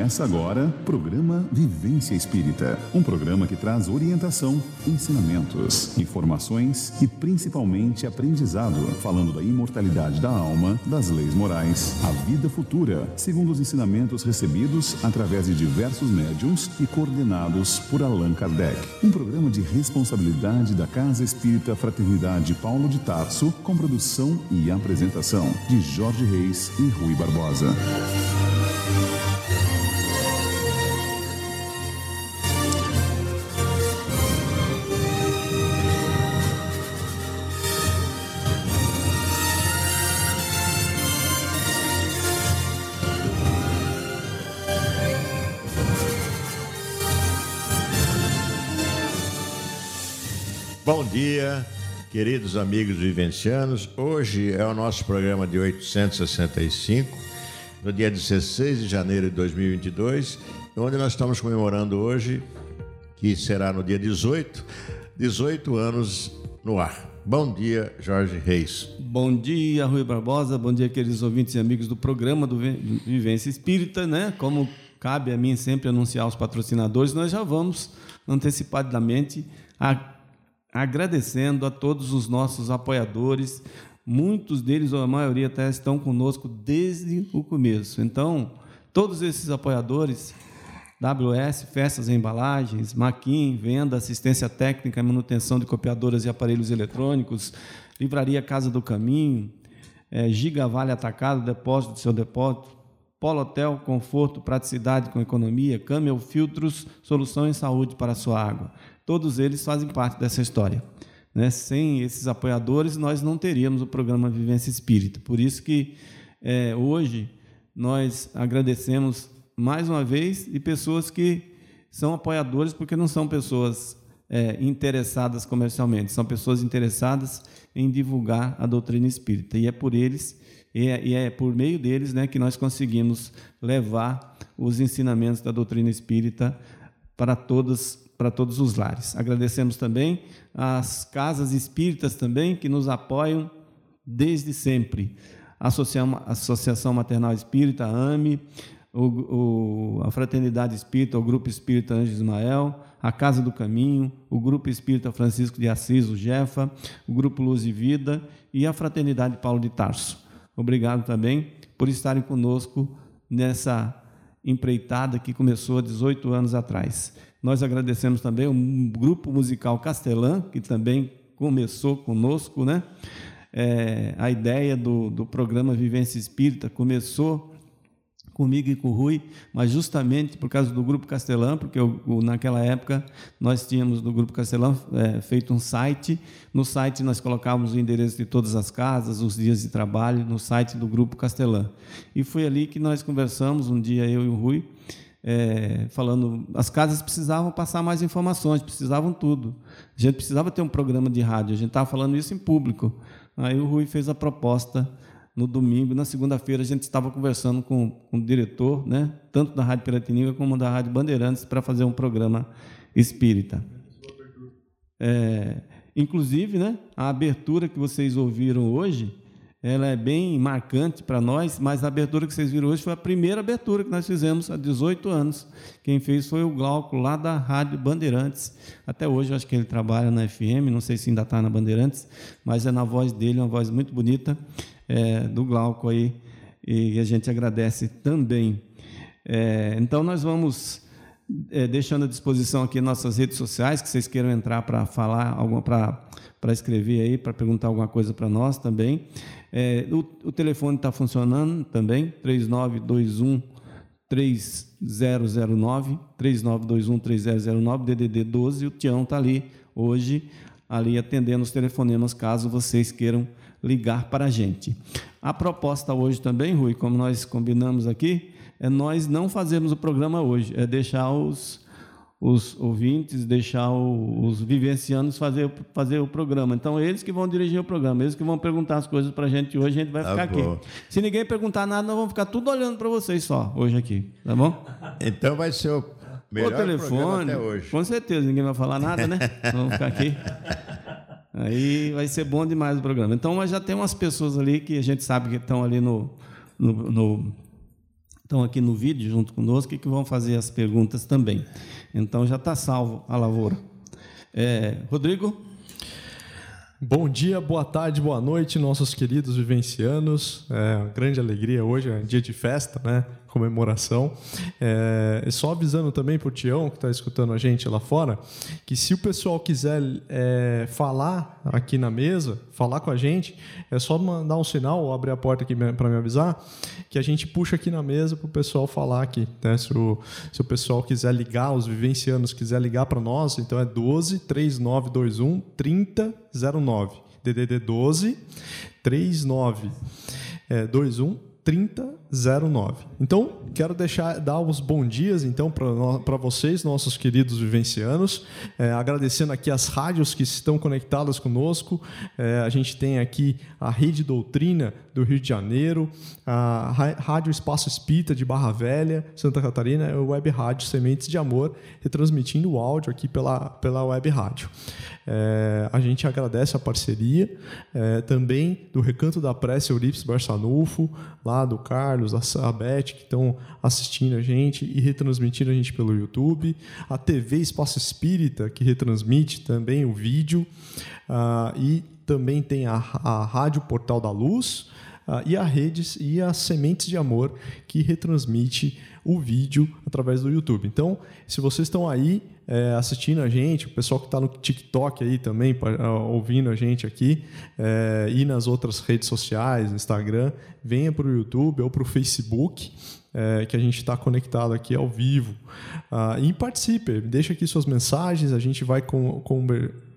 Começa agora programa Vivência Espírita, um programa que traz orientação, ensinamentos, informações e principalmente aprendizado, falando da imortalidade da alma, das leis morais, a vida futura, segundo os ensinamentos recebidos através de diversos médiums e coordenados por Allan Kardec. Um programa de responsabilidade da Casa Espírita Fraternidade Paulo de Tarso, com produção e apresentação de Jorge Reis e Rui Barbosa. Dia, queridos amigos vivencianos. Hoje é o nosso programa de 865, no dia 16 de janeiro de 2022, onde nós estamos comemorando hoje, que será no dia 18, 18 anos no ar. Bom dia, Jorge Reis. Bom dia, Rui Barbosa. Bom dia, queridos ouvintes e amigos do programa do Vivência Espírita, né? Como cabe a mim sempre anunciar os patrocinadores, nós já vamos antecipadamente a agradecendo a todos os nossos apoiadores. Muitos deles, ou a maioria até, estão conosco desde o começo. Então, todos esses apoiadores, WS, Festas e Embalagens, Maquin, Venda, Assistência Técnica e Manutenção de Copiadoras e Aparelhos Eletrônicos, Livraria Casa do Caminho, é, Giga Vale Atacado, Depósito do seu depósito, Polo Hotel, conforto, praticidade com economia, Camel Filtros, solução em saúde para a sua água todos eles fazem parte dessa história. Né? Sem esses apoiadores, nós não teríamos o programa Vivência Espírita. Por isso que é, hoje nós agradecemos mais uma vez e pessoas que são apoiadores porque não são pessoas é, interessadas comercialmente, são pessoas interessadas em divulgar a doutrina espírita. E é por eles e é, e é por meio deles né, que nós conseguimos levar os ensinamentos da doutrina espírita para todas para todos os lares. Agradecemos também às casas espíritas também que nos apoiam desde sempre. A Associação Maternal Espírita, a AME, o, o, a Fraternidade Espírita, o Grupo Espírita Anjo Ismael, a Casa do Caminho, o Grupo Espírita Francisco de Assis, o Jefa, o Grupo Luz e Vida e a Fraternidade Paulo de Tarso. Obrigado também por estarem conosco nessa empreitada que começou há 18 anos atrás. Nós agradecemos também o grupo musical Castelã, que também começou conosco, né? É, a ideia do, do programa Vivência Espírita começou comigo e com o Rui, mas justamente por causa do Grupo Castelã, porque eu, naquela época nós tínhamos do Grupo Castelã é, feito um site. No site nós colocávamos o endereço de todas as casas, os dias de trabalho, no site do Grupo Castelã. E foi ali que nós conversamos um dia, eu e o Rui, é, falando, as casas precisavam passar mais informações, precisavam tudo. A gente precisava ter um programa de rádio, a gente estava falando isso em público. Aí o Rui fez a proposta no domingo, na segunda-feira a gente estava conversando com, com, o diretor, né, tanto da Rádio Piratininga como da Rádio Bandeirantes, para fazer um programa espírita. É, inclusive, né, a abertura que vocês ouviram hoje, ela é bem marcante para nós, mas a abertura que vocês viram hoje foi a primeira abertura que nós fizemos há 18 anos. Quem fez foi o Glauco, lá da Rádio Bandeirantes. Até hoje eu acho que ele trabalha na FM, não sei se ainda está na Bandeirantes, mas é na voz dele, uma voz muito bonita, é, do Glauco aí, e a gente agradece também. É, então nós vamos é, deixando à disposição aqui nossas redes sociais, que vocês queiram entrar para falar, para escrever aí, para perguntar alguma coisa para nós também. É, o, o, telefone está funcionando também, 3921 3009, 3921 3009, DDD 12, o Tião está ali hoje, ali atendendo os telefonemas, caso vocês queiram ligar para a gente. A proposta hoje também, Rui, como nós combinamos aqui, é nós não fazermos o programa hoje, é deixar os, os ouvintes, deixar o, os vivencianos fazer, fazer o programa. Então, eles que vão dirigir o programa, eles que vão perguntar as coisas para a gente hoje, a gente vai tá ficar bom. aqui. Se ninguém perguntar nada, nós vamos ficar tudo olhando para vocês só, hoje aqui, tá bom? Então vai ser o melhor o telefone, até hoje. Com certeza, ninguém vai falar nada, né? vamos ficar aqui. Aí vai ser bom demais o programa. Então, mas já tem umas pessoas ali que a gente sabe que estão ali no, no, no estão aqui no vídeo junto conosco e que vão fazer as perguntas também. Então já está salvo a lavoura. É, Rodrigo? Bom dia, boa tarde, boa noite, nossos queridos vivencianos. É uma grande alegria hoje, é um dia de festa, né? Comemoração. É, só avisando também para o Tião, que está escutando a gente lá fora, que se o pessoal quiser é, falar aqui na mesa, falar com a gente, é só mandar um sinal ou abrir a porta aqui para me avisar, que a gente puxa aqui na mesa para o pessoal falar aqui. Né? Se, o, se o pessoal quiser ligar, os vivencianos quiser ligar para nós, então é 12 3921 3009. DDD 12 39 é, 21 3009. Então, quero deixar dar os bons dias então para vocês, nossos queridos vivencianos, é, agradecendo aqui as rádios que estão conectadas conosco. É, a gente tem aqui a Rede Doutrina do Rio de Janeiro, a Rádio Espaço Espírita de Barra Velha, Santa Catarina, a Web Rádio Sementes de Amor, retransmitindo o áudio aqui pela, pela Web Rádio. É, a gente agradece a parceria é, também do Recanto da Prece Euripides Barçanufo, lá do Carlos, a Beth, que estão assistindo a gente e retransmitindo a gente pelo YouTube, a TV Espaço Espírita, que retransmite também o vídeo, uh, e também tem a, a Rádio Portal da Luz, uh, e a Redes e a Sementes de Amor, que retransmite o vídeo através do YouTube. Então, se vocês estão aí é, assistindo a gente, o pessoal que está no TikTok aí também, ouvindo a gente aqui, é, e nas outras redes sociais, Instagram, venha para o YouTube ou para o Facebook, é, que a gente está conectado aqui ao vivo. Ah, e participe, deixa aqui suas mensagens, a gente vai com, com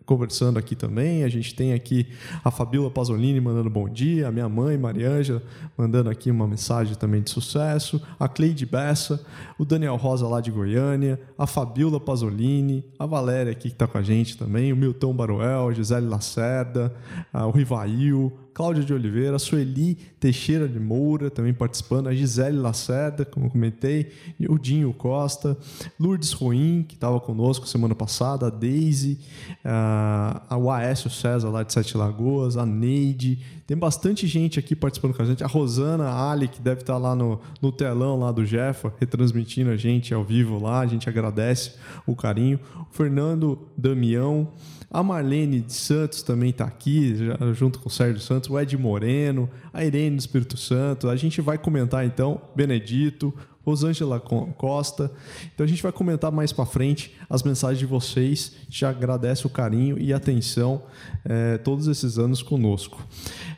conversando aqui também. A gente tem aqui a Fabiola Pasolini mandando bom dia, a minha mãe, Marianja, mandando aqui uma mensagem também de sucesso, a Cleide Bessa, o Daniel Rosa lá de Goiânia, a Fabiola Pasolini, a Valéria aqui que está com a gente também, o Milton Baruel, a Gisele Lacerda, o Rivail, Cláudia de Oliveira, Sueli Teixeira de Moura também participando, a Gisele Lacerda, como eu comentei, o Dinho Costa, Lourdes Ruim, que estava conosco semana passada, a Daisy, a, o Aécio César lá de Sete Lagoas, a Neide, tem bastante gente aqui participando com a gente, a Rosana Ali, que deve estar lá no, no telão lá do Jefa, retransmitindo a gente ao vivo lá, a gente agradece o carinho, o Fernando Damião, a Marlene de Santos também está aqui, junto com o Sérgio Santos, o Ed Moreno, a Irene do Espírito Santo. A gente vai comentar então, Benedito, Rosângela Costa. Então a gente vai comentar mais para frente as mensagens de vocês. Te agradece o carinho e atenção é, todos esses anos conosco.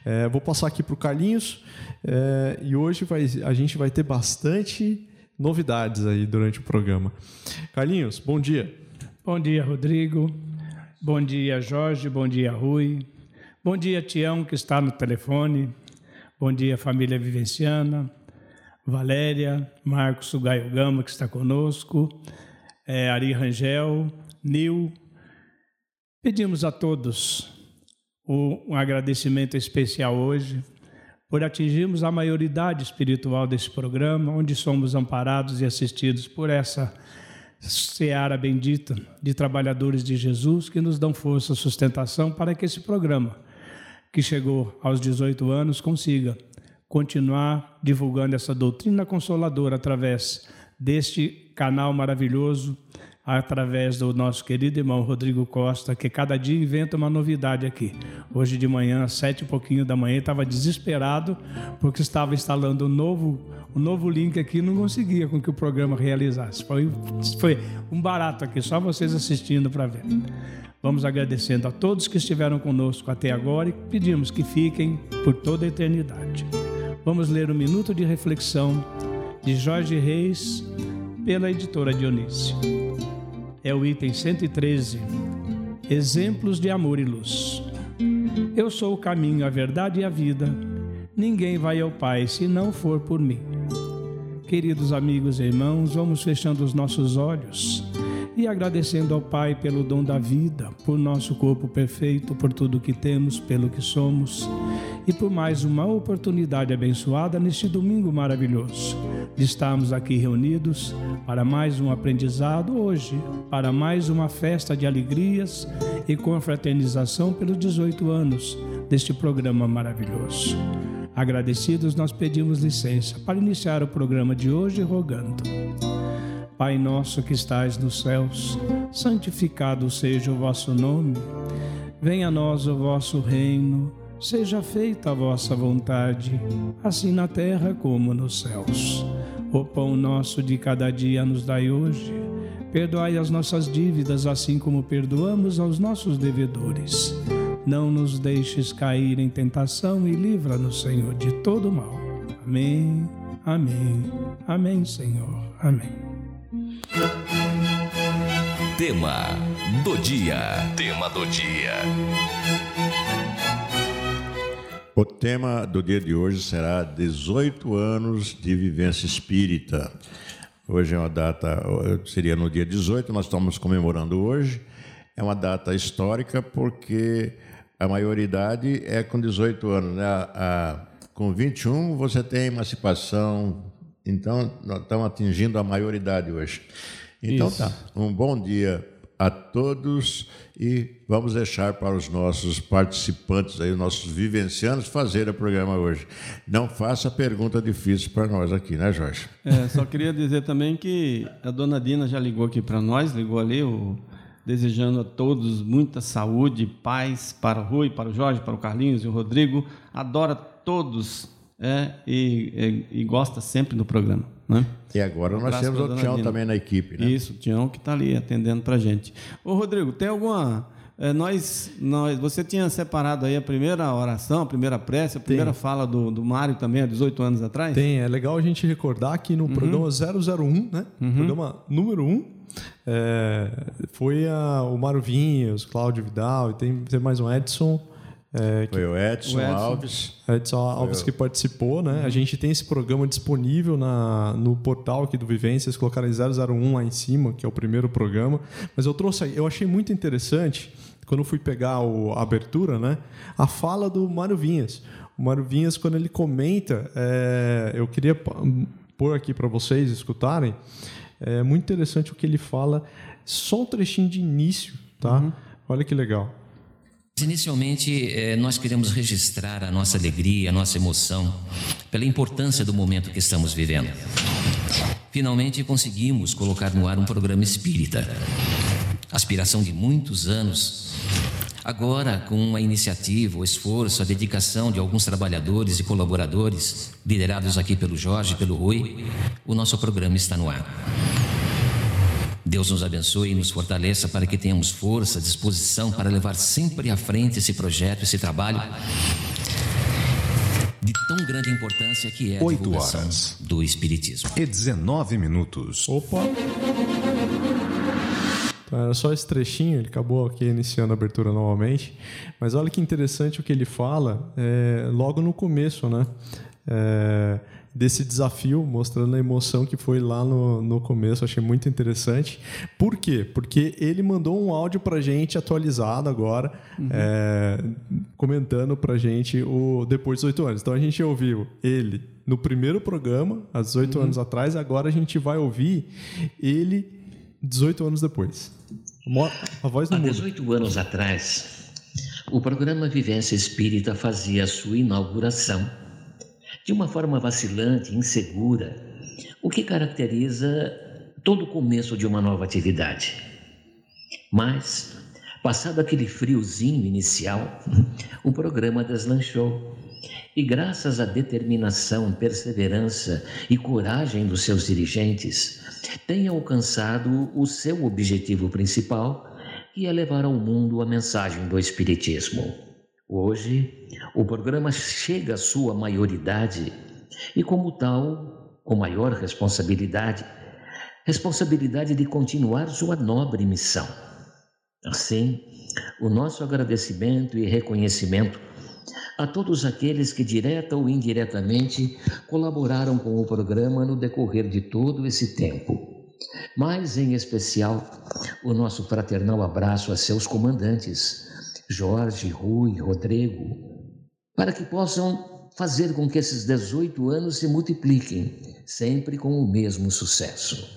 É, vou passar aqui para o Carlinhos é, e hoje vai, a gente vai ter bastante novidades aí durante o programa. Carlinhos, bom dia. Bom dia, Rodrigo. Bom dia, Jorge. Bom dia, Rui. Bom dia, Tião, que está no telefone. Bom dia, família vivenciana. Valéria, Marcos Gaio Gama, que está conosco. É, Ari Rangel, Nil. Pedimos a todos um agradecimento especial hoje por atingirmos a maioridade espiritual desse programa, onde somos amparados e assistidos por essa seara bendita de trabalhadores de Jesus que nos dão força e sustentação para que esse programa, que chegou aos 18 anos, consiga continuar divulgando essa doutrina consoladora através deste canal maravilhoso através do nosso querido irmão Rodrigo Costa, que cada dia inventa uma novidade aqui. Hoje de manhã, às sete e pouquinho da manhã, estava desesperado porque estava instalando um novo, um novo link aqui e não conseguia com que o programa realizasse. Foi, foi um barato aqui, só vocês assistindo para ver. Vamos agradecendo a todos que estiveram conosco até agora e pedimos que fiquem por toda a eternidade. Vamos ler um minuto de reflexão de Jorge Reis pela editora Dionísio é o item 113. Exemplos de amor e luz. Eu sou o caminho, a verdade e a vida. Ninguém vai ao Pai se não for por mim. Queridos amigos e irmãos, vamos fechando os nossos olhos e agradecendo ao Pai pelo dom da vida, por nosso corpo perfeito, por tudo que temos, pelo que somos e por mais uma oportunidade abençoada neste domingo maravilhoso de estarmos aqui reunidos para mais um aprendizado hoje, para mais uma festa de alegrias e confraternização pelos 18 anos deste programa maravilhoso. Agradecidos, nós pedimos licença para iniciar o programa de hoje rogando. Pai nosso que estais nos céus, santificado seja o vosso nome. Venha a nós o vosso reino, seja feita a vossa vontade, assim na terra como nos céus. O pão nosso de cada dia nos dai hoje. Perdoai as nossas dívidas, assim como perdoamos aos nossos devedores não nos deixes cair em tentação e livra-nos, Senhor, de todo mal. Amém, amém, amém, Senhor, amém. Tema do dia. Tema do dia. O tema do dia de hoje será 18 anos de vivência espírita. Hoje é uma data, seria no dia 18, nós estamos comemorando hoje. É uma data histórica porque a maioridade é com 18 anos. Né? A, a, com 21 você tem emancipação. Então, nós estamos atingindo a maioridade hoje. Então Isso. tá. Um bom dia a todos e vamos deixar para os nossos participantes aí, os nossos vivencianos, fazer o programa hoje. Não faça pergunta difícil para nós aqui, né, Jorge? É, só queria dizer também que a dona Dina já ligou aqui para nós, ligou ali, o desejando a todos muita saúde, paz para o Rui, para o Jorge, para o Carlinhos e o Rodrigo. Adora todos é, e, e, e gosta sempre do programa. Né? E agora um nós temos o Tião também na equipe. Né? Isso, o Tião que está ali atendendo para a gente. Ô, Rodrigo, tem alguma. É, nós, nós, você tinha separado aí a primeira oração, a primeira prece, a primeira tem. fala do, do Mário também, há 18 anos atrás? Tem, é legal a gente recordar que no uhum. programa 001, né? Uhum. Programa número 1, é, foi a, o Mário Vinhos, Cláudio Vidal, e tem, tem mais um Edson. É, que, foi o Edson, o Edson Alves. Edson Alves que participou, né? A gente tem esse programa disponível na, no portal aqui do Vivência, vocês colocarem 001 lá em cima, que é o primeiro programa. Mas eu trouxe, eu achei muito interessante, quando eu fui pegar o, a abertura, né? A fala do Mário Vinhas. O Mário Vinhas, quando ele comenta, é, eu queria pôr aqui para vocês escutarem, é muito interessante o que ele fala, só um trechinho de início, tá? Uhum. Olha que legal. Inicialmente, eh, nós queremos registrar a nossa alegria, a nossa emoção, pela importância do momento que estamos vivendo. Finalmente conseguimos colocar no ar um programa espírita. Aspiração de muitos anos. Agora, com a iniciativa, o esforço, a dedicação de alguns trabalhadores e colaboradores, liderados aqui pelo Jorge e pelo Rui, o nosso programa está no ar. Deus nos abençoe e nos fortaleça para que tenhamos força, disposição para levar sempre à frente esse projeto, esse trabalho de tão grande importância que é a 8 divulgação horas. do Espiritismo. E 19 minutos. Opa! Então, era só esse trechinho, ele acabou aqui iniciando a abertura novamente. Mas olha que interessante o que ele fala é, logo no começo, né? É, desse desafio, mostrando a emoção que foi lá no, no começo. Achei muito interessante. Por quê? Porque ele mandou um áudio para gente atualizado agora, uhum. é, comentando para gente o depois dos oito anos. Então a gente ouviu ele no primeiro programa, há 18 uhum. anos atrás, agora a gente vai ouvir ele 18 anos depois. A voz não Há 18 anos atrás, o programa Vivência Espírita fazia a sua inauguração de uma forma vacilante, insegura, o que caracteriza todo o começo de uma nova atividade. Mas, passado aquele friozinho inicial, o programa deslanchou. E graças à determinação, perseverança e coragem dos seus dirigentes, tem alcançado o seu objetivo principal, que é levar ao mundo a mensagem do Espiritismo. Hoje, o programa chega à sua maioridade e, como tal, com maior responsabilidade responsabilidade de continuar sua nobre missão. Assim, o nosso agradecimento e reconhecimento a todos aqueles que, direta ou indiretamente, colaboraram com o programa no decorrer de todo esse tempo. Mas, em especial, o nosso fraternal abraço a seus comandantes Jorge, Rui, Rodrigo, para que possam fazer com que esses 18 anos se multipliquem, sempre com o mesmo sucesso.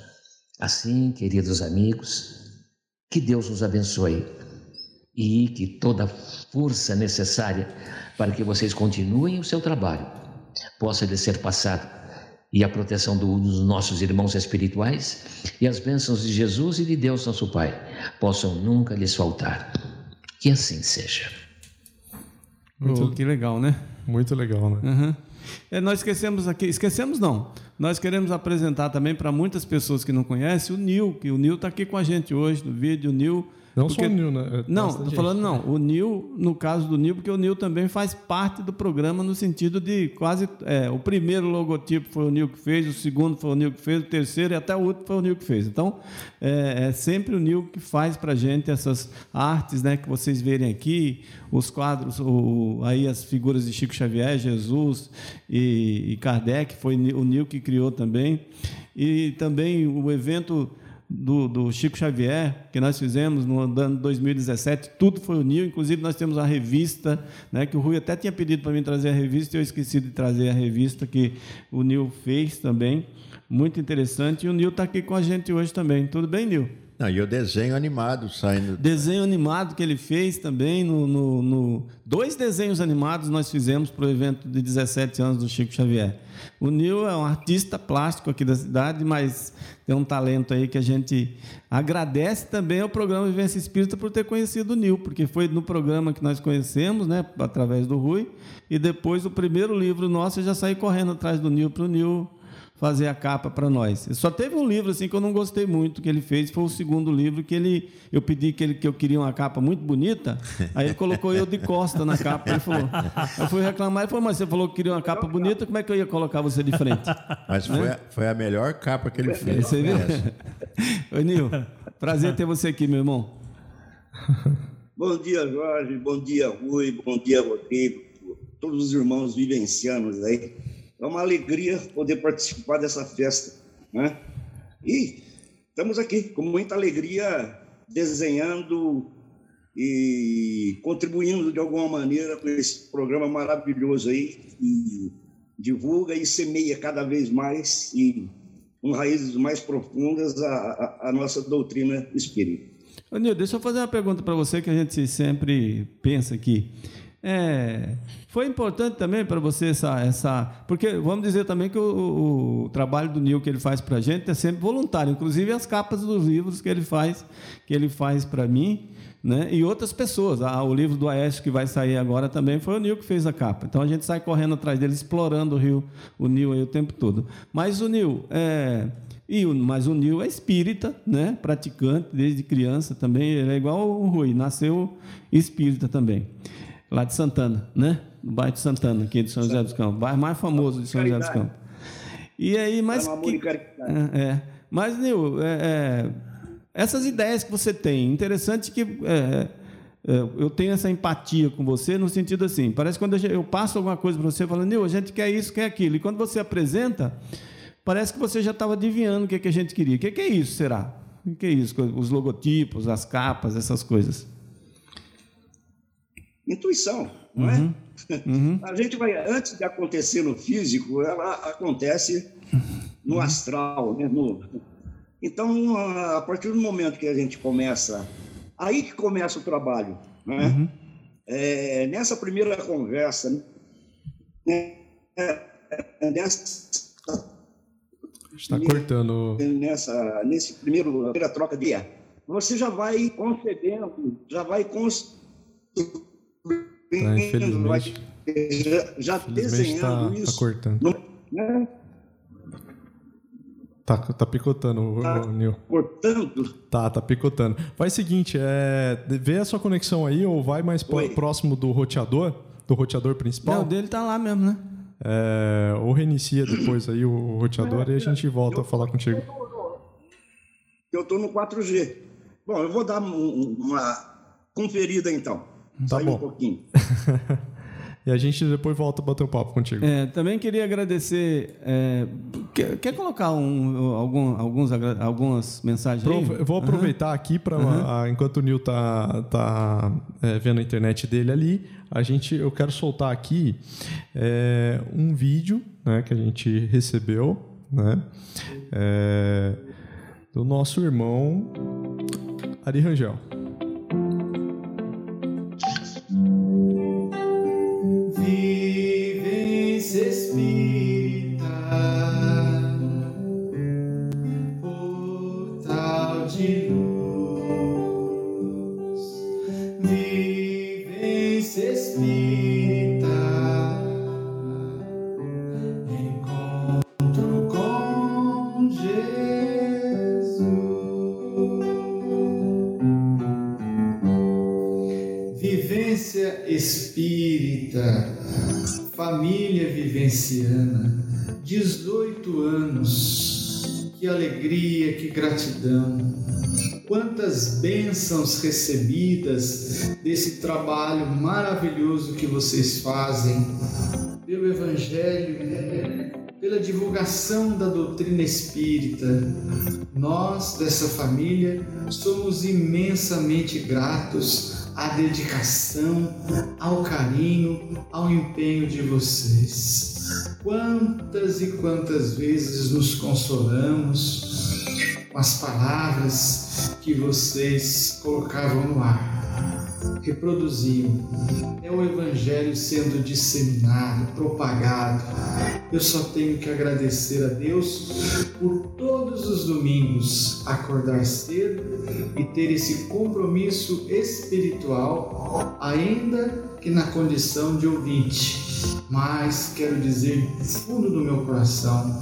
Assim, queridos amigos, que Deus nos abençoe e que toda a força necessária para que vocês continuem o seu trabalho possa lhe ser passado e a proteção dos nossos irmãos espirituais e as bênçãos de Jesus e de Deus nosso Pai possam nunca lhes faltar. Que assim seja. Muito, que legal, né? Muito legal, né? Uhum. É, nós esquecemos aqui, esquecemos não. Nós queremos apresentar também para muitas pessoas que não conhecem o Nil, que o Nil está aqui com a gente hoje no vídeo. O Nil não porque... só o Nil, né? É não, estou falando não. O Nil, no caso do Nil, porque o Nil também faz parte do programa no sentido de quase. É, o primeiro logotipo foi o Nil que fez, o segundo foi o Nil que fez, o terceiro e até o último foi o Nil que fez. Então, é, é sempre o Nil que faz para a gente essas artes né, que vocês verem aqui, os quadros, o, aí as figuras de Chico Xavier, Jesus e, e Kardec, foi o Nil que criou também. E também o evento do, do, Chico Xavier, que nós fizemos no ano 2017, tudo foi unido, inclusive nós temos a revista, né, que o Rui até tinha pedido para mim trazer a revista, e eu esqueci de trazer a revista que o Nil fez também, muito interessante, e o Nil está aqui com a gente hoje também. Tudo bem, Nil? Não, e o desenho animado saindo. Desenho animado que ele fez também. No, no, no... Dois desenhos animados nós fizemos para o evento de 17 anos do Chico Xavier. O Nil é um artista plástico aqui da cidade, mas tem um talento aí que a gente agradece também ao programa Vivência Espírita por ter conhecido o Nil, porque foi no programa que nós conhecemos, né, através do Rui, e depois o primeiro livro nosso eu já saí correndo atrás do Nil para o Nil fazer a capa para nós. Só teve um livro assim que eu não gostei muito que ele fez, foi o segundo livro que ele eu pedi que ele que eu queria uma capa muito bonita, aí ele colocou eu de costa na capa, ele falou. Eu fui reclamar e falou: "Mas você falou que queria uma capa bonita, como é que eu ia colocar você de frente?" Mas foi, né? a, foi a melhor capa que ele fez. Você viu? Oi, Nil. Prazer ter você aqui, meu irmão. Bom dia, Jorge. Bom dia, Rui. Bom dia, Rodrigo. Todos os irmãos vivencianos aí. É uma alegria poder participar dessa festa. Né? E estamos aqui com muita alegria desenhando e contribuindo de alguma maneira com esse programa maravilhoso aí que divulga e semeia cada vez mais e com raízes mais profundas a, a, a nossa doutrina espírita. Ô, deixa eu fazer uma pergunta para você que a gente sempre pensa aqui. É, foi importante também para você essa, essa. Porque vamos dizer também que o, o trabalho do Nil que ele faz para a gente é sempre voluntário, inclusive as capas dos livros que ele faz, que ele faz para mim. Né? E outras pessoas. Ah, o livro do Aécio que vai sair agora também foi o Nil que fez a capa. Então a gente sai correndo atrás dele, explorando o rio, o Nil aí o tempo todo. Mas o Nil, é, e o, mas o Nil é espírita, né? praticante desde criança também. Ele é igual o Rui, nasceu espírita também lá de Santana, né? No bairro de Santana, aqui de São José dos Campos, bairro mais famoso de São José dos Campos. E aí, mas que, é, é, mas Nil, é, é, essas ideias que você tem, interessante que é, eu tenho essa empatia com você no sentido assim, parece que quando eu passo alguma coisa para você, falando, Nil, a gente quer isso, quer aquilo, e quando você apresenta, parece que você já estava adivinhando o que, que a gente queria. O que, que é isso, será? O que é isso? Os logotipos, as capas, essas coisas intuição, não é? Uhum. uhum. A gente vai, antes de acontecer no físico, ela acontece no uhum. astral, né? No, então, a partir do momento que a gente começa, aí que começa o trabalho, né? Uhum. É, nessa primeira conversa, né? nessa está cortando nessa nesse primeiro primeira troca de você já vai concebendo, já vai construindo Tá, infelizmente. Já, já infelizmente desenhando tá, isso. Tá cortando. Né? Tá, tá picotando, tá o Nil. Cortando? Tá, tá picotando. Faz o seguinte, é, vê a sua conexão aí ou vai mais Oi. próximo do roteador, do roteador principal. Não, o dele tá lá mesmo, né? É, ou reinicia depois aí o roteador é, e a gente volta eu, a falar contigo. Eu tô no 4G. Bom, eu vou dar uma conferida então. Tá bom. um pouquinho. e a gente depois volta a bater um papo contigo. É, também queria agradecer. É, quer, quer, colocar um, algum, alguns, algumas mensagens Pro, aí? Eu vou aproveitar uhum. aqui para uhum. enquanto o Nil tá, tá é, vendo a internet dele ali, a gente, eu quero soltar aqui é, um vídeo né, que a gente recebeu, né, é, do nosso irmão Ari Rangel. Gratidão. Quantas bênçãos recebidas desse trabalho maravilhoso que vocês fazem pelo Evangelho, pela divulgação da doutrina espírita. Nós, dessa família, somos imensamente gratos à dedicação, ao carinho, ao empenho de vocês. Quantas e quantas vezes nos consolamos com as palavras que vocês colocavam no ar reproduziam. É o Evangelho sendo disseminado, propagado. Eu só tenho que agradecer a Deus por todos os domingos acordar cedo e ter esse compromisso espiritual, ainda que na condição de ouvinte. Mas quero dizer do fundo do meu coração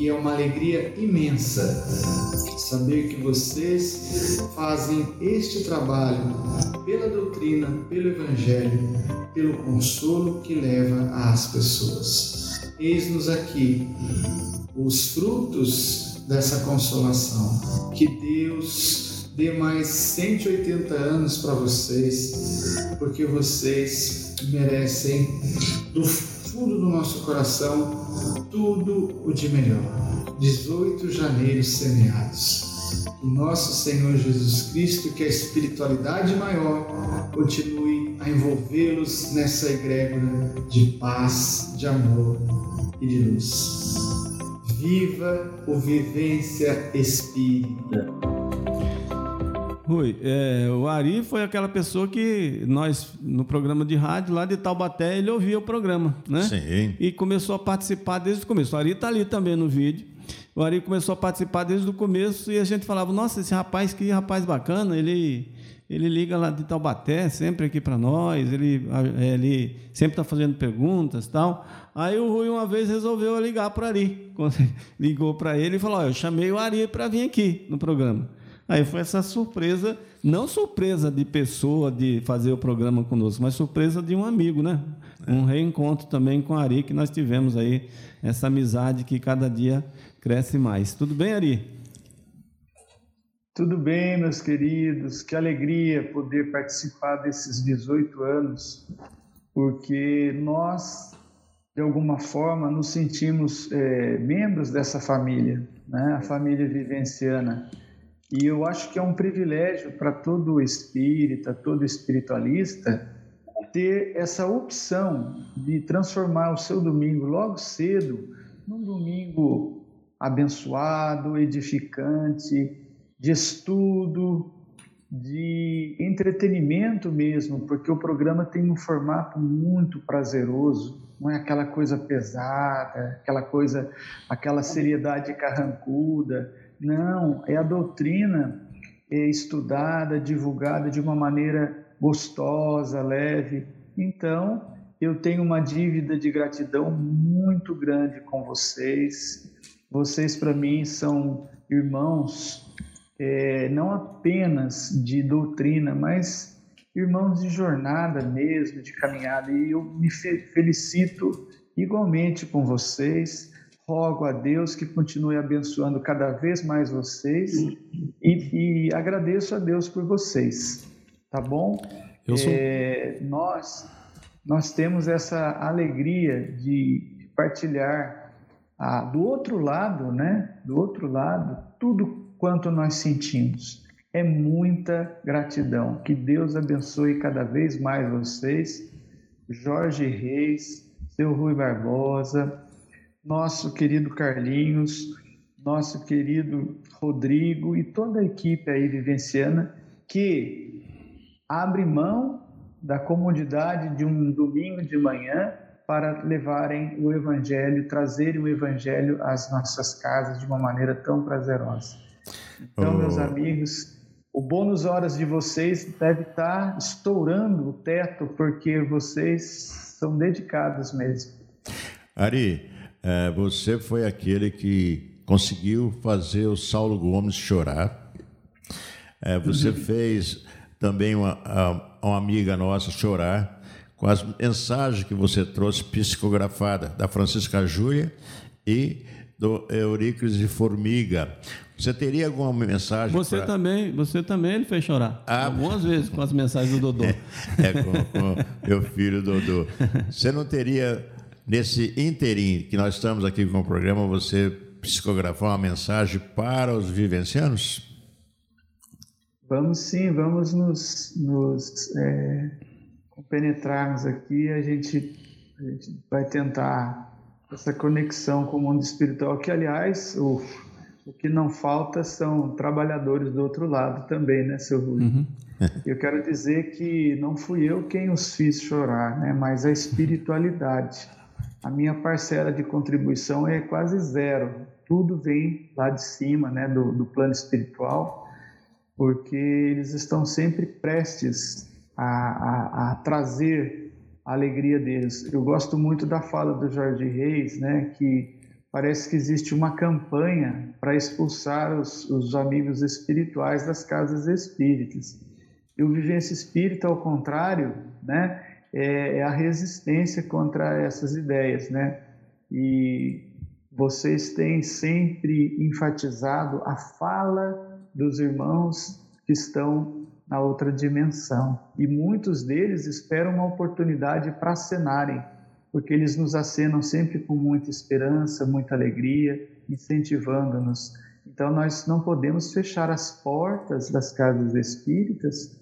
que é uma alegria imensa saber que vocês fazem este trabalho pela doutrina, pelo Evangelho, pelo consolo que leva às pessoas. Eis-nos aqui os frutos dessa consolação. Que Deus dê mais 180 anos para vocês, porque vocês merecem do fundo do nosso coração tudo o de melhor. 18 janeiros semeados. Que nosso Senhor Jesus Cristo, que a espiritualidade maior continue a envolvê-los nessa egrégora de paz, de amor e de luz. Viva o Vivência Espírita! Rui, é, o Ari foi aquela pessoa que nós, no programa de rádio lá de Taubaté, ele ouvia o programa, né? Sim. E começou a participar desde o começo. O Ari está ali também no vídeo. O Ari começou a participar desde o começo e a gente falava: Nossa, esse rapaz, que rapaz bacana, ele. Ele liga lá de Taubaté, sempre aqui para nós, ele, ele sempre está fazendo perguntas tal. Aí o Rui uma vez resolveu ligar para o Ari. Ligou para ele e falou: Eu chamei o Ari para vir aqui no programa. Aí foi essa surpresa, não surpresa de pessoa de fazer o programa conosco, mas surpresa de um amigo, né? É. Um reencontro também com a Ari, que nós tivemos aí, essa amizade que cada dia cresce mais. Tudo bem, Ari? Tudo bem, meus queridos. Que alegria poder participar desses 18 anos, porque nós, de alguma forma, nos sentimos é, membros dessa família, né? a família vivenciana. E eu acho que é um privilégio para todo espírita, todo espiritualista, ter essa opção de transformar o seu domingo logo cedo num domingo abençoado, edificante, de estudo, de entretenimento mesmo, porque o programa tem um formato muito prazeroso, não é aquela coisa pesada, aquela coisa, aquela seriedade carrancuda não, é a doutrina é estudada, divulgada de uma maneira gostosa, leve. Então, eu tenho uma dívida de gratidão muito grande com vocês. Vocês, para mim, são irmãos, é, não apenas de doutrina, mas irmãos de jornada mesmo, de caminhada. E eu me felicito igualmente com vocês rogo a Deus que continue abençoando cada vez mais vocês e, e agradeço a Deus por vocês, tá bom? Eu sou... É, nós, nós temos essa alegria de partilhar ah, do outro lado, né? Do outro lado, tudo quanto nós sentimos. É muita gratidão. Que Deus abençoe cada vez mais vocês. Jorge Reis, seu Rui Barbosa, nosso querido Carlinhos, nosso querido Rodrigo e toda a equipe aí vivenciana que abre mão da comodidade de um domingo de manhã para levarem o evangelho, trazerem o evangelho às nossas casas de uma maneira tão prazerosa. Então, oh. meus amigos, o bônus horas de vocês deve estar estourando o teto porque vocês são dedicados mesmo. Ari, é, você foi aquele que conseguiu fazer o Saulo Gomes chorar. É, você uhum. fez também uma, uma amiga nossa chorar com as mensagens que você trouxe psicografada da Francisca Júlia e do Euríclides de Formiga. Você teria alguma mensagem? Você pra... também, você também ele fez chorar. Ah, Algumas vezes com as mensagens do Dodô. É, é com, com meu filho Dodô. Você não teria, nesse interim que nós estamos aqui com o programa, você psicografar uma mensagem para os vivencianos? Vamos sim, vamos nos, nos é, penetrarmos aqui. A gente, a gente vai tentar essa conexão com o mundo espiritual, que, aliás, o, o que não falta são trabalhadores do outro lado também, né, seu Rui? Uhum. Eu quero dizer que não fui eu quem os fiz chorar, né, mas a espiritualidade. A minha parcela de contribuição é quase zero. Tudo vem lá de cima, né, do, do plano espiritual, porque eles estão sempre prestes a, a, a trazer a alegria deles. Eu gosto muito da fala do Jorge Reis, né, que parece que existe uma campanha para expulsar os, os, amigos espirituais das casas espíritas. E o Vivência Espírita, ao contrário, né, é, é a resistência contra essas ideias, né? E vocês têm sempre enfatizado a fala dos irmãos que estão na outra dimensão. E muitos deles esperam uma oportunidade para acenarem, porque eles nos acenam sempre com muita esperança, muita alegria, incentivando-nos. Então nós não podemos fechar as portas das casas espíritas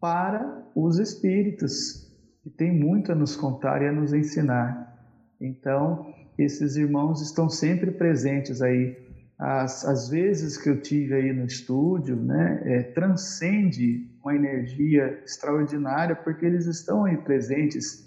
para os espíritos, que têm muito a nos contar e a nos ensinar. Então, esses irmãos estão sempre presentes aí as, as vezes que eu tive aí no estúdio, né, é, transcende uma energia extraordinária, porque eles estão aí presentes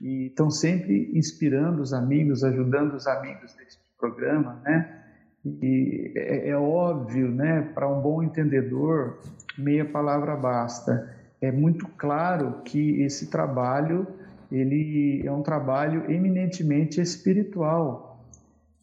e estão sempre inspirando os amigos, ajudando os amigos deste programa, né? E é, é óbvio, né, para um bom entendedor, meia palavra basta. É muito claro que esse trabalho ele é um trabalho eminentemente espiritual,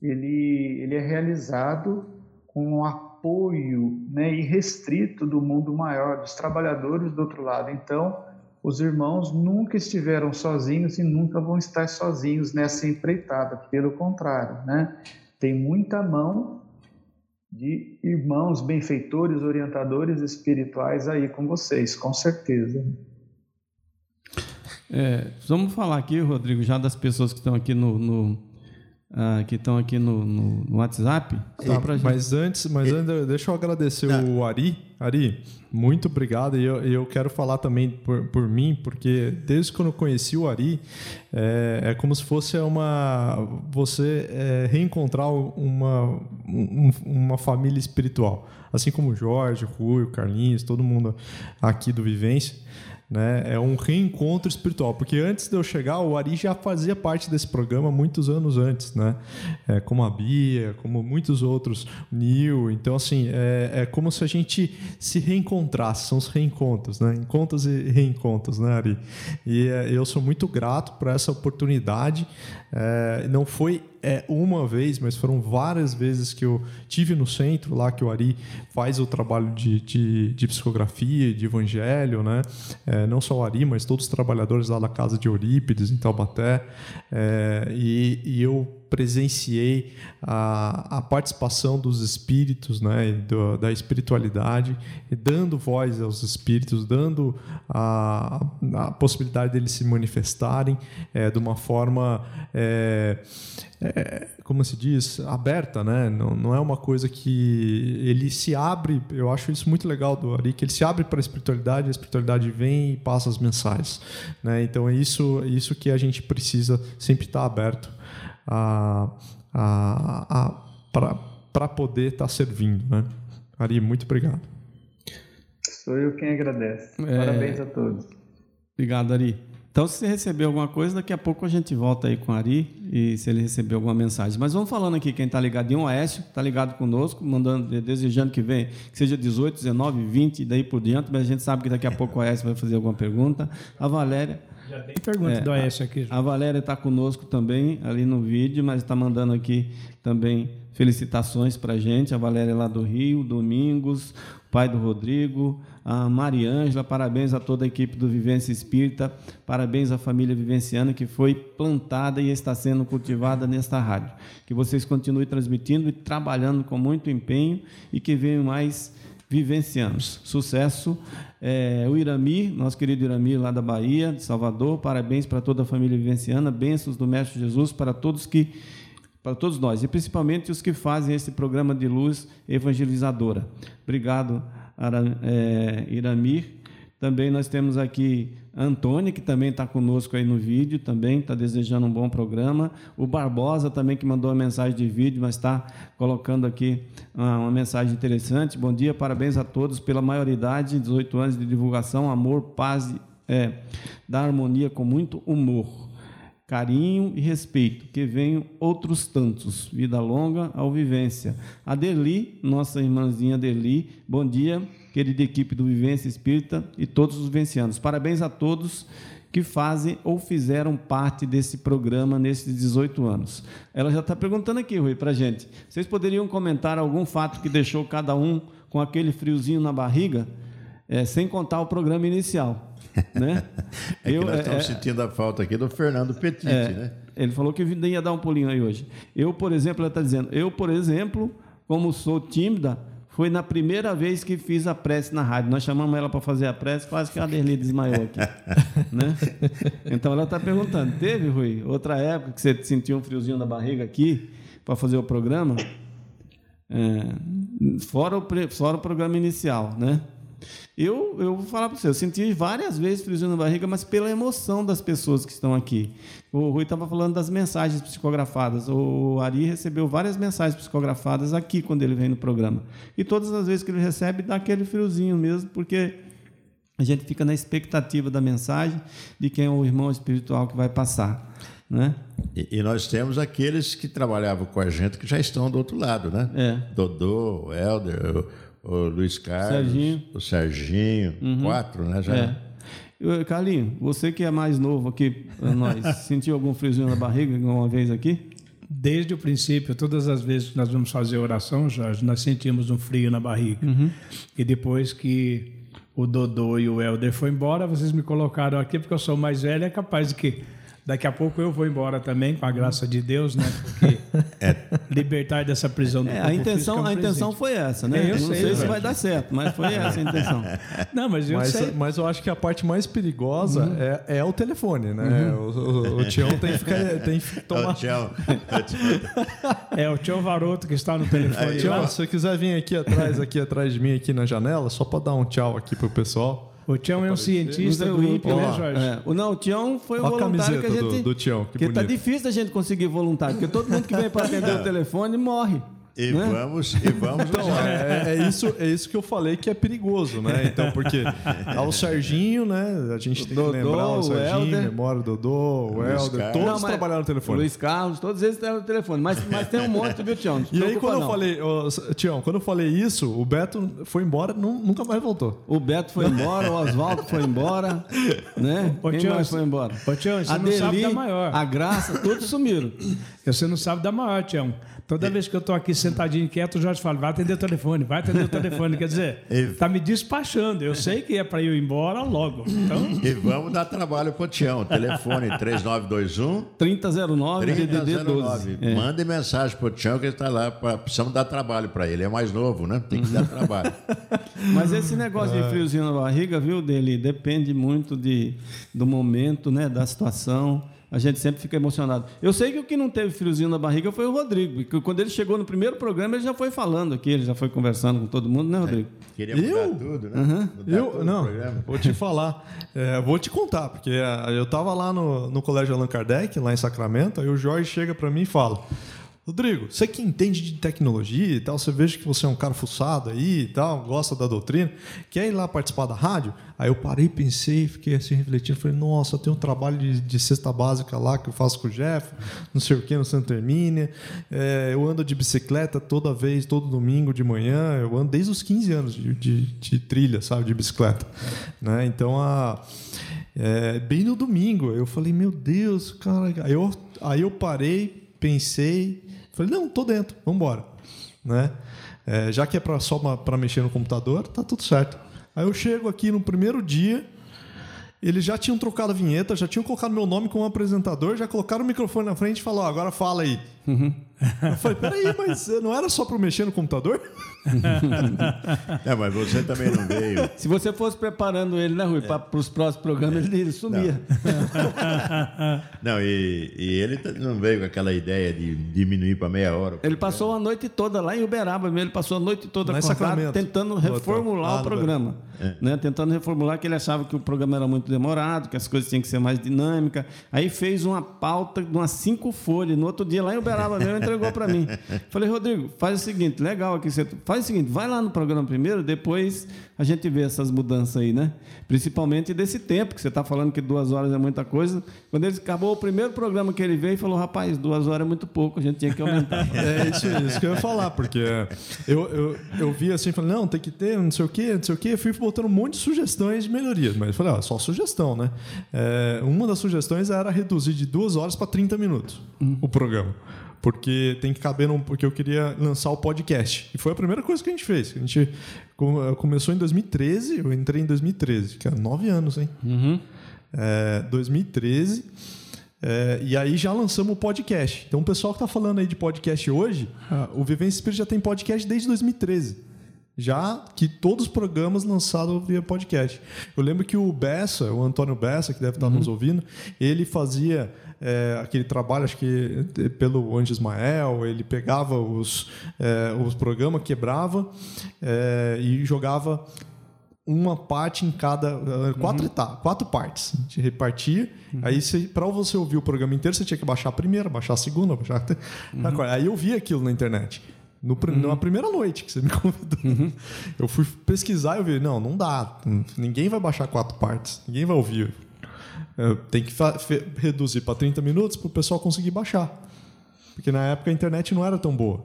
ele, ele é realizado com o apoio né, irrestrito do mundo maior, dos trabalhadores do outro lado. Então, os irmãos nunca estiveram sozinhos e nunca vão estar sozinhos nessa empreitada, pelo contrário, né? Tem muita mão de irmãos, benfeitores, orientadores espirituais aí com vocês, com certeza. É, vamos falar aqui, Rodrigo, já das pessoas que estão aqui no, no ah, que estão aqui no, no, no WhatsApp. Tá, mas antes, mas antes, deixa eu agradecer Não. o Ari. Ari, muito obrigado. E eu, eu quero falar também por, por mim, porque desde que eu conheci o Ari, é, é como se fosse uma você é, reencontrar uma, um, uma família espiritual. Assim como o Jorge, o Rui, o Carlinhos, todo mundo aqui do Vivência. Né? É um reencontro espiritual, porque antes de eu chegar, o Ari já fazia parte desse programa muitos anos antes, né? É, como a Bia, como muitos outros, Neil. Então, assim, é, é, como se a gente se reencontrasse, são os reencontros, né? Encontros e reencontros, né, Ari? E é, eu sou muito grato por essa oportunidade. É, não foi é uma vez, mas foram várias vezes que eu tive no centro lá que o Ari faz o trabalho de, de, de psicografia, de evangelho, né? É, não só o Ari, mas todos os trabalhadores lá da casa de Eurípides, em Taubaté. É, e, e eu presenciei a, a participação dos espíritos, né, do, da espiritualidade, dando voz aos espíritos, dando a, a possibilidade deles se manifestarem é, de uma forma, é, é, como se diz, aberta, né? Não, não é uma coisa que ele se abre. Eu acho isso muito legal do Ari, que ele se abre para a espiritualidade, a espiritualidade vem e passa as mensagens, né? Então é isso, isso que a gente precisa sempre estar aberto a, a, a para poder estar tá servindo. Né? Ari, muito obrigado. Sou eu quem agradece. É... Parabéns a todos. Obrigado, Ari. Então, se você recebeu alguma coisa, daqui a pouco a gente volta aí com o Ari e se ele recebeu alguma mensagem. Mas vamos falando aqui, quem está ligado em um Aécio, está ligado conosco, mandando, desejando que venha, que seja 18, 19, 20 e daí por diante, mas a gente sabe que daqui a pouco o Aécio vai fazer alguma pergunta. A Valéria Já tem pergunta é, do Aécio aqui. A Valéria está conosco também ali no vídeo, mas está mandando aqui também felicitações para a gente. A Valéria é lá do Rio, Domingos, pai do Rodrigo, a Mariângela, parabéns a toda a equipe do Vivência Espírita, parabéns à família vivenciana que foi plantada e está sendo cultivada nesta rádio. Que vocês continuem transmitindo e trabalhando com muito empenho e que venham mais vivencianos. Sucesso. É, o Irami, nosso querido Irami lá da Bahia, de Salvador, parabéns para toda a família vivenciana, bênçãos do Mestre Jesus para todos que para todos nós, e principalmente os que fazem esse programa de luz evangelizadora. Obrigado, Ara, é, Iramir. Também nós temos aqui Antônio, que também está conosco aí no vídeo, também está desejando um bom programa. O Barbosa também, que mandou uma mensagem de vídeo, mas está colocando aqui uma, uma, mensagem interessante. Bom dia, parabéns a todos pela maioridade, 18 anos de divulgação, amor, paz, é, da harmonia com muito humor carinho e respeito, que venham outros tantos. Vida longa ao vivência. A Derli, nossa irmãzinha Derli, bom dia, querida equipe do Vivência Espírita e todos os vivencianos. Parabéns a todos que fazem ou fizeram parte desse programa nesses 18 anos. Ela já está perguntando aqui, Rui, para a gente. Vocês poderiam comentar algum fato que deixou cada um com aquele friozinho na barriga, é, sem contar o programa inicial? Né? é eu, que nós estamos é, sentindo a falta aqui do Fernando Petit, é, né? Ele falou que ia dar um pulinho aí hoje. Eu, por exemplo, ela está dizendo, eu, por exemplo, como sou tímida, foi na primeira vez que fiz a prece na rádio. Nós chamamos ela para fazer a prece, quase que a Derli desmaiou aqui. né? Então ela está perguntando: teve, Rui, outra época que você sentiu um friozinho na barriga aqui para fazer o programa? É, fora, o, fora o programa inicial, né? Eu, eu vou falar para você, eu senti várias vezes friozinho na barriga, mas pela emoção das pessoas que estão aqui. O Rui estava falando das mensagens psicografadas. O Ari recebeu várias mensagens psicografadas aqui quando ele vem no programa. E todas as vezes que ele recebe, dá aquele friozinho mesmo, porque a gente fica na expectativa da mensagem de quem é o irmão espiritual que vai passar. Né? E, e, nós temos aqueles que trabalhavam com a gente que já estão do outro lado, né? É. Dodô, Helder, o Luiz Carlos, Serginho. o Serginho, uhum. quatro, né? Já. É. Carlinho, você que é mais novo aqui, nós, sentiu algum friozinho na barriga alguma vez aqui? Desde o princípio, todas as vezes que nós vamos fazer oração, Jorge, nós sentimos um frio na barriga. Uhum. E depois que o Dodô e o Helder foram embora, vocês me colocaram aqui porque eu sou mais velho, é capaz de que Daqui a pouco eu vou embora também, com a graça de Deus, né? Porque é. libertar dessa prisão do é, a intenção, é um a intenção foi essa, né? É, eu não sei, sei se vai dar certo, mas foi essa a intenção. Não, mas eu mas, sei. Mas eu acho que a parte mais perigosa uhum. é, é o telefone, né? Uhum. O, o, o Tião tem que, ficar, tem que tomar. O Tião. é o Tião Varoto que está no telefone. Tião, se você quiser vir aqui atrás, aqui atrás de mim, aqui na janela, só para dar um tchau aqui pro pessoal. O Tião é um cientista do INPE, né, Jorge? É. O, não, o Tião foi o Olha voluntário que a gente... do, do Tião, que, que tá difícil da gente conseguir voluntário, porque todo mundo que vem para atender o telefone morre. E né? vamos, e vamos então, é, é, isso, é isso que eu falei que é perigoso, né? Então, porque ao Serginho, né? A gente tem Dodô, que lembrar o Serginho, o memória, o Dodô, o Helder, todos não, trabalharam no telefone. Luiz Carlos, todos eles trabalharam no telefone. Mas, mas tem um monte, viu, Tião? E aí, quando não. eu falei, oh, Tião, quando eu falei isso, o Beto foi embora nunca mais voltou. O Beto foi embora, o Oswaldo foi embora, né? Ô, Quem Tião, mais foi embora? Ô, Tião, você a não Deli, sabe da maior. A Graça, todos sumiram. Você não sabe da maior, Tião. Toda vez que eu estou aqui sentadinho quieto, o Jorge fala: vai atender o telefone, vai atender o telefone. Quer dizer, está me despachando. Eu sei que é para eu ir embora logo. Então... E vamos dar trabalho para o Tião. Telefone 3921 3009 DDD 12. É. Mande mensagem para o Tião que ele está lá. Pra... Precisamos dar trabalho para ele. É mais novo, né? Tem que dar trabalho. Mas esse negócio de friozinho na barriga, viu, dele? Depende muito de, do momento, né? Da situação a gente sempre fica emocionado. Eu sei que o que não teve friozinho na barriga foi o Rodrigo, porque quando ele chegou no primeiro programa, ele já foi falando aqui, ele já foi conversando com todo mundo, né, Rodrigo? É, queria mudar eu? tudo, né? Uhum. eu, não, vou te falar, é, vou te contar, porque é, eu estava lá no, no Colégio Allan Kardec, lá em Sacramento, aí o Jorge chega para mim e fala, Rodrigo, você que entende de tecnologia e tal, você veja que você é um cara fuçado aí e tal, gosta da doutrina, quer ir lá participar da rádio? Aí eu parei, pensei, fiquei assim refletindo, falei, nossa, tem um trabalho de, de cesta básica lá que eu faço com o Jeff, não sei o que, no Santa Hermínia, é, eu ando de bicicleta toda vez, todo domingo de manhã, eu ando desde os 15 anos de, de, de trilha, sabe, de bicicleta. Né? Então, a, é, bem no domingo, eu falei, meu Deus, cara, aí eu, aí eu parei, pensei, Falei, não, tô dentro, vamos embora. Né? É, já que é pra, só para mexer no computador, tá tudo certo. Aí eu chego aqui no primeiro dia, eles já tinham trocado a vinheta, já tinham colocado meu nome como apresentador, já colocaram o microfone na frente e falaram, agora fala aí. Uhum. Eu falei, peraí, mas não era só para mexer no computador? é, mas você também não veio. Se você fosse preparando ele, né, Rui, é. para os próximos programas, ele sumia. Não, não e, e, ele não veio com aquela ideia de diminuir para meia hora. Ele passou a noite toda lá em Uberaba, ele passou a noite toda acordado, tentando reformular ah, o programa. É. Né, tentando reformular, que ele achava que o programa era muito demorado, que as coisas tinham que ser mais dinâmicas. Aí fez uma pauta de umas cinco folhas. No outro dia, lá em Uberaba mesmo, entregou para mim. Falei, Rodrigo, faz o seguinte, legal aqui, você faz o seguinte, vai lá no programa primeiro, depois a gente vê essas mudanças aí, né? Principalmente desse tempo, que você está falando que duas horas é muita coisa. Quando ele acabou o primeiro programa que ele veio, falou, rapaz, duas horas é muito pouco, a gente tinha que aumentar. é isso, isso que eu ia falar, porque eu, eu, eu vi assim, falei, não, tem que ter, não sei o quê, não sei o quê. Eu fui botando um monte de sugestões de melhorias, mas eu falei, ó, só sugestão, né? É, uma das sugestões era reduzir de duas horas para 30 minutos hum. o programa porque tem que caber num, porque eu queria lançar o podcast. E foi a primeira coisa que a gente fez. A gente começou em 2013, eu entrei em 2013, que é nove anos, hein? Uhum. É, 2013. É, e aí já lançamos o podcast. Então o pessoal que está falando aí de podcast hoje, o Vivência Spirit já tem podcast desde 2013 já que todos os programas lançados via podcast. Eu lembro que o Bessa, o Antônio Bessa, que deve estar uhum. nos ouvindo, ele fazia é, aquele trabalho, acho que pelo Anjo Ismael, ele pegava os, é, os programas, quebrava é, e jogava uma parte em cada é, quatro uhum. etapas, quatro partes. A gente repartia. Uhum. Aí para você ouvir o programa inteiro, você tinha que baixar a primeira, baixar a segunda, baixar a... uhum. Aí eu vi aquilo na internet. No, uhum. Na primeira noite que você me convidou. Uhum. Eu fui pesquisar e eu vi, não, não dá. Ninguém vai baixar quatro partes. Ninguém vai ouvir tem que reduzir para 30 minutos para o pessoal conseguir baixar. Porque na época a internet não era tão boa.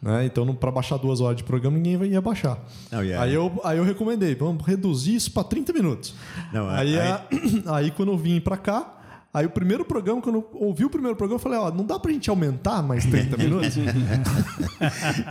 Né? Então, para baixar duas horas de programa, ninguém ia baixar. Não, yeah. aí, eu, aí eu recomendei, vamos reduzir isso para 30 minutos. Não, aí, aí... A, aí, quando eu vim para cá, Aí o primeiro programa, quando eu ouvi o primeiro programa, eu falei, ó, não dá pra gente aumentar mais 30 minutos?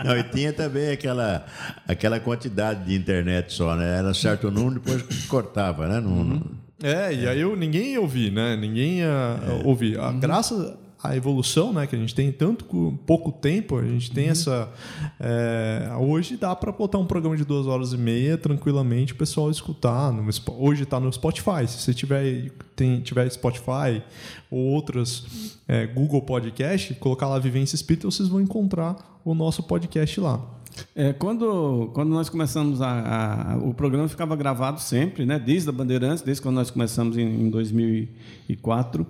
não, e tinha também aquela, aquela quantidade de internet só, né? Era certo número, depois cortava, né? Não, uhum. É, e aí eu, ninguém ia ouvir, né? Ninguém ia é. ouvir. A, uhum. Graças à evolução, né? Que a gente tem tanto pouco tempo, a gente tem uhum. essa. É, hoje dá para botar um programa de duas horas e meia tranquilamente o pessoal escutar. No, hoje está no Spotify. Se você tiver, tem, tiver Spotify ou outras é, Google Podcast, colocar lá Vivência Espírita, vocês vão encontrar o nosso podcast lá. É, quando, quando nós começamos a, a, o programa ficava gravado sempre, né? Desde a Bandeirantes, desde quando nós começamos em, em 2004.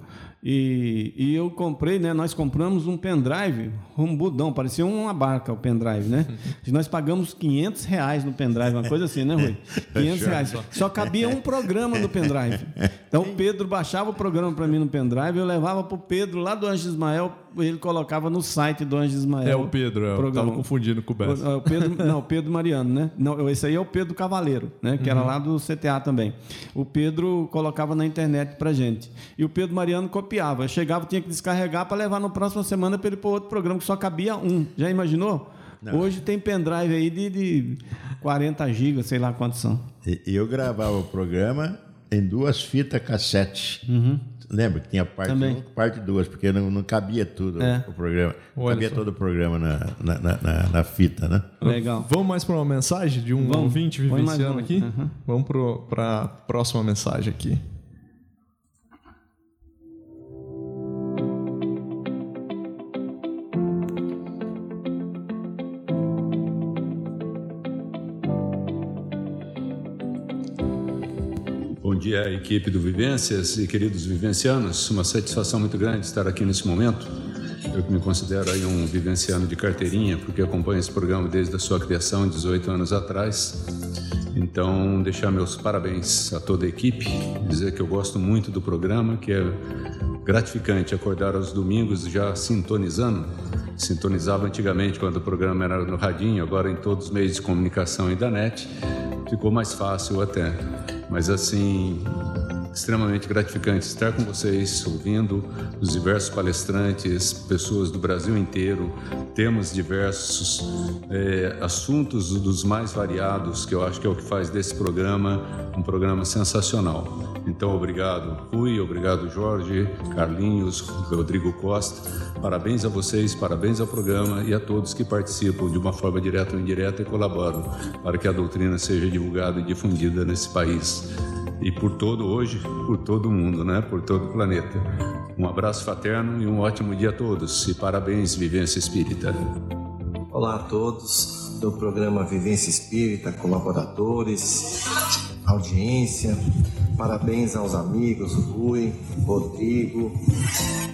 E, e eu comprei, né? Nós compramos um pendrive, um budão, parecia uma barca o pendrive, né? E nós pagamos 500 reais no pendrive, uma coisa assim, né, Rui? 500 reais. Só cabia um programa no pendrive. Então o Pedro baixava o programa para mim no pendrive, eu levava para o Pedro lá do Anjo Ismael, ele colocava no site do Anjo Ismael. É o Pedro, é, eu estava confundindo com o Bessa. O, o Pedro, não, o Pedro Mariano, né? Não, esse aí é o Pedro Cavaleiro, né? Que uhum. era lá do CTA também. O Pedro colocava na internet para gente. E o Pedro Mariano copiava. Eu chegava, tinha que descarregar para levar na próxima semana para ele para outro programa, que só cabia um. Já imaginou? Não. Hoje tem pendrive aí de, de 40 gigas, sei lá quantos são. E eu gravava o programa em duas fitas cassete. Uhum. Lembra que tinha parte 1 um, parte 2, porque não, não, cabia tudo é. o programa. Não cabia só. todo o programa na, na, na, na, fita, né? Legal. Vamos mais para uma mensagem de um Vamos. ouvinte vivenciando aqui? Uhum. Vamos para a próxima mensagem aqui. Dia, equipe do Vivências e queridos vivencianos. Uma satisfação muito grande estar aqui nesse momento Eu que me considero aí um vivenciano de carteirinha, porque acompanho esse programa desde a sua criação, 18 anos atrás. Então, deixar meus parabéns a toda a equipe, dizer que eu gosto muito do programa, que é gratificante acordar aos domingos já sintonizando. Sintonizava antigamente quando o programa era no radinho, agora em todos os meios de comunicação e da net, ficou mais fácil até. Mas assim, extremamente gratificante estar com vocês, ouvindo os diversos palestrantes, pessoas do Brasil inteiro, temas diversos, é, assuntos dos mais variados, que eu acho que é o que faz desse programa um programa sensacional. Então, obrigado, Rui, obrigado, Jorge, Carlinhos, Rodrigo Costa. Parabéns a vocês, parabéns ao programa e a todos que participam de uma forma direta ou indireta e colaboram para que a doutrina seja divulgada e difundida nesse país e por todo hoje, por todo mundo, né? Por todo o planeta. Um abraço fraterno e um ótimo dia a todos e parabéns Vivência Espírita. Olá a todos do programa Vivência Espírita, colaboradores, audiência. Parabéns aos amigos Rui, Rodrigo,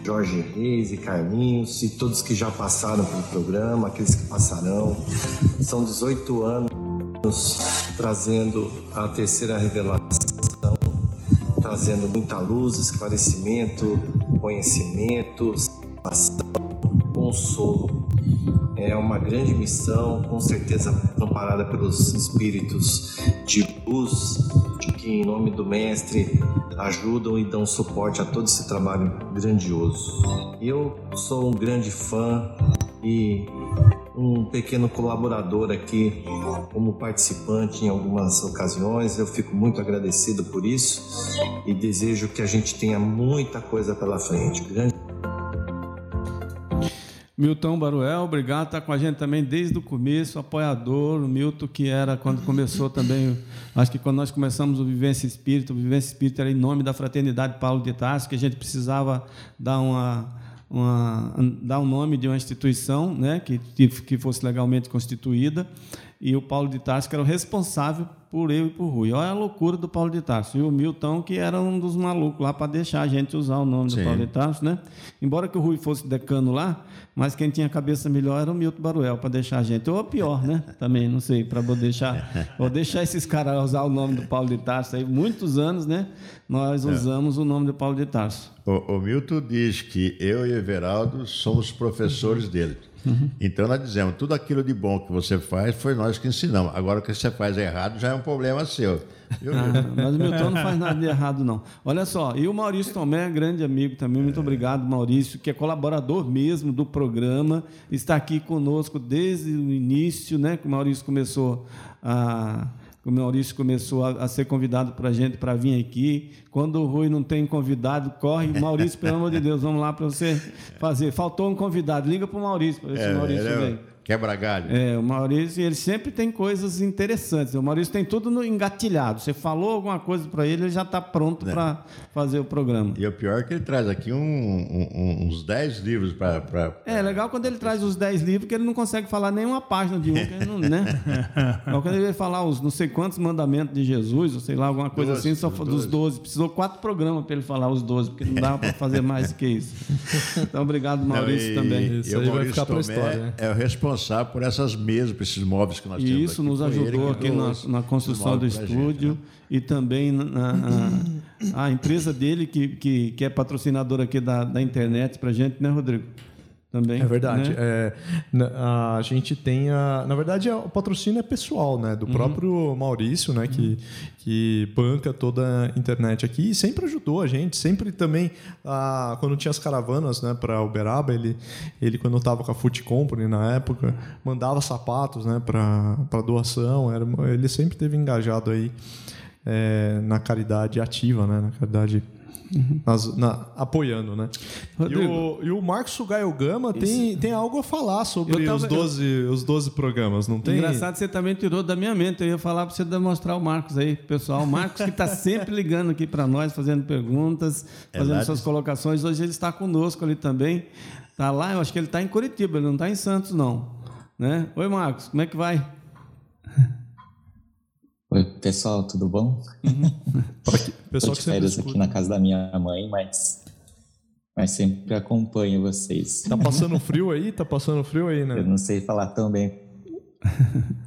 Jorge Reis e Carlinhos e todos que já passaram pelo programa, aqueles que passarão. São 18 anos trazendo a terceira revelação trazendo muita luz, esclarecimento, conhecimento, consolo. É uma grande missão, com certeza amparada pelos espíritos de luz, que em nome do Mestre ajudam e dão suporte a todo esse trabalho grandioso. Eu sou um grande fã e um pequeno colaborador aqui como participante em algumas ocasiões. Eu fico muito agradecido por isso e desejo que a gente tenha muita coisa pela frente. Grande Milton Baruel, obrigado, está com a gente também desde o começo, apoiador, o Milton, que era quando começou também, acho que quando nós começamos o Vivência Espírita, o Vivência Espírita era em nome da Fraternidade Paulo de Tarso, que a gente precisava dar uma uma, dar o um nome de uma instituição né, que, que fosse legalmente constituída, e o Paulo de Tarso, que era o responsável por eu e por Rui. Olha a loucura do Paulo de Tarso. E o Milton, que era um dos malucos lá para deixar a gente usar o nome Sim. do Paulo de Tarso, né? Embora que o Rui fosse decano lá, mas quem tinha a cabeça melhor era o Milton Baruel para deixar a gente. Ou pior, né? Também, não sei, para deixar, vou deixar esses caras usar o nome do Paulo de Tarso aí. Muitos anos, né? Nós é. usamos é. o nome do Paulo de Tarso. O, o Milton diz que eu e o Everaldo somos professores dele. Uhum. Então nós dizemos, tudo aquilo de bom que você faz foi nós que ensinamos. Agora o que você faz errado já é um problema seu. Viu, ah, mas o Milton não faz nada de errado, não. Olha só, e o Maurício Tomé, grande amigo também, muito obrigado, Maurício, que é colaborador mesmo do programa, está aqui conosco desde o início, né? Que o Maurício começou a o Maurício começou a, a ser convidado para a gente para vir aqui. Quando o Rui não tem convidado, corre. Maurício, pelo amor de Deus, vamos lá para você fazer. Faltou um convidado, liga para o Maurício, para ver é, se o Maurício é vem. Quebra galho. É, o Maurício, ele sempre tem coisas interessantes. O Maurício tem tudo no engatilhado. Você falou alguma coisa para ele, ele já está pronto é. para fazer o programa. E o pior é que ele traz aqui um, um, uns 10 livros para. Pra... É, legal quando ele traz os 10 livros, que ele não consegue falar nenhuma página de um, não, né? então, quando ele vai falar os não sei quantos mandamentos de Jesus, ou sei lá, alguma coisa doze, assim, só dos 12. Precisou quatro programas para ele falar os 12, porque não dava para fazer mais do que isso. Então, obrigado, Maurício, não, e, também. Isso aí vai ficar para a história. Né? É o responsável responsável por essas mesas, por esses móveis que nós temos. Isso nos ajudou aqui na, na, construção do estúdio gente, né? e também na, na a empresa dele, que, que, que é patrocinadora aqui da, da internet para a gente, né, Rodrigo? Também. É verdade. Né? É, a gente tem a, na verdade o patrocínio é pessoal, né, do uhum. próprio Maurício, né, que, que banca toda a internet aqui e sempre ajudou a gente, sempre também a, quando tinha as caravanas, né, para Uberaba, ele ele quando estava com a Foot Company na época, mandava sapatos, né, para para doação, era ele sempre teve engajado aí é, na caridade ativa, né, na caridade Uhum. Nas, na, apoiando, né? E o, e o Marcos Sugaio Gama tem, tem algo a falar sobre tava, os, 12, eu... os 12 programas, não tem? Engraçado, você também tirou da minha mente. Eu ia falar para você demonstrar o Marcos aí, pessoal. O Marcos que está sempre ligando aqui para nós, fazendo perguntas, é fazendo suas colocações. Hoje ele está conosco ali também. Está lá, eu acho que ele está em Curitiba, ele não está em Santos, não. Né? Oi, Marcos, como é que vai? Oi, pessoal, tudo bom? Uhum. pessoal Tô de férias aqui na casa da minha mãe, mas, mas sempre acompanho vocês. Tá passando frio aí? Tá passando frio aí, né? Eu não sei falar tão bem.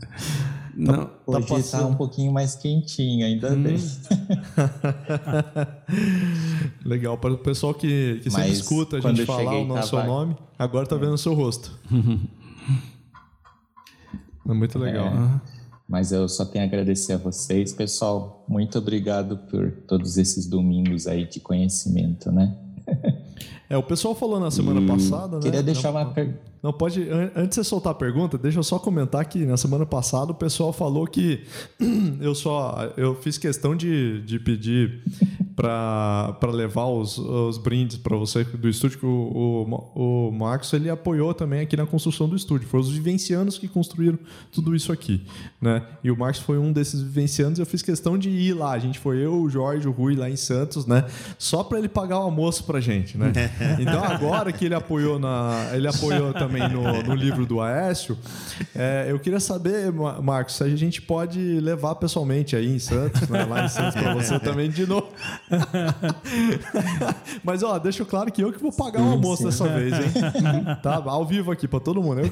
Não, Hoje tá, passando... tá um pouquinho mais quentinho, ainda hum. bem. Legal, para o pessoal que, que sempre escuta a gente falar o nosso tava... nome, agora tá vendo o seu rosto. é muito legal. É, mas eu só tenho a agradecer a vocês, pessoal. Muito obrigado por todos esses domingos aí de conhecimento, né? É, o pessoal falou na semana e... passada, né? Queria deixar uma pergunta. Não, pode. Antes de você soltar a pergunta, deixa eu só comentar que na semana passada o pessoal falou que eu só. Eu fiz questão de, de pedir para levar os, os brindes para você do estúdio, que o, o, o Marcos ele apoiou também aqui na construção do estúdio. Foram os vivencianos que construíram tudo isso aqui. Né? E o Marcos foi um desses vivencianos eu fiz questão de ir lá. A gente foi eu, o Jorge, o Rui lá em Santos, né? Só para ele pagar o almoço pra gente, né? Então agora que ele apoiou na. Ele apoiou também no, no livro do Aécio, é, eu queria saber, Marcos, se a gente pode levar pessoalmente aí em Santos, né? lá em Santos para você também de novo. Mas, ó, deixa claro que eu que vou pagar o almoço dessa vez, hein? Tá? Ao vivo aqui para todo mundo. Eu...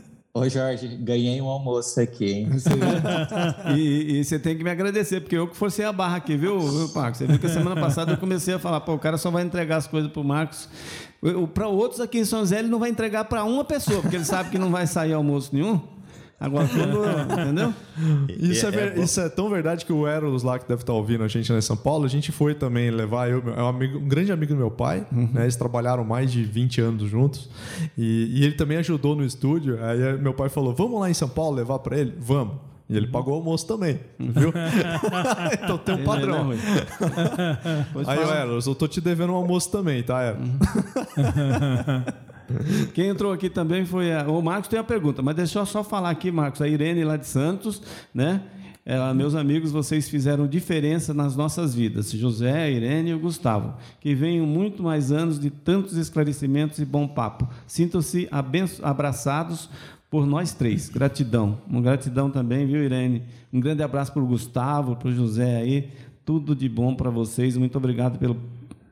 Ô Jorge, ganhei um almoço aqui, hein? e, e, você tem que me agradecer, porque eu que forcei a barra aqui, viu, viu Marcos? Você viu que a semana passada eu comecei a falar, pô, o cara só vai entregar as coisas pro Marcos. Para outros aqui em São José, ele não vai entregar para uma pessoa, porque ele sabe que não vai sair almoço nenhum. Agora, quando. entendeu? Isso é, é, isso é tão verdade que o Eros lá, que deve estar ouvindo a gente em São Paulo, a gente foi também levar. Eu, é um, amigo, um grande amigo do meu pai, uhum. né? Eles trabalharam mais de 20 anos juntos. E, e ele também ajudou no estúdio. Aí meu pai falou: Vamos lá em São Paulo levar para ele? Vamos. E ele pagou o almoço também, viu? então tem um padrão. Aí, Eros, eu tô te devendo um almoço também, tá, Eros? Uhum. Quem entrou aqui também foi a, o Marcos. Tem uma pergunta, mas deixa eu só falar aqui, Marcos. A Irene lá de Santos, né? Ela, meus amigos, vocês fizeram diferença nas nossas vidas. José, a Irene e o Gustavo. Que venham muito mais anos de tantos esclarecimentos e bom papo. Sintam-se abraçados por nós três. Gratidão. Uma gratidão também, viu, Irene? Um grande abraço para o Gustavo, para o José aí. Tudo de bom para vocês. Muito obrigado pelo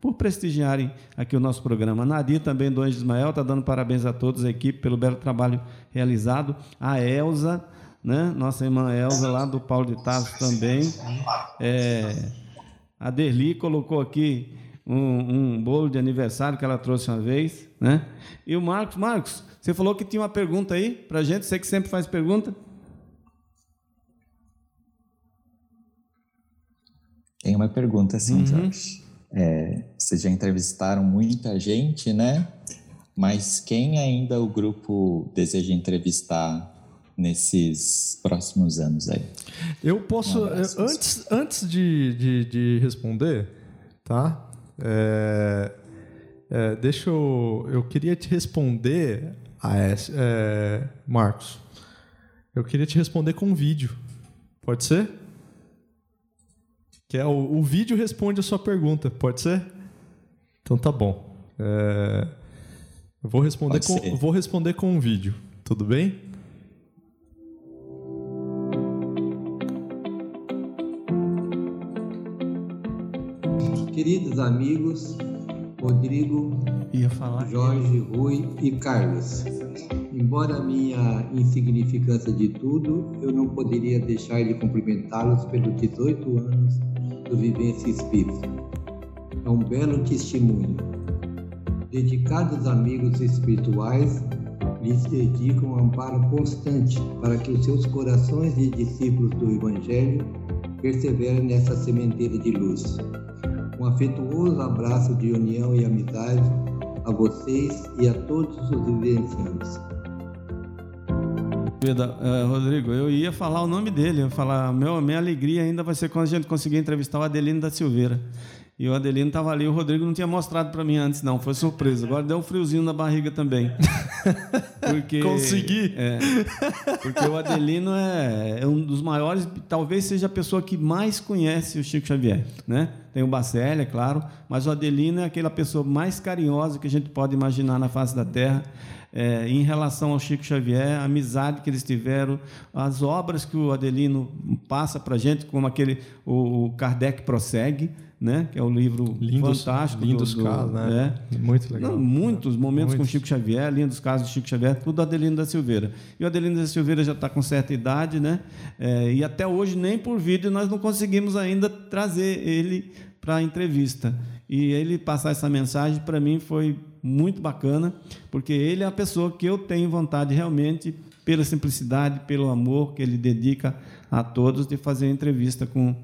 por prestigiarem aqui o nosso programa. A Nadia também do Anjo Ismael está dando parabéns a todos, a equipe, pelo belo trabalho realizado. A Elza, né? nossa irmã Elza, lá do Paulo de Tarso também. É, a Derli colocou aqui um, um, bolo de aniversário que ela trouxe uma vez. Né? E o Marcos, Marcos, você falou que tinha uma pergunta aí para gente, você que sempre faz pergunta. Tem uma pergunta, sim, uhum. Jorge. É, vocês já entrevistaram muita gente, né? Mas quem ainda o grupo deseja entrevistar nesses próximos anos aí? Eu posso, um antes, antes de, de, de responder, tá? É, é, deixa eu. Eu queria te responder, a, é, Marcos. Eu queria te responder com um vídeo. Pode ser? Que é o, o vídeo responde a sua pergunta, pode ser? Então tá bom. É, eu vou responder, com, vou responder com um vídeo, tudo bem? Queridos amigos, Rodrigo, Jorge, Rui e Carlos. Embora a minha insignificância de tudo, eu não poderia deixar de cumprimentá-los pelos 18 anos do Vivência Espírita. É um belo testemunho. Dedicados amigos espirituais, lhes dedicam um amparo constante para que os seus corações de discípulos do Evangelho perseverem nessa sementeira de luz. Um afetuoso abraço de união e amizade a vocês e a todos os vivenciantes. Uh, Rodrigo, eu ia falar o nome dele, eu ia falar, meu, minha alegria ainda vai ser quando a gente conseguir entrevistar o Adelino da Silveira. E o Adelino estava ali, o Rodrigo não tinha mostrado para mim antes, não, foi surpresa. Agora deu um friozinho na barriga também. Porque, Consegui! É, porque o Adelino é, é, um dos maiores, talvez seja a pessoa que mais conhece o Chico Xavier. Né? Tem o Bacelli, é claro, mas o Adelino é aquela pessoa mais carinhosa que a gente pode imaginar na face da Terra é, em relação ao Chico Xavier, a amizade que eles tiveram, as obras que o Adelino passa para a gente, como aquele o, o Kardec prossegue, né? Que é o livro lindos, fantástico. Lindos do, do, casos, né? É. Muito legal. Não, muitos momentos muitos. com Chico Xavier, lindos casos de Chico Xavier, tudo Adelino da Silveira. E o Adelino da Silveira já está com certa idade, né? É, e até hoje, nem por vídeo, nós não conseguimos ainda trazer ele para a entrevista. E ele passar essa mensagem, para mim, foi muito bacana, porque ele é a pessoa que eu tenho vontade realmente, pela simplicidade, pelo amor que ele dedica a todos, de fazer entrevista com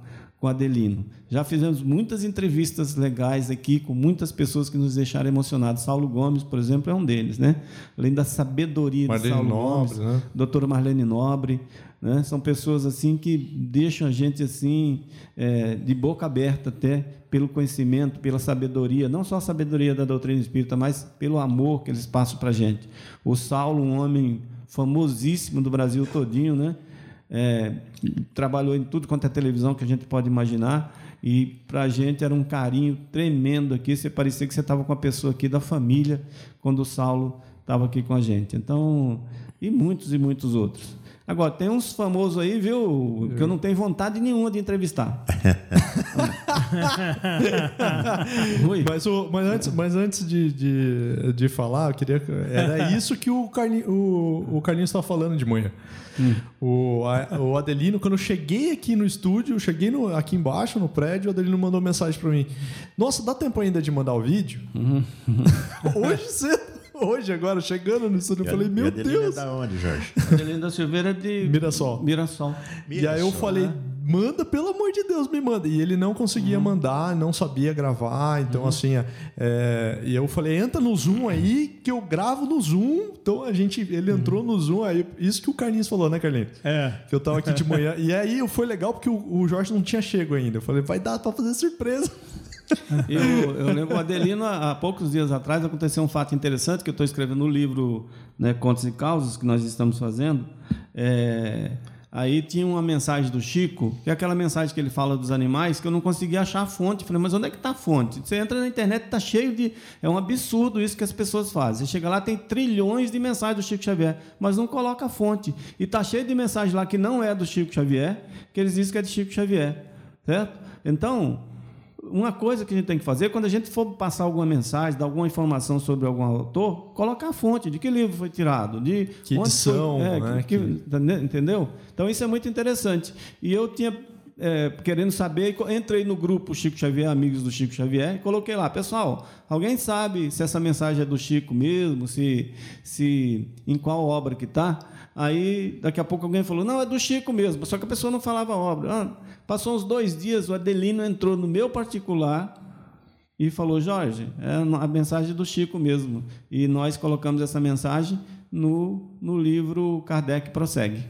com Adelino. Já fizemos muitas entrevistas legais aqui com muitas pessoas que nos deixaram emocionados. Saulo Gomes, por exemplo, é um deles, né? Além da sabedoria Marlene de Saulo Nobre, Gomes, né? doutora Marlene Nobre, né? São pessoas assim que deixam a gente assim é, de boca aberta até pelo conhecimento, pela sabedoria, não só a sabedoria da doutrina espírita, mas pelo amor que eles passam para a gente. O Saulo, um homem famosíssimo do Brasil todinho, né? É, trabalhou em tudo quanto é televisão que a gente pode imaginar. E para a gente era um carinho tremendo aqui. Você parecia que você estava com a pessoa aqui da família quando o Saulo estava aqui com a gente. Então, e muitos e muitos outros. Agora, tem uns famosos aí, viu, que eu não tenho vontade nenhuma de entrevistar. mas, o, mas, antes, mas antes de, de, de falar, eu queria. Era isso que o, Carlinhos, o, o Carlinhos estava falando de manhã. Hum. O, a, o Adelino, quando eu cheguei aqui no estúdio, cheguei no, aqui embaixo no prédio, o Adelino mandou mensagem para mim: Nossa, dá tempo ainda de mandar o vídeo? Uhum. Hoje cedo. Hoje, agora, chegando no estúdio, eu falei, meu Deus. é da onde, Jorge? Adelino da Silveira é de... Mirassol. Mirassol. E aí eu falei, né? manda, pelo amor de Deus, me manda. E ele não conseguia uhum. mandar, não sabia gravar. Então, uhum. assim, é, e eu falei, entra no Zoom aí, que eu gravo no Zoom. Então, a gente, ele entrou uhum. no Zoom aí. Isso que o Carlinhos falou, né, Carlinhos? É. Que eu tava aqui de manhã. e aí foi legal porque o, o Jorge não tinha chego ainda. Eu falei, vai dar pra fazer surpresa. Eu, eu lembro, o Adelino, há poucos dias atrás, aconteceu um fato interessante que eu estou escrevendo no livro né, Contos e Causas, que nós estamos fazendo. É, aí tinha uma mensagem do Chico, que é aquela mensagem que ele fala dos animais, que eu não conseguia achar a fonte. Falei, mas onde é que está a fonte? Você entra na internet, está cheio de. É um absurdo isso que as pessoas fazem. Você chega lá, tem trilhões de mensagens do Chico Xavier, mas não coloca a fonte. E está cheio de mensagens lá que não é do Chico Xavier, que eles dizem que é de Chico Xavier. Certo? Então, uma coisa que a gente tem que fazer, quando a gente for passar alguma mensagem, dar alguma informação sobre algum autor, colocar a fonte, de que livro foi tirado, de que edição, foi, é, né? Que, que, entendeu? Então isso é muito interessante. E eu tinha é, querendo saber, entrei no grupo Chico Xavier, Amigos do Chico Xavier, e coloquei lá, pessoal, alguém sabe se essa mensagem é do Chico mesmo, se, se em qual obra que está? Aí, daqui a pouco alguém falou, não, é do Chico mesmo, só que a pessoa não falava obra. Ah, passou uns dois dias, o Adelino entrou no meu particular e falou, Jorge, é a mensagem do Chico mesmo. E nós colocamos essa mensagem no, no livro Kardec Prossegue.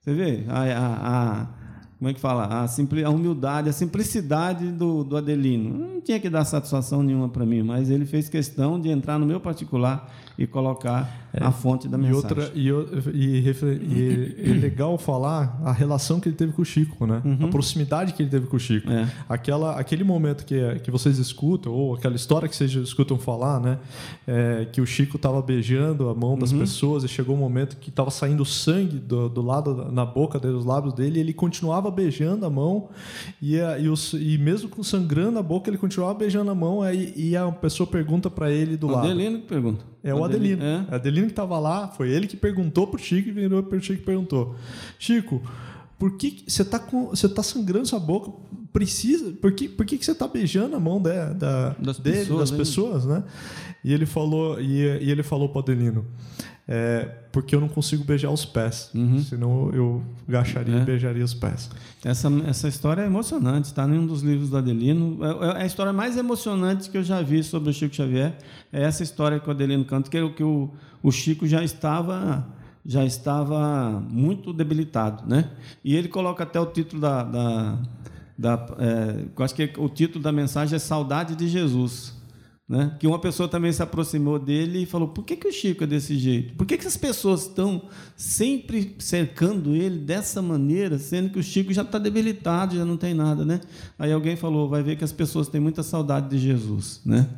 Você vê? a, a, a como é que fala? A, a humildade, a simplicidade do, do Adelino. Não tinha que dar satisfação nenhuma para mim, mas ele fez questão de entrar no meu particular e colocar é, a fonte da mensagem. E, outra, e, e, e, é legal falar a relação que ele teve com o Chico, né? Uhum. A proximidade que ele teve com o Chico. É. Aquela, aquele momento que, que vocês escutam, ou aquela história que vocês escutam falar, né? É, que o Chico estava beijando a mão das uhum. pessoas e chegou um momento que estava saindo sangue do, do lado, na boca dele, dos lábios dele, e ele continuava beijando a mão e, e, os, e mesmo com sangrando a boca, ele continuava beijando a mão aí, e a pessoa pergunta para ele do o lado. Adelino pergunta. É o Adelino. É. Adelino que estava lá, foi ele que perguntou pro Chico e virou pro Chico e perguntou: Chico, por que você está com, você tá sangrando sua boca? Precisa, por que, por que, que você está beijando a mão da, da das dele, pessoas, das pessoas, né? E ele falou, e, e ele falou para Adelino: é, porque eu não consigo beijar os pés. Uhum. Senão eu agacharia é. e beijaria os pés. Essa, essa história é emocionante, está em um dos livros do Adelino. É, é, a história mais emocionante que eu já vi sobre o Chico Xavier. É essa história que o Adelino canta, que, é que o, o Chico já estava já estava muito debilitado, né? E ele coloca até o título da, da, da é, acho que o título da mensagem é Saudade de Jesus. Né? Que uma pessoa também se aproximou dele e falou: por que, que o Chico é desse jeito? Por que, que as pessoas estão sempre cercando ele dessa maneira, sendo que o Chico já está debilitado, já não tem nada? Né? Aí alguém falou: vai ver que as pessoas têm muita saudade de Jesus. Né?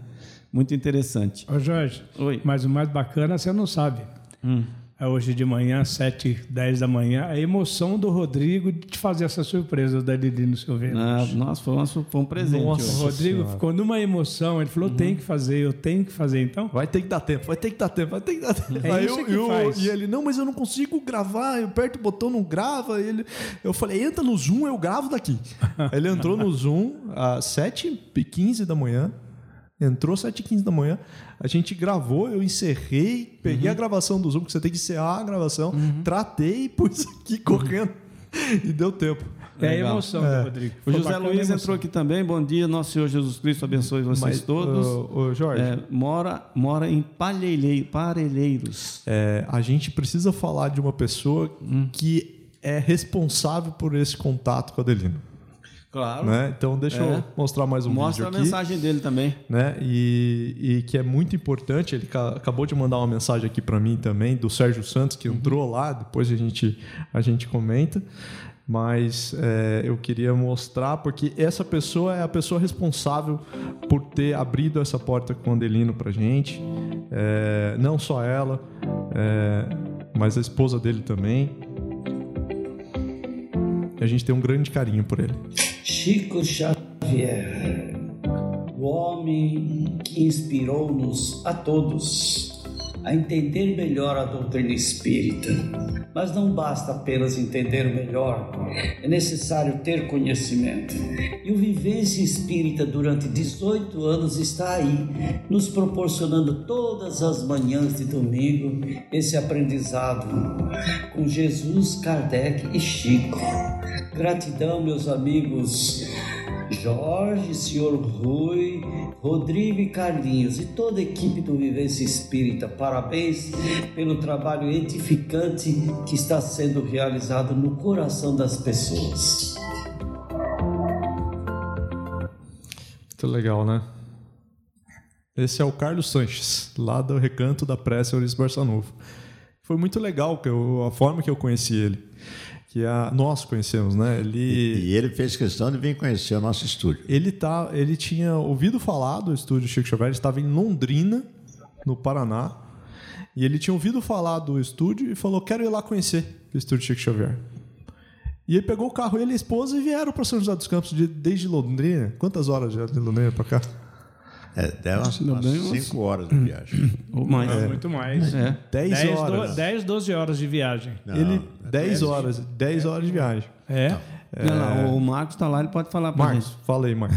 Muito interessante. Ô Jorge, Oi. mas o mais bacana você não sabe. Hum. Hoje de manhã, 7, 10 da manhã, a emoção do Rodrigo de fazer essa surpresa da Didi no seu evento. Ah, nossa, foi, um, foi um presente. Nossa, o Rodrigo senhora. ficou numa emoção, ele falou: uhum. tem que fazer, eu tenho que fazer. Então. Vai ter que dar tempo, vai ter que dar tempo, vai ter que dar tempo. É Aí eu, que eu, faz. E ele, não, mas eu não consigo gravar, eu aperto o botão, não grava. Ele, eu falei, entra no Zoom, eu gravo daqui. ele entrou no Zoom às 7h15 da manhã. Entrou às 7h15 da manhã, a gente gravou, eu encerrei, peguei uhum. a gravação do Zoom, que você tem que encerrar a gravação, uhum. tratei e pus aqui correndo e deu tempo. É a emoção, é. Rodrigo. O José Luiz entrou aqui também. Bom dia, nosso Senhor Jesus Cristo abençoe vocês Mas, todos. O, Jorge. É, mora, mora em Palheilei, Parelheiros. É, a gente precisa falar de uma pessoa hum. que é responsável por esse contato com a Adelino. Claro. Né? Então, deixa é. eu mostrar mais um Mostra vídeo aqui. Mostra a mensagem dele também. Né? E, e, que é muito importante. Ele acabou de mandar uma mensagem aqui para mim também, do Sérgio Santos, que uhum. entrou lá, depois a gente, a gente comenta. Mas é, eu queria mostrar, porque essa pessoa é a pessoa responsável por ter abrido essa porta com o Andelino para gente. É, não só ela, é, mas a esposa dele também. A gente tem um grande carinho por ele. Chico Xavier, o homem que inspirou-nos a todos a entender melhor a doutrina espírita. Mas não basta apenas entender melhor, é necessário ter conhecimento. E o Vivência Espírita durante 18 anos está aí, nos proporcionando todas as manhãs de domingo esse aprendizado com Jesus, Kardec e Chico. Gratidão, meus amigos Jorge, senhor Rui, Rodrigo e Carlinhos e toda a equipe do Vivência Espírita. Parabéns pelo trabalho edificante que está sendo realizado no coração das pessoas. Muito legal, né? Esse é o Carlos Sanches, lá do Recanto da Prece Euris Barçanovo. Foi muito legal a forma que eu conheci ele que a, nós conhecemos, né? Ele e, e, ele fez questão de vir conhecer o nosso estúdio. Ele tá, ele tinha ouvido falar do estúdio Chico Xavier, ele estava em Londrina, no Paraná, e ele tinha ouvido falar do estúdio e falou: "Quero ir lá conhecer o estúdio Chico Xavier". E ele pegou o carro ele e a esposa e vieram para São José dos Campos de, desde Londrina. Quantas horas já de Londrina para cá? É, deve umas 5 horas de viagem. Ou mais. É. Muito mais. É. 10 horas. 10, 12 horas de viagem. Não, ele, 10 horas. 10 horas de viagem. É? é. Não, o Marcos está lá, ele pode falar para Marcos, gente. falei, Marcos.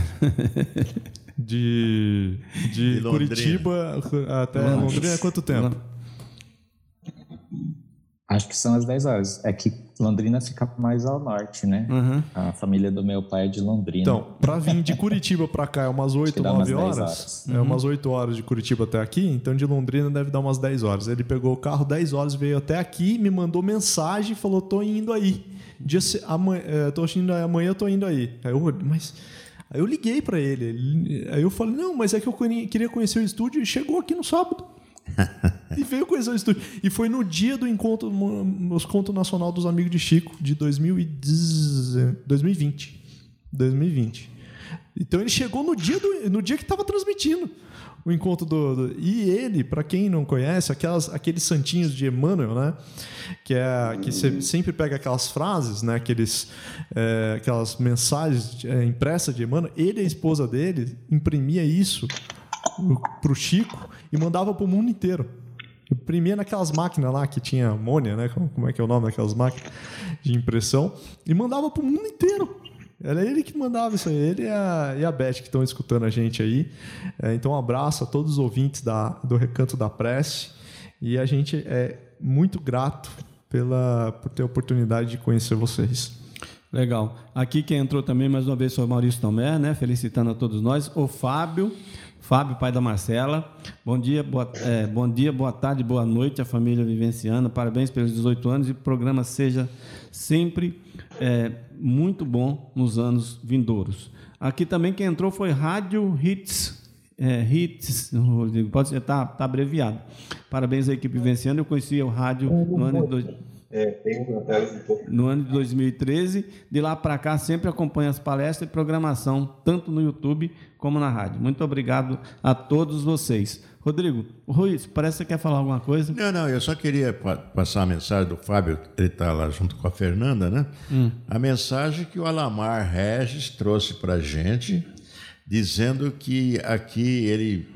de, de, de Curitiba até Londrina é quanto tempo? Acho que são as 10 horas. É que Londrina fica mais ao norte, né? Uhum. A família do meu pai é de Londrina. Então, para vir de Curitiba para cá é umas 8, 9 horas. horas. É uhum. umas 8 horas de Curitiba até aqui. Então, de Londrina deve dar umas 10 horas. Ele pegou o carro 10 horas, veio até aqui, me mandou mensagem e falou: tô indo aí. Dia, amanhã, é, tô indo, amanhã eu tô indo aí. Aí eu, mas. Aí eu liguei para ele. Aí eu falei: não, mas é que eu queria conhecer o estúdio e chegou aqui no sábado e veio conhecer o estúdio. E foi no dia do encontro, encontro nacional dos amigos de Chico, de 2020. 2020. Então ele chegou no dia, do, no dia que estava transmitindo o encontro do, do e ele para quem não conhece aquelas, aqueles santinhos de Emmanuel né que é que sempre pega aquelas frases né aqueles é, aquelas mensagens é, impressas de Emmanuel ele e a esposa dele imprimia isso para o Chico e mandava para o mundo inteiro. Imprimia naquelas máquinas lá que tinha amônia, né? Como é que é o nome daquelas máquinas de impressão? E mandava para o mundo inteiro. Era ele que mandava isso aí, ele e a, e a Beth que estão escutando a gente aí. É, então, um abraço a todos os ouvintes da, do Recanto da Prece. E a gente é muito grato pela, por ter a oportunidade de conhecer vocês. Legal. Aqui quem entrou também mais uma vez foi o Maurício Tomé, né? Felicitando a todos nós. O Fábio. Fábio, pai da Marcela. Bom dia, boa, é, bom dia, boa tarde, boa noite à família vivenciana. Parabéns pelos 18 anos e o programa seja sempre é, muito bom nos anos vindouros. Aqui também quem entrou foi Rádio Hits. É, hits, Rodrigo, pode ser, tá, tá abreviado. Parabéns à equipe vivenciana. Eu conheci o rádio no ano de é, tem No ano de 2013, de lá para cá, sempre acompanho as palestras e programação, tanto no YouTube como na rádio. Muito obrigado a todos vocês. Rodrigo, Rui, parece que você quer falar alguma coisa. Não, não, eu só queria passar a mensagem do Fábio, ele está lá junto com a Fernanda, né? Hum. A mensagem que o Alamar Regis trouxe para a gente, dizendo que aqui ele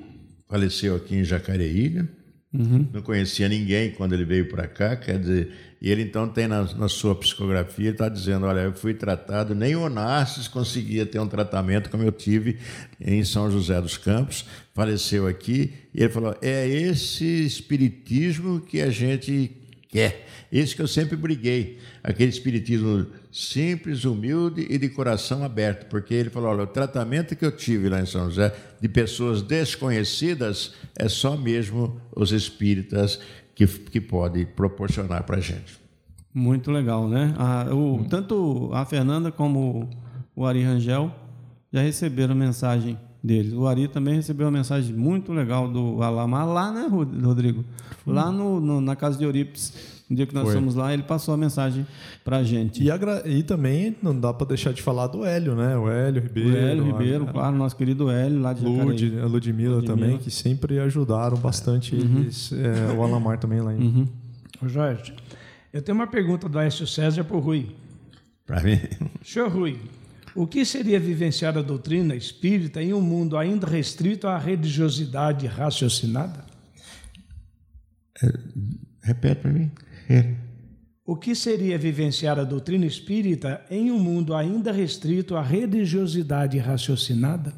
faleceu aqui em Jacareí, né? Uhum. Não conhecia ninguém quando ele veio para cá, quer dizer, e ele então tem na, na sua psicografia, está dizendo: Olha, eu fui tratado, nem o Onassis conseguia ter um tratamento como eu tive em São José dos Campos, faleceu aqui, e ele falou: É esse espiritismo que a gente quer. Esse que eu sempre briguei, aquele espiritismo simples, humilde e de coração aberto, porque ele falou: olha, o tratamento que eu tive lá em São José de pessoas desconhecidas é só mesmo os espíritas que, que pode proporcionar para a gente. Muito legal, né? A, o, tanto a Fernanda como o Ari Rangel já receberam mensagem deles. O Ari também recebeu uma mensagem muito legal do Alamar lá, né, Rodrigo? Lá no, no na casa de Eurípides no dia que nós Foi. fomos lá, ele passou a mensagem para a gente. E, e, também não dá para deixar de falar do Hélio, né? O Hélio Ribeiro. O Hélio Ribeiro, a, claro, nosso querido Hélio lá de Lud, A Ludmilla, Ludmilla também, que sempre ajudaram bastante uhum. eles, é, o Alamar também lá em... Uhum. Ô Jorge, eu tenho uma pergunta do Aécio César para o Rui. Para mim? Senhor Rui, o que seria vivenciar a doutrina espírita em um mundo ainda restrito à religiosidade raciocinada? É, repete para mim. O que seria vivenciar a doutrina espírita em um mundo ainda restrito à religiosidade raciocinada?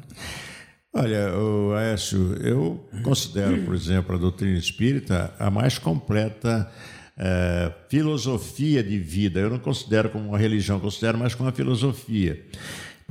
Olha, Aécio, eu considero, por exemplo, a doutrina espírita a mais completa é, filosofia de vida. Eu não considero como uma religião, considero mais como uma filosofia.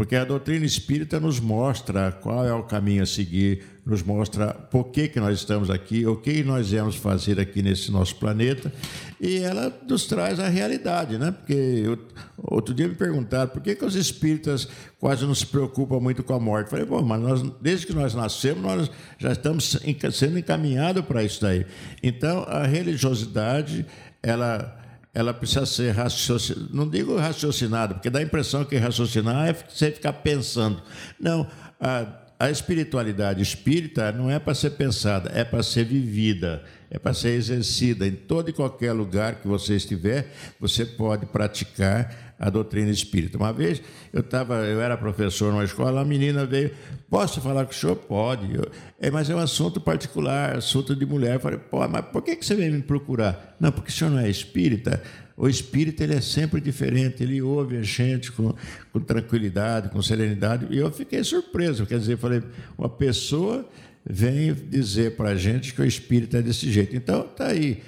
Porque a doutrina espírita nos mostra qual é o caminho a seguir, nos mostra por que, que nós estamos aqui, o que nós viemos fazer aqui nesse nosso planeta, e ela nos traz a realidade, né? Porque eu, outro dia me perguntaram por que, que os espíritas quase não se preocupam muito com a morte. Eu falei, bom, mas nós, desde que nós nascemos, nós já estamos sendo encaminhados para isso daí. Então, a religiosidade, ela ela precisa ser raciocinada, não digo raciocinada, porque dá a impressão que raciocinar é você ficar pensando. Não, a, a espiritualidade espírita não é para ser pensada, é para ser vivida, é para ser exercida. Em todo e qualquer lugar que você estiver, você pode praticar a doutrina espírita. Uma vez eu tava, eu era professor numa escola, a menina veio, posso falar com o senhor? Pode. Eu, é, mas é um assunto particular, assunto de mulher. Eu falei, pô, mas por que, que você veio me procurar? Não, porque o senhor não é espírita. O espírita ele é sempre diferente, ele ouve a gente com, com tranquilidade, com serenidade. E eu fiquei surpreso, quer dizer, falei, uma pessoa vem dizer para a gente que o espírito é desse jeito. Então, tá aí,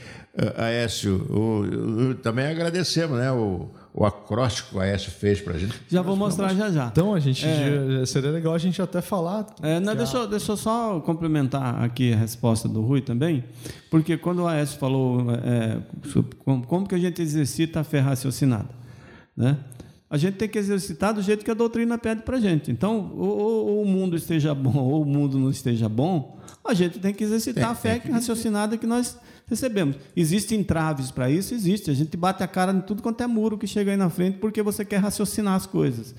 Aécio, o, o, também agradecemos, né? O, o acróstico que o Aécio fez para a gente. Já vou mostrar já já. Então, a gente é, seria legal a gente até falar. É, não, deixa, eu, deixa eu só complementar aqui a resposta do Rui também, porque quando o Aécio falou é, como, como que a gente exercita a fé raciocinada, né? a gente tem que exercitar do jeito que a doutrina pede para a gente. Então, ou, ou, o mundo esteja bom ou o mundo não esteja bom, a gente tem que exercitar tem, a fé que... raciocinada que nós recebemos. Existem entraves para isso? Existe. A gente bate a cara em tudo quanto é muro que chega aí na frente porque você quer raciocinar as coisas.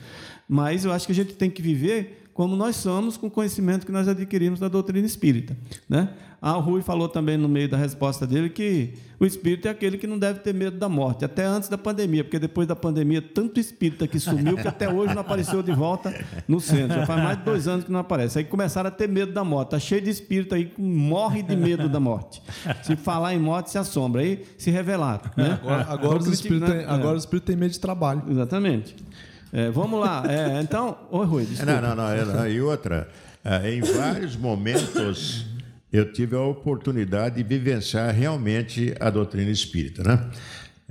Mas eu acho que a gente tem que viver como nós somos com o conhecimento que nós adquirimos da doutrina espírita. Né? Ah, o Rui falou também no meio da resposta dele que o espírito é aquele que não deve ter medo da morte, até antes da pandemia, porque depois da pandemia, tanto espírita que sumiu que até hoje não apareceu de volta no centro. Já faz mais de dois anos que não aparece. Aí começaram a ter medo da morte. Está cheio de espírito aí que morre de medo da morte. Se falar em morte, se assombra. Aí se revelaram. Né? Agora, agora, os espíritos né? agora os espíritos têm medo de trabalho. Exatamente. É, vamos lá. É, então, oi, Rui. Desculpa. Não, não, não. E outra, é, em vários momentos eu tive a oportunidade de vivenciar realmente a doutrina espírita, né?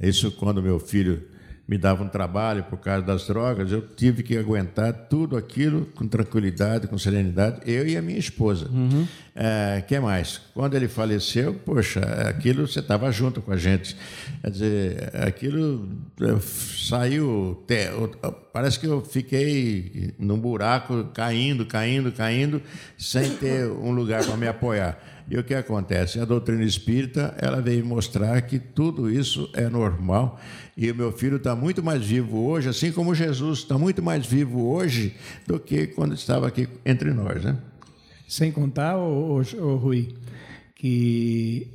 Isso quando meu filho me dava um trabalho por causa das drogas, eu tive que aguentar tudo aquilo com tranquilidade, com serenidade, eu e a minha esposa. Uhum. É, que mais? Quando ele faleceu, poxa, aquilo você estava junto com a gente. Quer dizer, aquilo é, saiu. Parece que eu fiquei num buraco, caindo, caindo, caindo, sem ter um lugar para me apoiar. E o que acontece? A doutrina espírita ela veio mostrar que tudo isso é normal e o meu filho está muito mais vivo hoje, assim como Jesus está muito mais vivo hoje do que quando estava aqui entre nós, né? Sem contar, o, Rui, que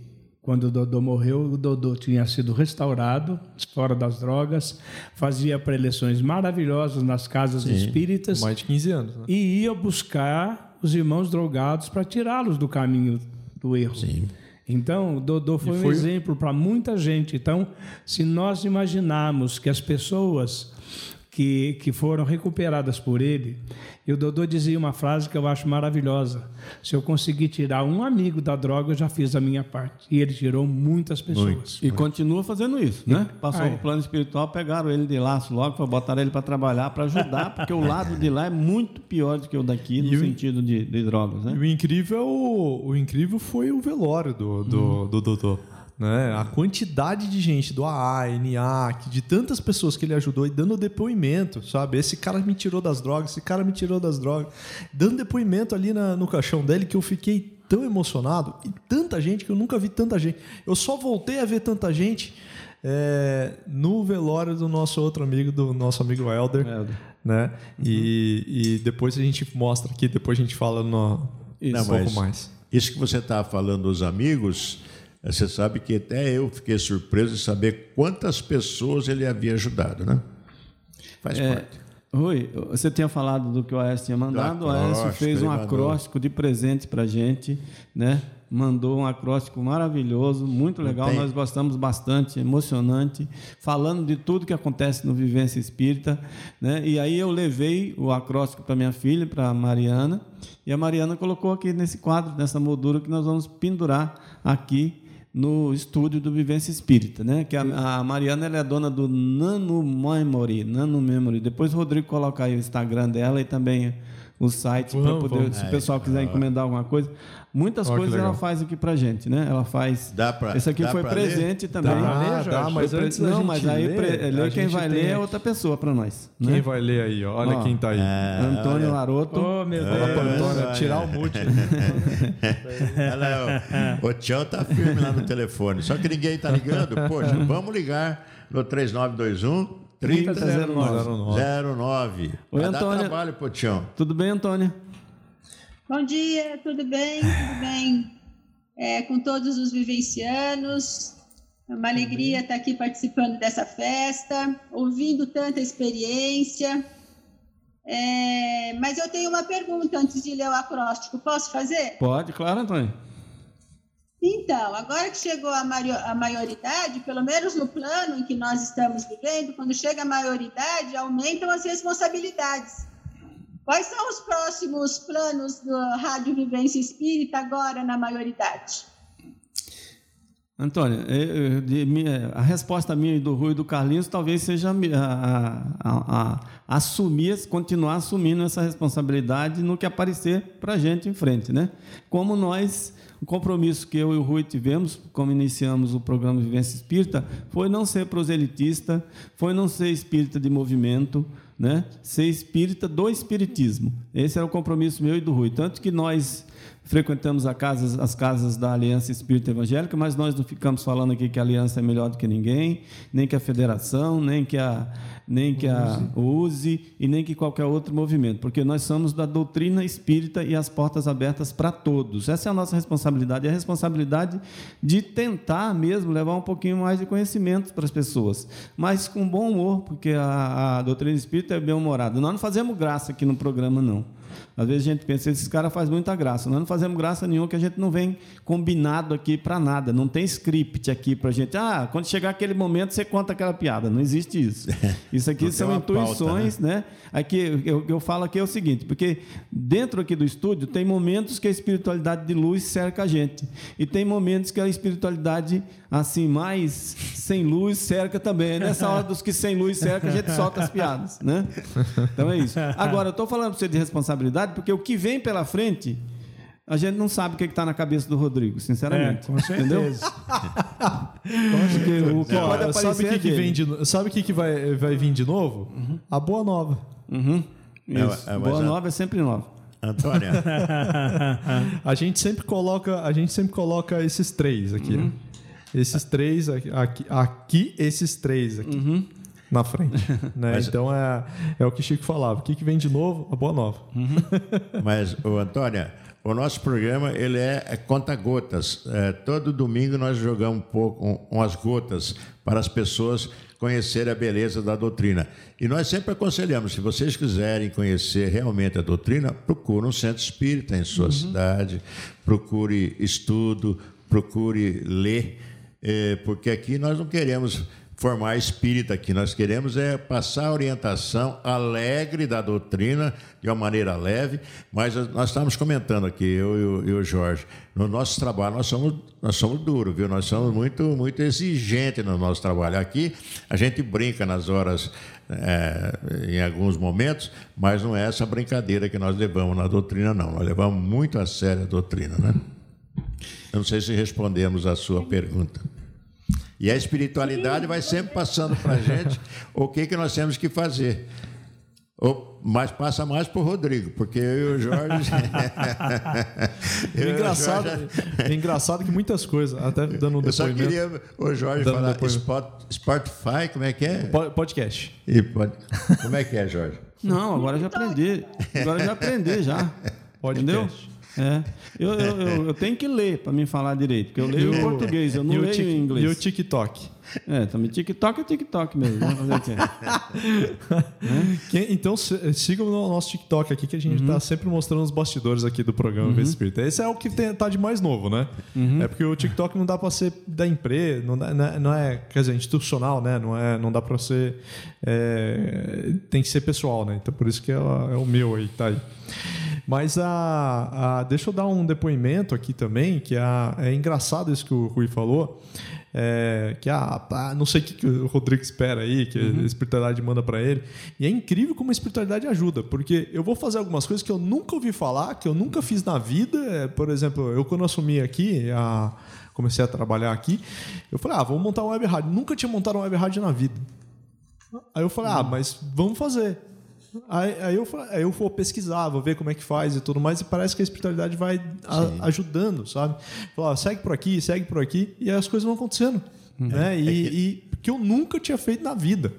quando o Dodô morreu, o Dodô tinha sido restaurado, fora das drogas, fazia preleções maravilhosas nas casas Sim, espíritas. Mais de 15 anos. Né? E ia buscar os irmãos drogados para tirá-los do caminho do erro. Sim. Então, Dodô foi, foi um exemplo para muita gente. Então, se nós imaginarmos que as pessoas que, que foram recuperadas por ele. E o Dodô dizia uma frase que eu acho maravilhosa: se eu conseguir tirar um amigo da droga, eu já fiz a minha parte. E ele tirou muitas pessoas. Muito, e muito. continua fazendo isso, né? Passou ah, é. o plano espiritual, pegaram ele de laço logo, botaram ele para trabalhar, para ajudar, porque o lado de lá é muito pior do que o daqui no e sentido de, de, drogas, né? E o incrível, o incrível foi o velório do, do, hum. do Dodô. Né? A quantidade de gente do AA, NAC, de tantas pessoas que ele ajudou e dando depoimento, sabe? Esse cara me tirou das drogas, esse cara me tirou das drogas. Dando depoimento ali na, no caixão dele que eu fiquei tão emocionado. E tanta gente que eu nunca vi tanta gente. Eu só voltei a ver tanta gente é, no velório do nosso outro amigo, do nosso amigo Elder. Elder. Né? Uhum. E, e depois a gente mostra aqui, depois a gente fala no, Isso. um pouco mais. Isso que você está falando dos amigos você sabe que até eu fiquei surpreso de saber quantas pessoas ele havia ajudado, né? Faz é, parte. Rui, você tinha falado do que o Aécio tinha mandado. O Aécio fez um acróstico de presente para gente, né? Mandou um acróstico maravilhoso, muito legal. Nós gostamos bastante, emocionante, falando de tudo que acontece no Vivência Espírita, né? E aí eu levei o acróstico para minha filha, para Mariana, e a Mariana colocou aqui nesse quadro, nessa moldura que nós vamos pendurar aqui no estúdio do Vivência Espírita, né? Que a, a Mariana ela é dona do Nano Memory, Nano Memory. Depois o Rodrigo coloca aí o Instagram dela e também o site para poder, vamos. se o pessoal quiser encomendar alguma coisa. Muitas oh, coisas ela faz aqui pra gente, né? Ela faz. Dá pra, Esse aqui foi presente ler? também. Dá, dá, dá mas antes Não, mas aí ler, ler quem vai ler é outra pessoa para nós. Quem né? vai ler aí? Olha ó, quem tá aí. É, Antônio olha. Laroto. Oh, meu Deus. Antônio, tirar o mute. olha, o, o Tião tá firme lá no telefone. Só que ninguém tá ligando. Poxa, vamos ligar no 3921 3009. 09. Oi, Antônio. trabalho. Tudo bem, Antônio? Bom dia, tudo bem? Tudo bem? É, com todos os vivencianos. É uma alegria estar aqui participando dessa festa, ouvindo tanta experiência. É, mas eu tenho uma pergunta antes de ler o acróstico. Posso fazer? Pode, claro, Antônio. Então, agora que chegou a, a maioridade, pelo menos no plano em que nós estamos vivendo, quando chega a maioridade, aumentam as responsabilidades. Quais são os próximos planos da Rádio Vivência Espírita agora na maioridade? Antônia, a resposta minha e do Rui e do Carlinhos talvez seja a, a, a, assumir, continuar assumindo essa responsabilidade no que aparecer para a gente em frente, né? Como nós, o compromisso que eu e o Rui tivemos, como iniciamos o programa Vivência Espírita, foi não ser proselitista, foi não ser espírita de movimento, né? ser espírita do espiritismo. Esse era o compromisso meu e do Rui. Tanto que nós frequentamos casas, as casas da Aliança Espírita Evangélica, mas nós não ficamos falando aqui que a Aliança é melhor do que ninguém, nem que a Federação, nem que a, nem que a USE e nem que qualquer outro movimento, porque nós somos da doutrina espírita e as portas abertas para todos. Essa é a nossa responsabilidade, é a responsabilidade de tentar mesmo levar um pouquinho mais de conhecimento para as pessoas, mas com bom humor, porque a, a doutrina espírita é bem-humorada. Nós não fazemos graça aqui no programa, não. Às vezes a gente pensa, esses caras fazem muita graça. Nós não fazemos graça nenhuma, que a gente não vem combinado aqui para nada. Não tem script aqui para gente. Ah, quando chegar aquele momento, você conta aquela piada. Não existe isso. Isso aqui são intuições, pauta, né? né? Aqui, eu, eu falo aqui é o seguinte, porque dentro aqui do estúdio tem momentos que a espiritualidade de luz cerca a gente. E tem momentos que a espiritualidade, assim, mais sem luz cerca também. Nessa hora dos que sem luz cerca, a gente solta as piadas, né? Então é isso. Agora, eu estou falando para você de responsabilidade, porque o que vem pela frente a gente não sabe o que está na cabeça do Rodrigo, sinceramente. É, com certeza. Entendeu? o que pode aparecer sabe o que, que vem de, sabe o que, que vai, vai vir de novo? Uhum. A boa nova. Uhum. Isso. É, é, boa nova é sempre nova. Antônia. a gente sempre coloca, a gente sempre coloca esses três aqui. Uhum. Esses três aqui, aqui, aqui, esses três aqui. Uhum. Na frente. Né? Mas, então é, é o que Chico falava. O que, que vem de novo? A boa nova. Uhum. Mas, o Antônia, o nosso programa ele é, é conta-gotas. É, todo domingo nós jogamos um pouco, um, umas gotas para as pessoas conhecerem a beleza da doutrina. E nós sempre aconselhamos, se vocês quiserem conhecer realmente a doutrina, procure um centro espírita em sua uhum. cidade, procure estudo, procure ler, é, porque aqui nós não queremos formar espírita aqui. Nós queremos é passar a orientação alegre da doutrina, de uma maneira leve, mas nós estamos comentando aqui, eu e o Jorge, no nosso trabalho nós somos, nós somos duros, viu? Nós somos muito, muito exigentes no nosso trabalho. Aqui a gente brinca nas horas, é, em alguns momentos, mas não é essa brincadeira que nós levamos na doutrina, não. Nós levamos muito a sério a doutrina, né? Eu não sei se respondemos a sua pergunta. E a espiritualidade vai sempre passando para a gente o que, que nós temos que fazer. Mas passa mais para o Rodrigo, porque eu e o Jorge. eu engraçado, Jorge... é engraçado que muitas coisas, até dando um depoimento. Eu só queria o Jorge falar Spotify, como é que é? Podcast. E pod... Como é que é, Jorge? Não, agora já aprendi. Agora já aprendi já. Podcast. Entendeu? É. Eu, eu, eu, eu, tenho que ler para me falar direito, porque eu leio em português, eu não leio tic, em inglês. E o TikTok? É, também TikTok é TikTok mesmo. é? Então sigam o nosso TikTok aqui, que a gente está uhum. sempre mostrando os bastidores aqui do programa uhum. Espírita. Esse é o que tem, tá de mais novo, né? Uhum. É porque o TikTok não dá para ser da empresa, não, dá, é, não, é, quer dizer, institucional, né? Não, é, não dá para ser. É, tem que ser pessoal, né? Então por isso que é, é o meu aí, tá aí. Mas a, a, deixa eu dar um depoimento aqui também, que a, é engraçado isso que o Rui falou. É, que a, a, não sei o que, que o Rodrigo espera aí, que uhum. a espiritualidade manda para ele. E é incrível como a espiritualidade ajuda, porque eu vou fazer algumas coisas que eu nunca ouvi falar, que eu nunca fiz na vida. É, por exemplo, eu quando assumi aqui, a, comecei a trabalhar aqui, eu falei, ah, vamos montar uma web rádio. Nunca tinha montado uma web rádio na vida. Aí eu falei, ah, mas vamos fazer. Aí, aí, eu, aí eu vou pesquisar, vou ver como é que faz e tudo mais, e parece que a espiritualidade vai a, ajudando, sabe? Falar, segue por aqui, segue por aqui, e aí as coisas vão acontecendo. Uhum. Né? E, é que... e que eu nunca tinha feito na vida.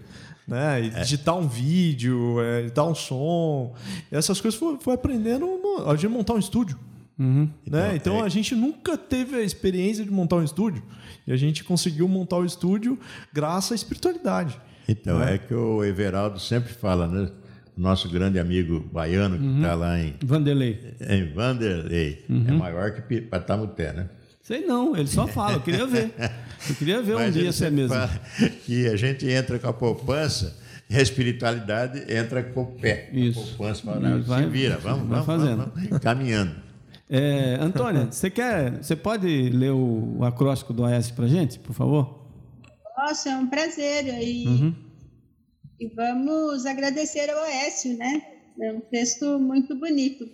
Né? É. digitar um vídeo, é, editar um som, essas coisas foi, foi aprendendo a gente montar um estúdio. Uhum. Né? Então, então é... a gente nunca teve a experiência de montar um estúdio. E a gente conseguiu montar o estúdio graças à espiritualidade. Então, né? é que o Everaldo sempre fala, né? Nosso grande amigo baiano que está uhum. lá em Vanderlei. Em Vanderlei. É uhum. É maior que Patamuté, né? Sei não, ele só fala, eu queria ver. Eu queria ver Mas um dia se é mesmo. Que a gente entra com a poupança e a espiritualidade entra com o pé. Isso. A poupança fala, vai, se vira, vamos, vai vamos, fazendo. Vamos, vamos, caminhando. É, Antônia, você quer, você pode ler o, o acróstico do AS para gente, por favor? Nossa, é um prazer. E uhum. E vamos agradecer ao Oécio, né? É um texto muito bonito.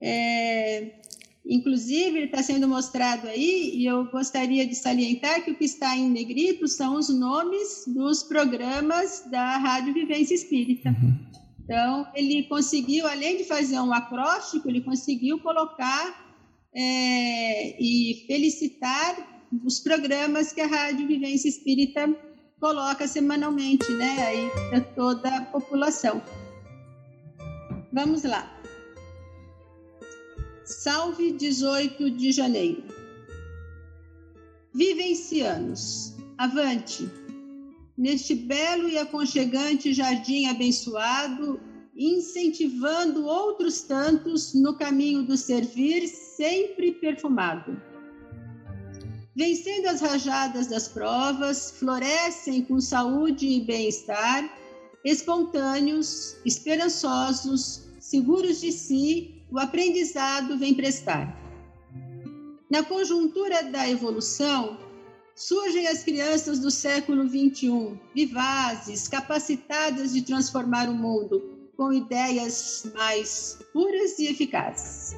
É, inclusive, ele está sendo mostrado aí, e eu gostaria de salientar que o que está em negrito são os nomes dos programas da Rádio Vivência Espírita. Uhum. Então, ele conseguiu, além de fazer um acróstico, ele conseguiu colocar é, e felicitar os programas que a Rádio Vivência Espírita coloca semanalmente, né, aí para toda a população. Vamos lá. Salve 18 de janeiro. Vivencianos, avante! Neste belo e aconchegante jardim abençoado, incentivando outros tantos no caminho do servir sempre perfumado vencendo as rajadas das provas, florescem com saúde e bem-estar, espontâneos, esperançosos, seguros de si, o aprendizado vem prestar. Na conjuntura da evolução, surgem as crianças do século XXI, vivazes, capacitadas de transformar o mundo com ideias mais puras e eficazes.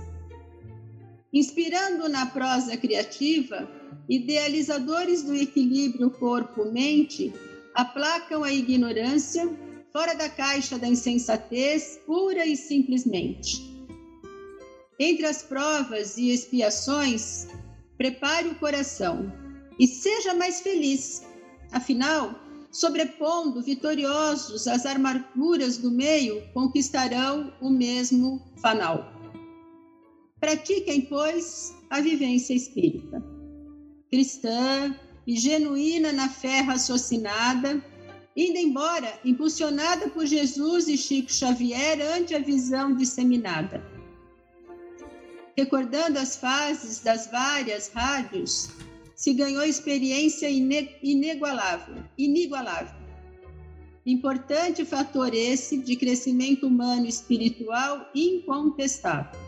Inspirando na prosa criativa, idealizadores do equilíbrio corpo-mente aplacam a ignorância fora da caixa da insensatez pura e simplesmente. Entre as provas e expiações, prepare o coração e seja mais feliz. Afinal, sobrepondo vitoriosos as amarguras do meio, conquistarão o mesmo fanal. Pratiquem, pois, a vivência espírita. Cristã e genuína na fé raciocinada, indo embora impulsionada por Jesus e Chico Xavier ante a visão disseminada. Recordando as fases das várias rádios, se ganhou experiência inigualável, inigualável. Importante fator esse de crescimento humano e espiritual incontestável.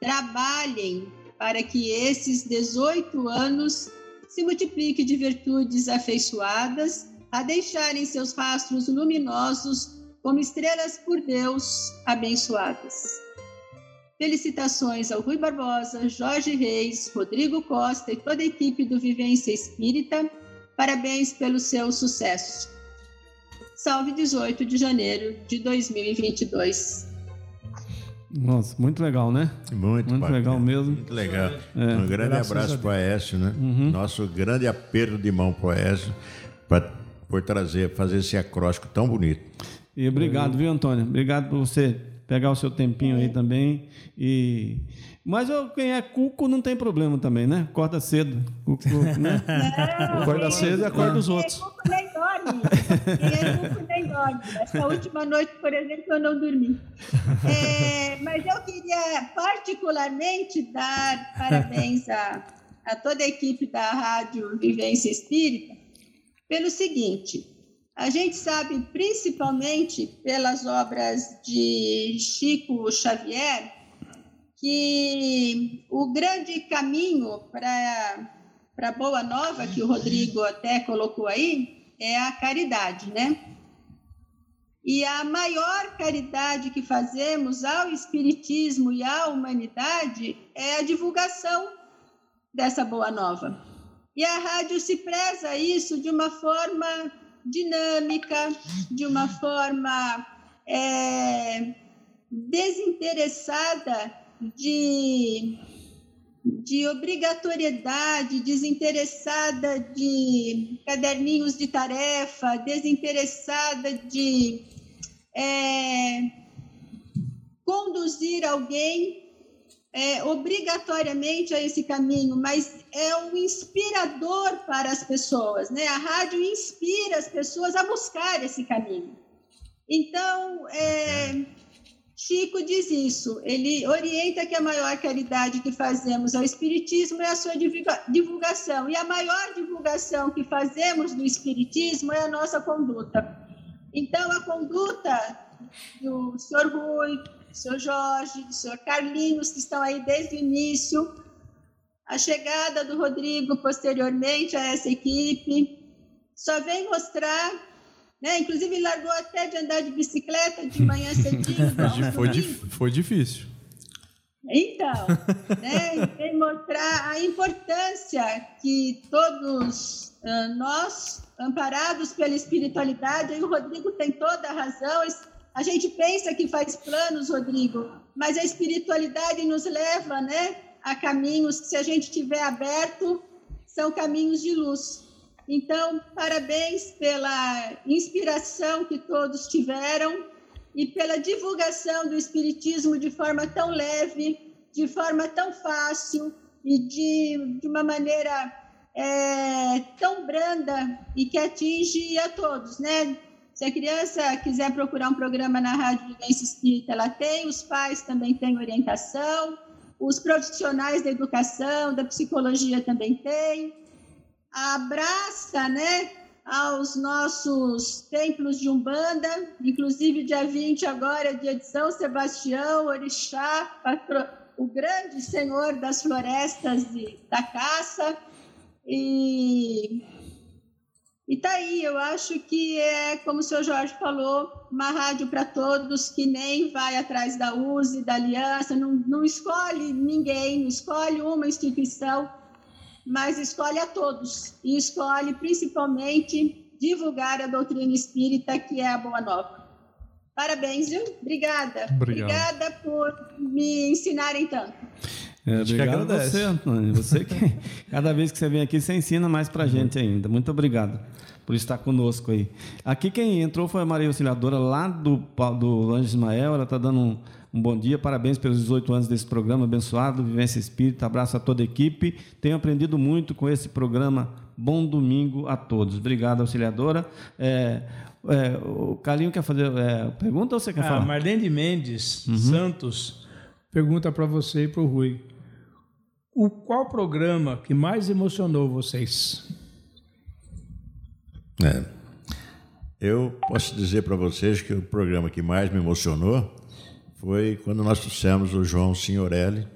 Trabalhem para que esses 18 anos se multipliquem de virtudes afeiçoadas a deixarem seus rastros luminosos como estrelas por Deus abençoadas. Felicitações ao Rui Barbosa, Jorge Reis, Rodrigo Costa e toda a equipe do Vivência Espírita. Parabéns pelo seu sucesso. Salve 18 de janeiro de 2022. Nossa, muito legal, né? Muito, muito legal mesmo. Muito legal. É. Um grande Graças abraço para o Aécio, né? Uhum. Nosso grande aperto de mão para o Aécio, por trazer, fazer esse acróstico tão bonito. E obrigado, viu, Antônio? Obrigado por você pegar o seu tempinho aí também. E... Mas eu, quem é cuco não tem problema também, né? Acorda cedo. Cuco, né? Acorda cedo e acorda os outros. Dorme. Quem é cuco nem. Essa última noite, por exemplo, eu não dormi. É, mas eu queria particularmente dar parabéns a, a toda a equipe da Rádio Vivência Espírita pelo seguinte: a gente sabe, principalmente pelas obras de Chico Xavier, que o grande caminho para a Boa Nova, que o Rodrigo até colocou aí, é a caridade, né? E a maior caridade que fazemos ao Espiritismo e à humanidade é a divulgação dessa Boa Nova. E a rádio se preza isso de uma forma dinâmica, de uma forma é, desinteressada de, de obrigatoriedade, desinteressada de caderninhos de tarefa, desinteressada de é, conduzir alguém é, obrigatoriamente a esse caminho, mas é um inspirador para as pessoas, né? A rádio inspira as pessoas a buscar esse caminho. Então, é, Chico diz isso, ele orienta que a maior caridade que fazemos ao Espiritismo é a sua divulgação, e a maior divulgação que fazemos do Espiritismo é a nossa conduta. Então, a conduta do Sr. Rui, do senhor Jorge, do senhor Carlinhos, que estão aí desde o início, a chegada do Rodrigo posteriormente a essa equipe, só vem mostrar, né? inclusive largou até de andar de bicicleta de manhã cedinho. foi, foi difícil. Então, né, vem mostrar a importância que todos uh, nós, amparados pela espiritualidade, e o Rodrigo tem toda a razão, a gente pensa que faz planos, Rodrigo, mas a espiritualidade nos leva, né, a caminhos que se a gente tiver aberto, são caminhos de luz. Então, parabéns pela inspiração que todos tiveram e pela divulgação do espiritismo de forma tão leve, de forma tão fácil e de, de uma maneira é, tão branda e que atinge a todos, né? Se a criança quiser procurar um programa na Rádio Vivência Espírita, ela tem, os pais também têm orientação, os profissionais da educação, da psicologia também têm. Abraça, né, aos nossos templos de Umbanda, inclusive dia 20 agora dia de São Sebastião, Orixá, patro, o grande senhor das florestas de, da caça. E e tá aí, eu acho que é, como o senhor Jorge falou, uma rádio para todos que nem vai atrás da USE, da aliança, não, não escolhe ninguém, não escolhe uma instituição, mas escolhe a todos. E escolhe principalmente divulgar a doutrina espírita, que é a Boa Nova. Parabéns, viu? Obrigada. Obrigado. Obrigada por me ensinarem tanto. É, obrigado a você, Antônio. Você que, cada vez que você vem aqui, você ensina mais para a gente ainda. Muito obrigado por estar conosco aí. Aqui quem entrou foi a Maria Auxiliadora, lá do, do Anjo Ismael. Ela está dando um, Um bom dia, parabéns pelos 18 anos desse programa abençoado, Vivência Espírita. Abraço a toda a equipe. Tenho aprendido muito com esse programa. Bom domingo a todos. Obrigado, auxiliadora. É, é, o Calinho quer fazer é, pergunta ou você quer ah, falar? Marlene Mendes uhum. Santos pergunta para você e para o Rui. O qual programa que mais emocionou vocês? É. Eu posso dizer para vocês que o programa que mais me emocionou foi quando nós trouxemos o João Signorelli,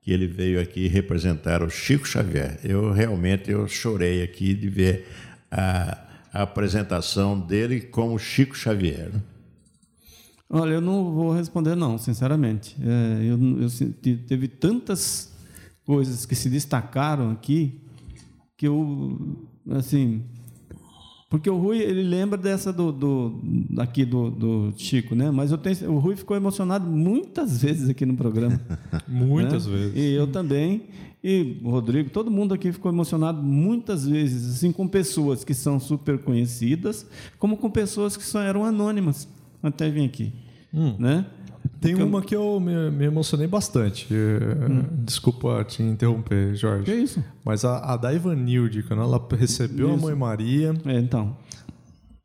que ele veio aqui representar o Chico Xavier. Eu realmente eu chorei aqui de ver a, a apresentação dele como Chico Xavier. Olha, eu não vou responder não, sinceramente. É, eu, eu, teve tantas coisas que se destacaram aqui que eu, assim, porque o Rui, ele lembra dessa do, do aqui do, do Chico, né? Mas eu tenho, o Rui ficou emocionado muitas vezes aqui no programa. muitas né? vezes. E eu também. E o Rodrigo, todo mundo aqui ficou emocionado muitas vezes, assim, com pessoas que são super conhecidas, como com pessoas que só eram anônimas até vir aqui. Hum. Né? Tem uma que eu me, me emocionei bastante. Hum. Desculpa te interromper, Jorge. Que isso? Mas a, a da Ivanilde, quando ela recebeu isso. a Mãe Maria. É, então.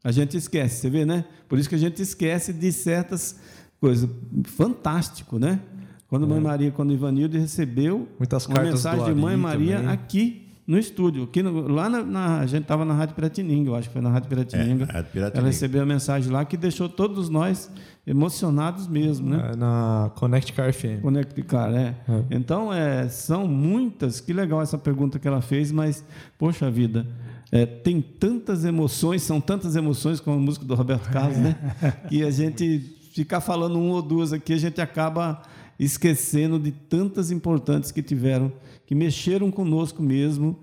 A gente esquece, você vê, né? Por isso que a gente esquece de certas coisas. Fantástico, né? Quando a Mãe é. Maria, quando Ivanilde recebeu Muitas uma mensagem de Mãe Maria também. aqui no estúdio. Aqui no, lá na, na, a gente estava na Rádio Piratininga, eu acho que foi na Rádio Piratininga. É, Rádio Piratininga. Ela recebeu a mensagem lá que deixou todos nós emocionados mesmo, né? É, na Connect Car FM. Connect Car, é. é. Então, é, são muitas. Que legal essa pergunta que ela fez, mas, poxa vida, é, tem tantas emoções, são tantas emoções com a música do Roberto Carlos, né? que a gente ficar falando um ou duas aqui, a gente acaba esquecendo de tantas importantes que tiveram que mexeram conosco mesmo.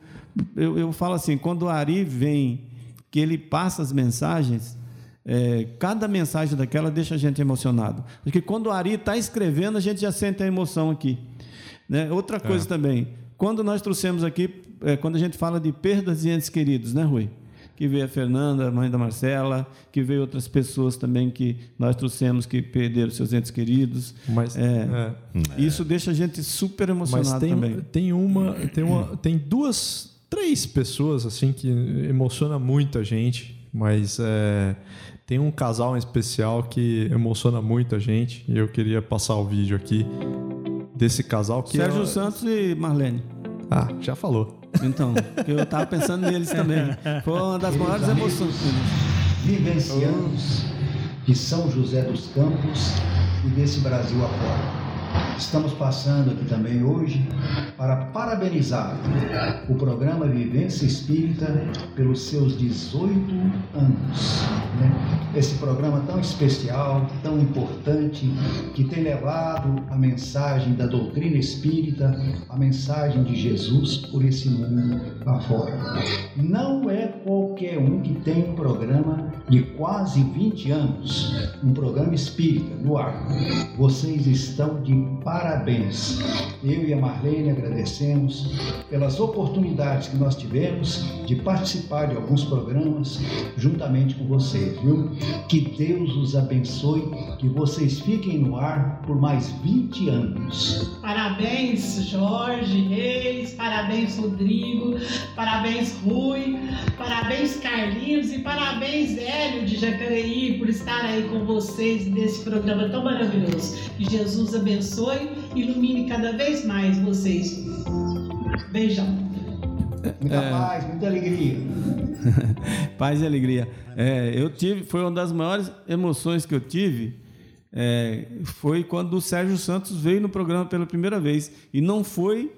Eu, eu falo assim, quando o Ari vem, que ele passa as mensagens, é, cada mensagem daquela deixa a gente emocionado. Porque quando o Ari está escrevendo, a gente já sente a emoção aqui. Né? Outra coisa é. também, quando nós trouxemos aqui, é, quando a gente fala de perdas de entes queridos, né, Rui? Que veio a Fernanda, a mãe da Marcela, que veio outras pessoas também que nós trouxemos que perderam seus entes queridos. Mas é, é, isso deixa a gente super emocionado Mas tem, também. Tem uma, tem uma, tem duas, três pessoas assim que emociona muito a gente, mas é, tem um casal em especial que emociona muito a gente e eu queria passar o vídeo aqui desse casal que Sérgio é... Santos e Marlene. Ah, já falou. Então, eu estava pensando neles também. Foi uma das maiores emoções. Vivencianos de São José dos Campos e desse Brasil afora. Estamos passando aqui também hoje para parabenizar o programa Vivência Espírita pelos seus 18 anos. Né? Esse programa tão especial, tão importante, que tem levado a mensagem da doutrina espírita, a mensagem de Jesus por esse mundo afora. Não é qualquer um que tem um programa de quase 20 anos, um programa espírita no ar. Vocês estão de parabéns. Eu e a Marlene agradecemos pelas oportunidades que nós tivemos de participar de alguns programas juntamente com vocês, viu? Que Deus os abençoe, que vocês fiquem no ar por mais 20 anos. Parabéns, Jorge Reis, parabéns, Rodrigo, parabéns, Rui, parabéns, Carlinhos e parabéns, Hélio de Jacareí, por estar aí com vocês nesse programa tão maravilhoso. Que Jesus abençoe ilumine cada vez mais vocês. Beijão. Muita é... paz, muita alegria. paz e alegria. É, eu tive, foi uma das maiores emoções que eu tive. É, foi quando o Sérgio Santos veio no programa pela primeira vez. E não foi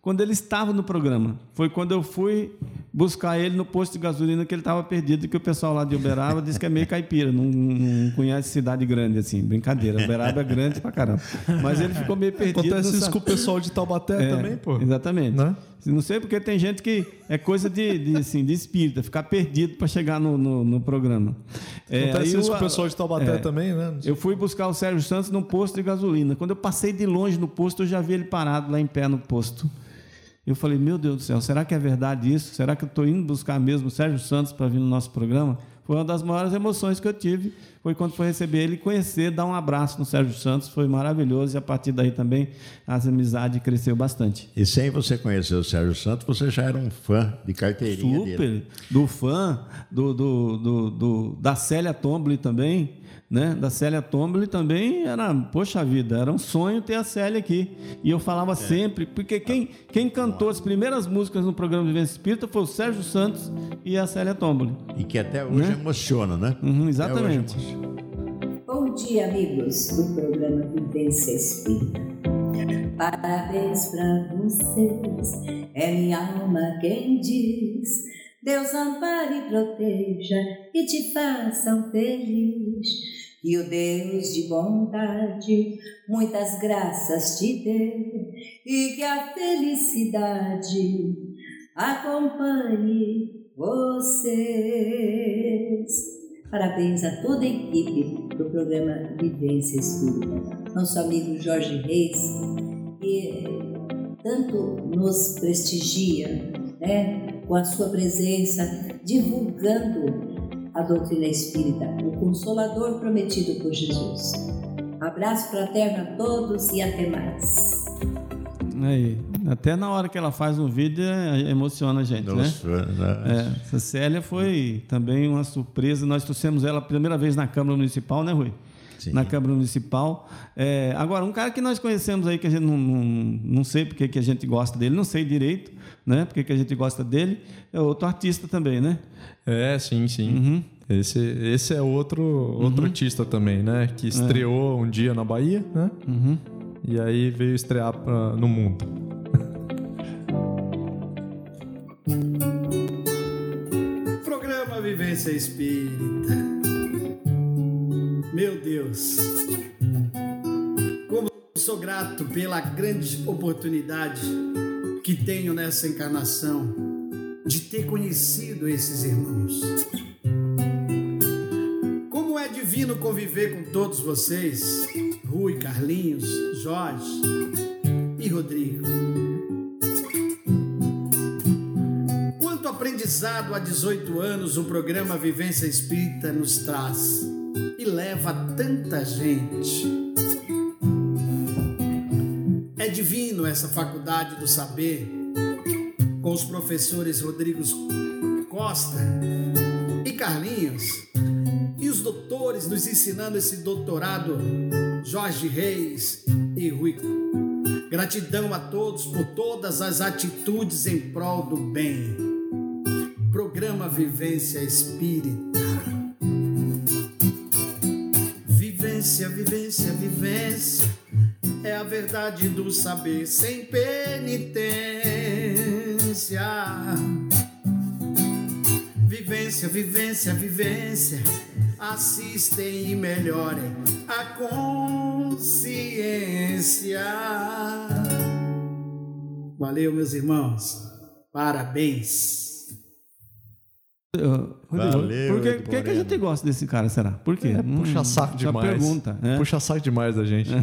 quando ele estava no programa. Foi quando eu fui buscar ele no posto de gasolina que ele estava perdido, que o pessoal lá de Uberaba disse que é meio caipira, não, não conhece cidade grande assim. Brincadeira, Uberaba é grande pra caramba. Mas ele ficou meio perdido. Acontece isso com o pessoal de Taubaté é, também, pô. Exatamente. Né? Não sei porque tem gente que é coisa de, de, assim, de espírita, ficar perdido para chegar no, no, no, programa. É, Acontece isso com o pessoal de Taubaté é, também, né? Eu fui buscar o Sérgio Santos num posto de gasolina. Quando eu passei de longe no posto, eu já vi ele parado lá em pé no posto. Eu falei, meu Deus do céu, será que é verdade isso? Será que eu estou indo buscar mesmo o Sérgio Santos para vir no nosso programa? foi uma das maiores emoções que eu tive. Foi quando foi receber ele, conhecer, dar um abraço no Sérgio Santos, foi maravilhoso e a partir daí também a amizade cresceu bastante. E sem você conhecer o Sérgio Santos, você já era um fã de carteirinha Super, dele. do fã, do, do, do, do da Célia Tomboli também, né? Da Célia Tomboli também era, poxa vida, era um sonho ter a Célia aqui. E eu falava é. sempre, porque quem, quem cantou as primeiras músicas no programa Vivência Espírita foi o Sérgio Santos e a Célia Tomboli. E que até hoje né? emociona, né? Uhum, exatamente. Bom dia, amigos do programa Vivência Espírita. Parabéns para vocês, é minha alma quem diz. Deus ampare e proteja e te façam feliz. E o Deus de bondade muitas graças te dê e que a felicidade acompanhe vocês. Parabéns a toda a equipe do programa Vivência Espírita. Nosso amigo Jorge Reis, que tanto nos prestigia, né, com a sua presença, divulgando a doutrina espírita, o consolador prometido por Jesus. Abraço fraterno a todos e até mais. Aí, até na hora que ela faz um vídeo é, emociona a gente, Nossa, né? né? É, essa Célia foi também uma surpresa. Nós trouxemos ela a primeira vez na Câmara Municipal, né, Rui? Sim. Na Câmara Municipal. É, agora, um cara que nós conhecemos aí, que a gente não, não, não sei porque que a gente gosta dele, não sei direito, né? Porque que a gente gosta dele, é outro artista também, né? É, sim, sim. Uhum. Esse, esse é outro, outro uhum. artista também, né? Que é. estreou é. um dia na Bahia, né? Uhum. E aí veio estrear pra, no mundo. Programa Vivência Espírita. Meu Deus. Como sou grato pela grande oportunidade que tenho nessa encarnação de ter conhecido esses irmãos. Como é divino conviver com todos vocês, Rui, Carlinhos, Jorge e Rodrigo. Quanto aprendizado há 18 anos o programa Vivência Espírita nos traz e leva tanta gente. Divino essa faculdade do saber com os professores Rodrigo Costa e Carlinhos, e os doutores nos ensinando esse doutorado, Jorge Reis e Rui. Gratidão a todos por todas as atitudes em prol do bem. Programa Vivência Espírita. Vivência, vivência, vivência é a verdade do saber sem penitência vivência. Vivência, vivência. Assistem e melhorem a consciência. Valeu, meus irmãos. Parabéns. Valeu, por que, por que, que, a gente gosta desse cara, será? Por quê? É, hum, puxa saco demais. Pergunta, é? Puxa saco demais da gente. um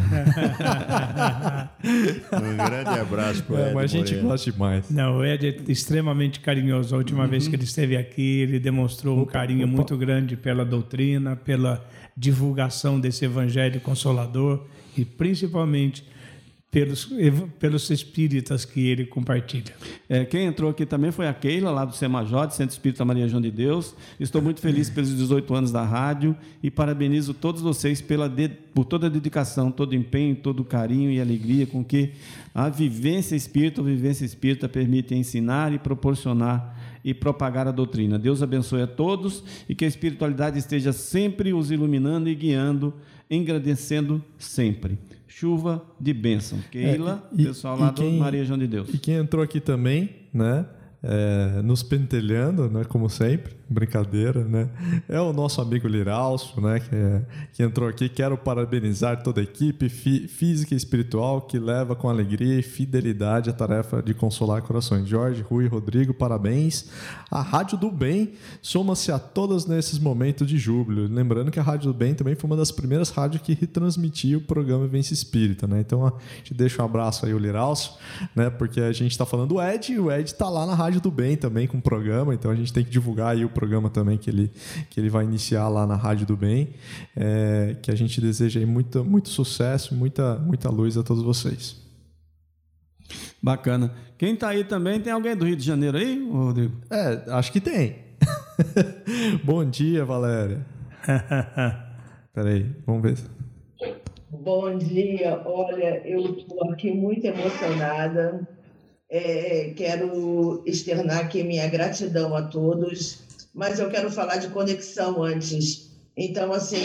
grande abraço para é, Ed. Mas a gente Moreira. gosta demais. Não, o Ed é extremamente carinhoso. A última uhum. vez que ele esteve aqui, ele demonstrou um carinho opa. muito grande pela doutrina, pela divulgação desse evangelho consolador e principalmente pelos, pelos espíritas que ele compartilha. É, quem entrou aqui também foi a Keila, lá do Semajode, Centro Espírita Maria João de Deus. Estou muito feliz pelos 18 anos da rádio e parabenizo todos vocês pela de, por toda a dedicação, todo o empenho, todo o carinho e alegria com que a vivência espírita, a vivência espírita permite ensinar e proporcionar e propagar a doutrina. Deus abençoe a todos e que a espiritualidade esteja sempre os iluminando e guiando, engrandecendo sempre chuva de bênção. Keila, é, e, pessoal lá quem, do Maria João de Deus. E quem entrou aqui também, né? É, nos pentelhando, né? Como sempre brincadeira, né? É o nosso amigo Liralso, né? Que, é, que entrou aqui. Quero parabenizar toda a equipe fí física e espiritual que leva com alegria e fidelidade a tarefa de consolar corações. Jorge, Rui, Rodrigo, parabéns. A Rádio do Bem soma-se a todas nesses momentos de júbilo. Lembrando que a Rádio do Bem também foi uma das primeiras rádios que retransmitia o programa Vence Espírita, né? Então a gente deixa um abraço aí o Liralso, né? Porque a gente está falando do Ed e o Ed está lá na Rádio do Bem também com o programa, então a gente tem que divulgar aí o programa também que ele, que ele vai iniciar lá na Rádio do Bem. É, que a gente deseja aí muito, muito sucesso, muita, muita luz a todos vocês. Bacana. Quem está aí também, tem alguém do Rio de Janeiro aí, Rodrigo? É, acho que tem. Bom dia, Valéria. Peraí, vamos ver. Bom dia, olha, eu estou aqui muito emocionada. É, quero externar aqui minha gratidão a todos, mas eu quero falar de conexão antes. Então, assim,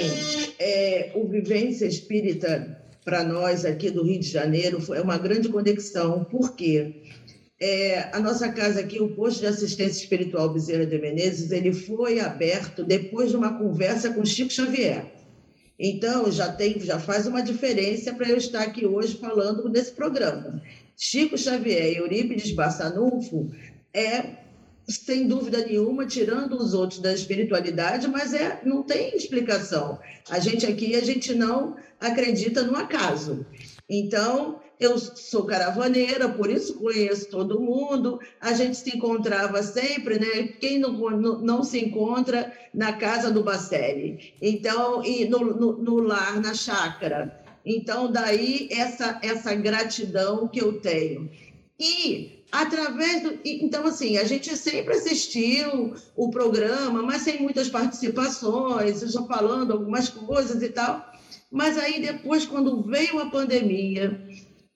é, o Vivência Espírita, para nós aqui do Rio de Janeiro, foi uma grande conexão. Por quê? É, a nossa casa aqui, o posto de assistência espiritual Bezerra de Menezes, ele foi aberto depois de uma conversa com Chico Xavier. Então, já, tem, já faz uma diferença para eu estar aqui hoje falando nesse programa. Chico Xavier e Eurípides Bassanufo é, sem dúvida nenhuma, tirando os outros da espiritualidade, mas é, não tem explicação. A gente aqui, a gente não acredita no acaso. Então, eu sou caravaneira, por isso conheço todo mundo. A gente se encontrava sempre, né? Quem não, não, não se encontra na casa do Bacelli? Então, e no, no, no, lar, na chácara. Então, daí essa, essa gratidão que eu tenho. E através do. Então, assim, a gente sempre assistiu o programa, mas sem muitas participações, já falando algumas coisas e tal. Mas aí depois, quando veio a pandemia,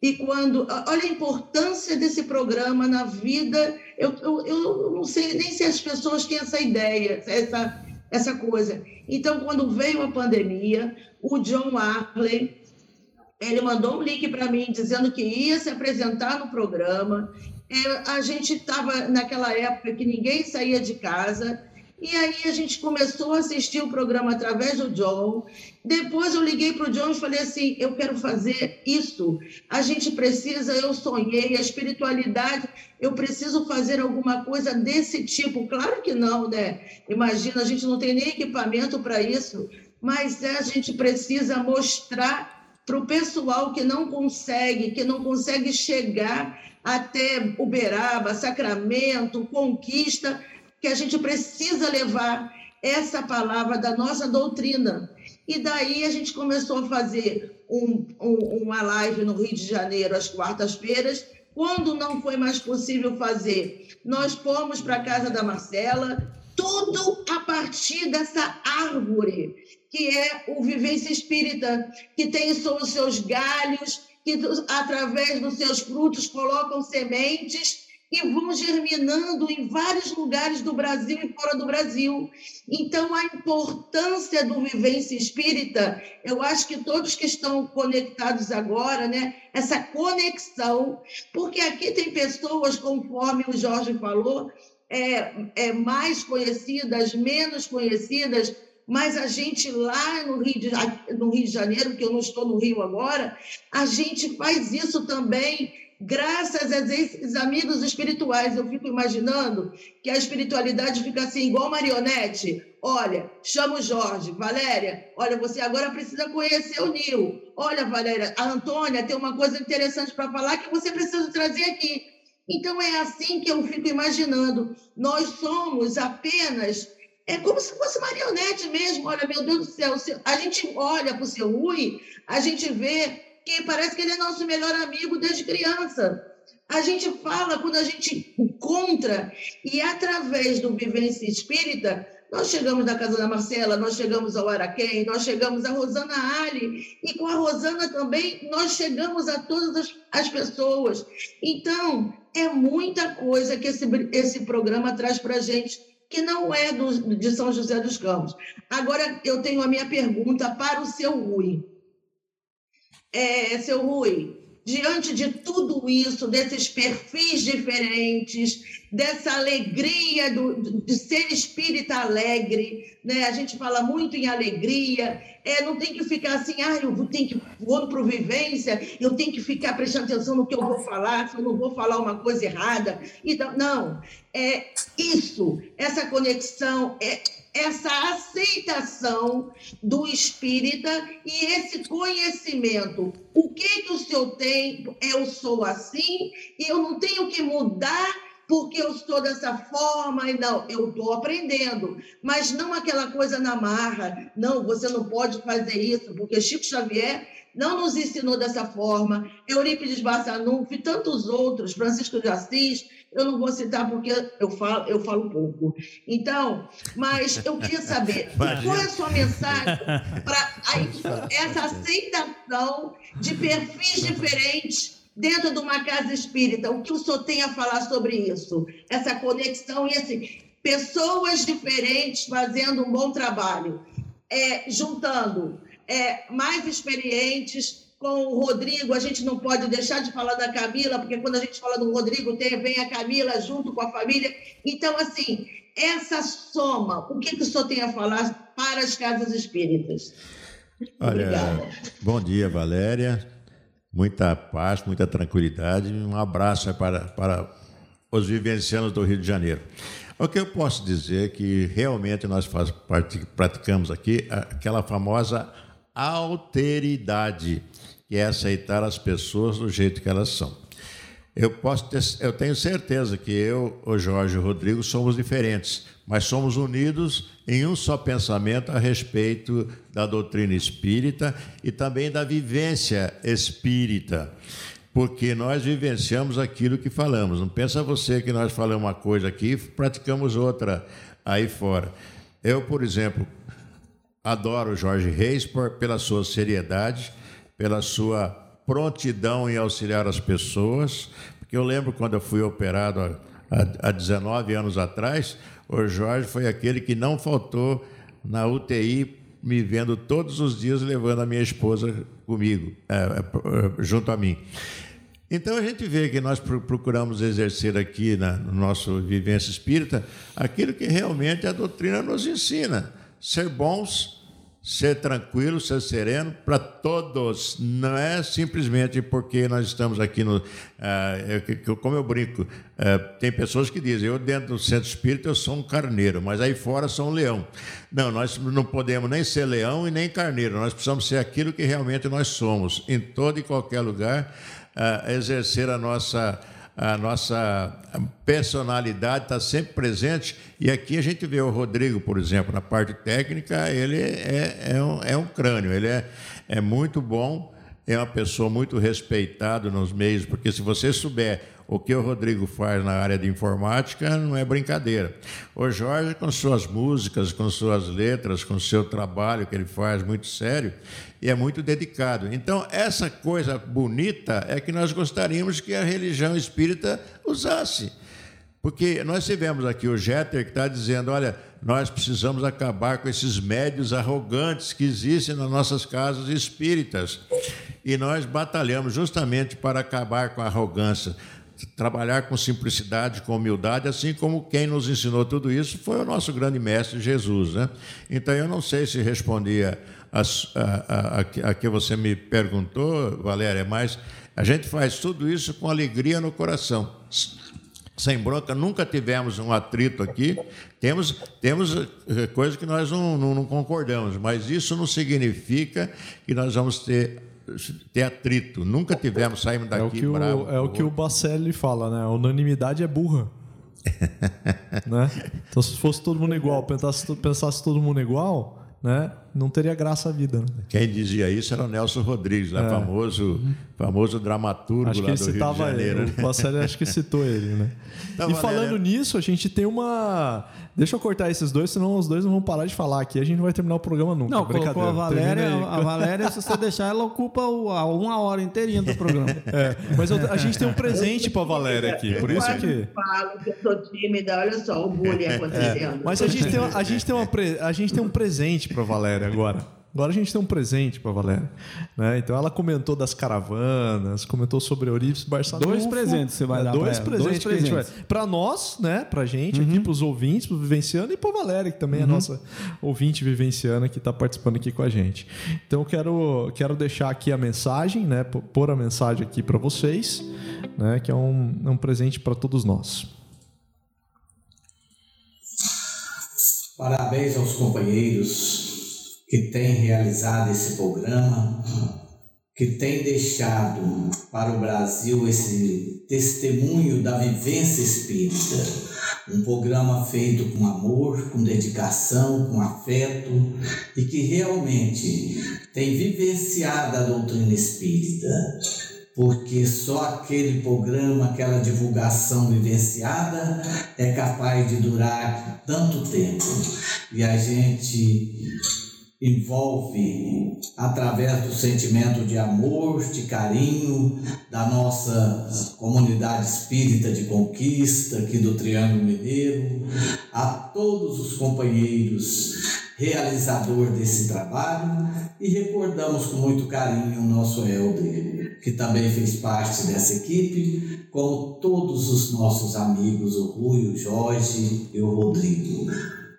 e quando. Olha a importância desse programa na vida. Eu, eu, eu não sei nem se as pessoas têm essa ideia, essa, essa coisa. Então, quando veio a pandemia, o John Arley ele mandou um link para mim dizendo que ia se apresentar no programa. É, a gente estava naquela época que ninguém saía de casa e aí a gente começou a assistir o programa através do John. Depois eu liguei para o John e falei assim: eu quero fazer isso. A gente precisa, eu sonhei, a espiritualidade, eu preciso fazer alguma coisa desse tipo. Claro que não, né? Imagina, a gente não tem nem equipamento para isso, mas é, a gente precisa mostrar para o pessoal que não consegue, que não consegue chegar até Uberaba, Sacramento, Conquista que a gente precisa levar essa palavra da nossa doutrina. E daí a gente começou a fazer um, um, uma live no Rio de Janeiro às quartas-feiras. Quando não foi mais possível fazer, nós fomos para a casa da Marcela, tudo a partir dessa árvore que é o Vivência Espírita, que tem os seus galhos, que através dos seus frutos colocam sementes e vão germinando em vários lugares do Brasil e fora do Brasil. Então, a importância do vivência espírita, eu acho que todos que estão conectados agora, né, essa conexão, porque aqui tem pessoas, conforme o Jorge falou, é, é, mais conhecidas, menos conhecidas, mas a gente lá no Rio, de, no Rio de Janeiro, que eu não estou no Rio agora, a gente faz isso também graças a esses amigos espirituais. Eu fico imaginando que a espiritualidade fica assim, igual marionete. Olha, chama o Jorge, Valéria, olha, você agora precisa conhecer o Nil. Olha, Valéria, a Antônia tem uma coisa interessante para falar que você precisa trazer aqui. Então é assim que eu fico imaginando. Nós somos apenas é como se fosse marionete mesmo. Olha, meu Deus do céu, a gente olha para o seu Rui, a gente vê que parece que ele é nosso melhor amigo desde criança. A gente fala quando a gente encontra, e através do Vivência Espírita, nós chegamos na casa da Marcela, nós chegamos ao Araquém, nós chegamos a Rosana Ali, e com a Rosana também nós chegamos a todas as, as pessoas. Então, é muita coisa que esse, esse programa traz para a gente, que não é do, de São José dos Campos. Agora, eu tenho a minha pergunta para o seu Rui é, seu Rui, diante de tudo isso, desses perfis diferentes, dessa alegria do, de ser espírita alegre, né? A gente fala muito em alegria, é, não tem que ficar assim, ah, eu tenho que vou para vivência, eu tenho que ficar prestando atenção no que eu vou falar, se eu não vou falar uma coisa errada. Então, não, é isso, essa conexão, é, essa aceitação do espírita e esse conhecimento. O que que o senhor tem? Eu sou assim e eu não tenho que mudar porque eu estou dessa forma e não, eu estou aprendendo, mas não aquela coisa na marra, não, você não pode fazer isso, porque Chico Xavier não nos ensinou dessa forma, Eurípides Barçanufo e tantos outros, Francisco de Assis, eu não vou citar porque eu falo, eu falo pouco. Então, mas eu queria saber qual é a sua mensagem para essa aceitação de perfis diferentes dentro de uma casa espírita. O que o senhor tem a falar sobre isso? Essa conexão e assim, pessoas diferentes fazendo um bom trabalho, é, juntando é, mais experientes com o Rodrigo, a gente não pode deixar de falar da Camila, porque quando a gente fala do Rodrigo, tem, vem a Camila junto com a família. Então, assim, essa soma, o que, que o senhor tem a falar para as casas espíritas? Olha, Obrigada. bom dia, Valéria. Muita paz, muita tranquilidade. Um abraço para, para os vivencianos do Rio de Janeiro. O que eu posso dizer é que realmente nós praticamos aqui aquela famosa alteridade, que é aceitar as pessoas do jeito que elas são. Eu, posso ter, eu tenho certeza que eu, o Jorge e o Rodrigo somos diferentes, mas somos unidos em um só pensamento a respeito da doutrina espírita e também da vivência espírita. Porque nós vivenciamos aquilo que falamos. Não pensa você que nós falamos uma coisa aqui e praticamos outra aí fora. Eu, por exemplo, adoro o Jorge Reis por, pela sua seriedade, pela sua prontidão em auxiliar as pessoas, porque eu lembro quando eu fui operado há, há 19 anos atrás, o Jorge foi aquele que não faltou na UTI, me vendo todos os dias levando a minha esposa comigo, é, é, junto a mim. Então a gente vê que nós procuramos exercer aqui na, no nosso vivência espírita aquilo que realmente a doutrina nos ensina ser bons, ser tranquilo, ser sereno para todos. Não é simplesmente porque nós estamos aqui no. Uh, como eu brinco, uh, tem pessoas que dizem, eu dentro do centro espírita eu sou um carneiro, mas aí fora sou um leão. Não, nós não podemos nem ser leão e nem carneiro, nós precisamos ser aquilo que realmente nós somos, em todo e qualquer lugar, uh, exercer a nossa a nossa personalidade está sempre presente. E aqui a gente vê o Rodrigo, por exemplo, na parte técnica, ele é, é, um, é um crânio, ele é, é muito bom, é uma pessoa muito respeitada nos meios, porque se você souber o que o Rodrigo faz na área de informática não é brincadeira. O Jorge, com suas músicas, com suas letras, com seu trabalho que ele faz muito sério, e é muito dedicado. Então, essa coisa bonita é que nós gostaríamos que a religião espírita usasse. Porque nós tivemos aqui o Jeter que está dizendo: olha, nós precisamos acabar com esses médios arrogantes que existem nas nossas casas espíritas. E nós batalhamos justamente para acabar com a arrogância trabalhar com simplicidade, com humildade, assim como quem nos ensinou tudo isso foi o nosso grande mestre Jesus. Né? Então, eu não sei se respondia a, a, a, a que você me perguntou, Valéria, mas a gente faz tudo isso com alegria no coração. Sem bronca, nunca tivemos um atrito aqui. Temos, temos eh, coisas que nós não, não, não concordamos, mas isso não significa que nós vamos ter ter atrito. Nunca tivemos, saímos daqui é o que bravo. O, é o que o Bacelli fala, né? A unanimidade é burra. né? Então, se fosse todo mundo igual, pensasse, pensasse todo mundo igual, né? Não teria graça a vida. Né? Quem dizia isso era o Nelson Rodrigues, né? É. famoso, famoso dramaturgo acho lá do Rio de Janeiro. Ele. Né? O Passalho acho que citou ele, né? Então, e Valéria... falando nisso, a gente tem uma... Deixa eu cortar esses dois, senão os dois não vão parar de falar aqui. A gente não vai terminar o programa nunca. Não, colocou a Valéria. A Valéria, se você deixar, ela ocupa uma hora inteirinha do programa. É, mas eu, a gente tem um presente para a Valéria aqui. Por isso que. Eu falo que eu sou tímida, olha só o bullying acontecendo. É, mas a gente tem, a gente tem, uma, a gente tem um presente para a Valéria agora. Agora a gente tem um presente para Valéria. Né? Então ela comentou das caravanas, comentou sobre Eurípides Barçanufo. Dois presentes você vai é, dar dois pra presentes dois presentes para nós, né? Para gente uhum. aqui, para os ouvintes, para o Vivenciano e para Valéria que também uhum. é nossa ouvinte vivenciana que está participando aqui com a gente. Então eu quero quero deixar aqui a mensagem, né? Pôr a mensagem aqui para vocês, né? Que é um, é um presente para todos nós. Parabéns aos companheiros que tem realizado esse programa. que tem deixado para o Brasil esse testemunho da vivência espírita. Um programa feito com amor, com dedicação, com afeto e que realmente tem vivenciado a doutrina espírita porque só aquele programa, aquela divulgação vivenciada é capaz de durar tanto tempo. E a gente envolve através do sentimento de amor, de carinho da nossa comunidade espírita de conquista aqui do Triângulo Mineiro, a todos os companheiros realizador desse trabalho e recordamos com muito carinho o nosso Helder, que também fez parte dessa equipe, como todos os nossos amigos, o Rui, o Jorge e o Rodrigo.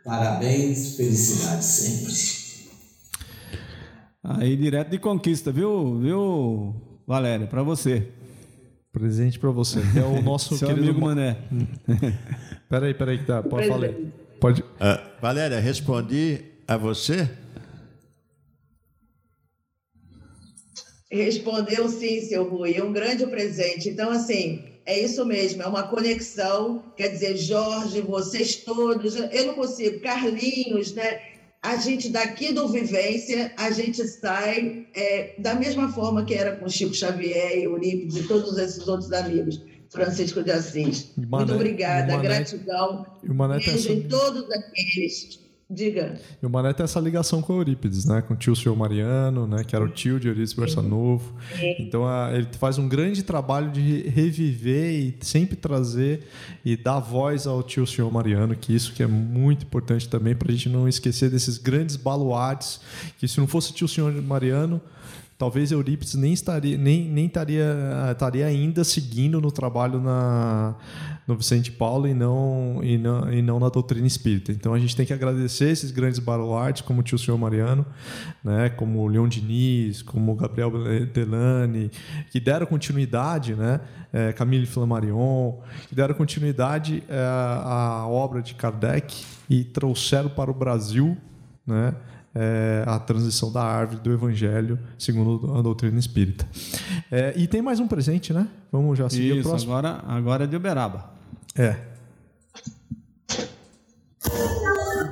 Parabéns, felicidade sempre. Aí, direto de conquista, viu, viu Valéria? Para você. Presente para você. É o nosso Seu querido amigo Mané. peraí, peraí, que tá. Pode falar. Pode. Uh, Valéria, respondi a você? Respondeu sim, seu Rui. É um grande presente. Então, assim, é isso mesmo, é uma conexão. Quer dizer, Jorge, vocês todos, eu não consigo, Carlinhos, né? A gente daqui do Vivência, a gente sai é, da mesma forma que era com Chico Xavier, Eurípides e todos esses outros amigos. Francisco de Assis. Mané, Muito obrigada, Mané, gratidão. E o Mané Beijo essa... em todos aqueles Diga. E o Mané tem essa ligação com Eurípides, né? Com o tio Senhor Mariano, né? Que era o tio de Eurípides Barçanovo. Então a, ele faz um grande trabalho de reviver e sempre trazer e dar voz ao tio Senhor Mariano, que isso que é muito importante também para a gente não esquecer desses grandes baluartes, que se não fosse o tio Senhor Mariano, talvez Eurípides nem estaria, nem, nem estaria, estaria ainda seguindo no trabalho na, no Vicente Paulo e não, e, não, e não na doutrina espírita. Então a gente tem que agradecer esses grandes baluartes, como o tio Senhor Mariano, né, como o Leon Diniz, como o Gabriel Delane, que deram continuidade, né, é, Camille Flammarion, que deram continuidade é, à obra de Kardec e trouxeram para o Brasil, né, é, a transição da árvore do Evangelho segundo a doutrina espírita. É, e tem mais um presente, né? Vamos já seguir Isso, o próximo. Agora, agora é de Uberaba. É.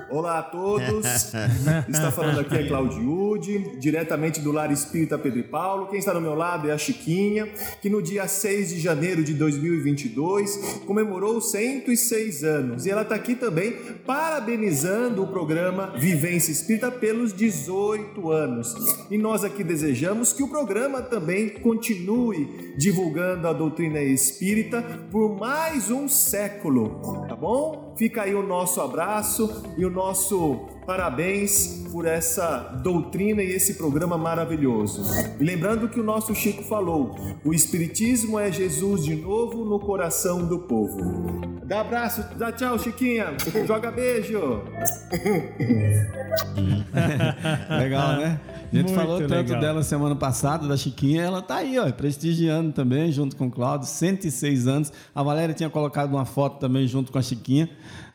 Olá a todos. está falando aqui é Claudiude, diretamente do Lar Espírita Pedro e Paulo. Quem está no meu lado é a Chiquinha, que no dia 6 de janeiro de 2022 comemorou 106 anos. E ela está aqui também parabenizando o programa Vivência Espírita pelos 18 anos. E nós aqui desejamos que o programa também continue divulgando a doutrina espírita por mais um século, tá bom? Fica aí o nosso abraço e o nosso parabéns por essa doutrina e esse programa maravilhoso. E lembrando que o nosso Chico falou: o Espiritismo é Jesus de novo no coração do povo. Dá abraço, dá tchau, Chiquinha. Joga beijo. Legal, né? A gente Muito falou tanto legal. dela semana passada, da Chiquinha, ela tá aí, ó, prestigiando também, junto com o Cláudio, 106 anos. A Valéria tinha colocado uma foto também junto com a Chiquinha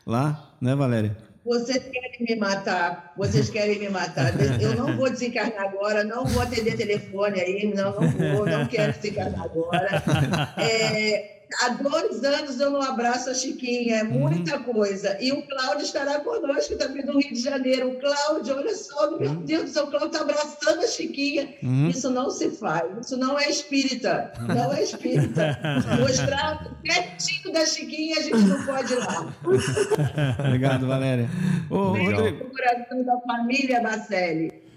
lá, né, Valéria? Vocês querem me matar, vocês querem me matar. Eu não vou desencarnar agora, não vou atender telefone aí, não, não vou, não quero desencarnar agora. É, há dois anos eu não abraço a Chiquinha, é muita coisa. E o Cláudio estará conosco também do Rio de Janeiro. O Cláudio, olha só, meu Deus do céu, o Cláudio está abraçando a Chiquinha. Uhum. Isso não se faz, isso não é espírita, não é espírita. Mostrar pertinho da Chiquinha, a gente não pode ir lá. Obrigado, Valéria. Ô, Rodrigo, coração da família Bacelli.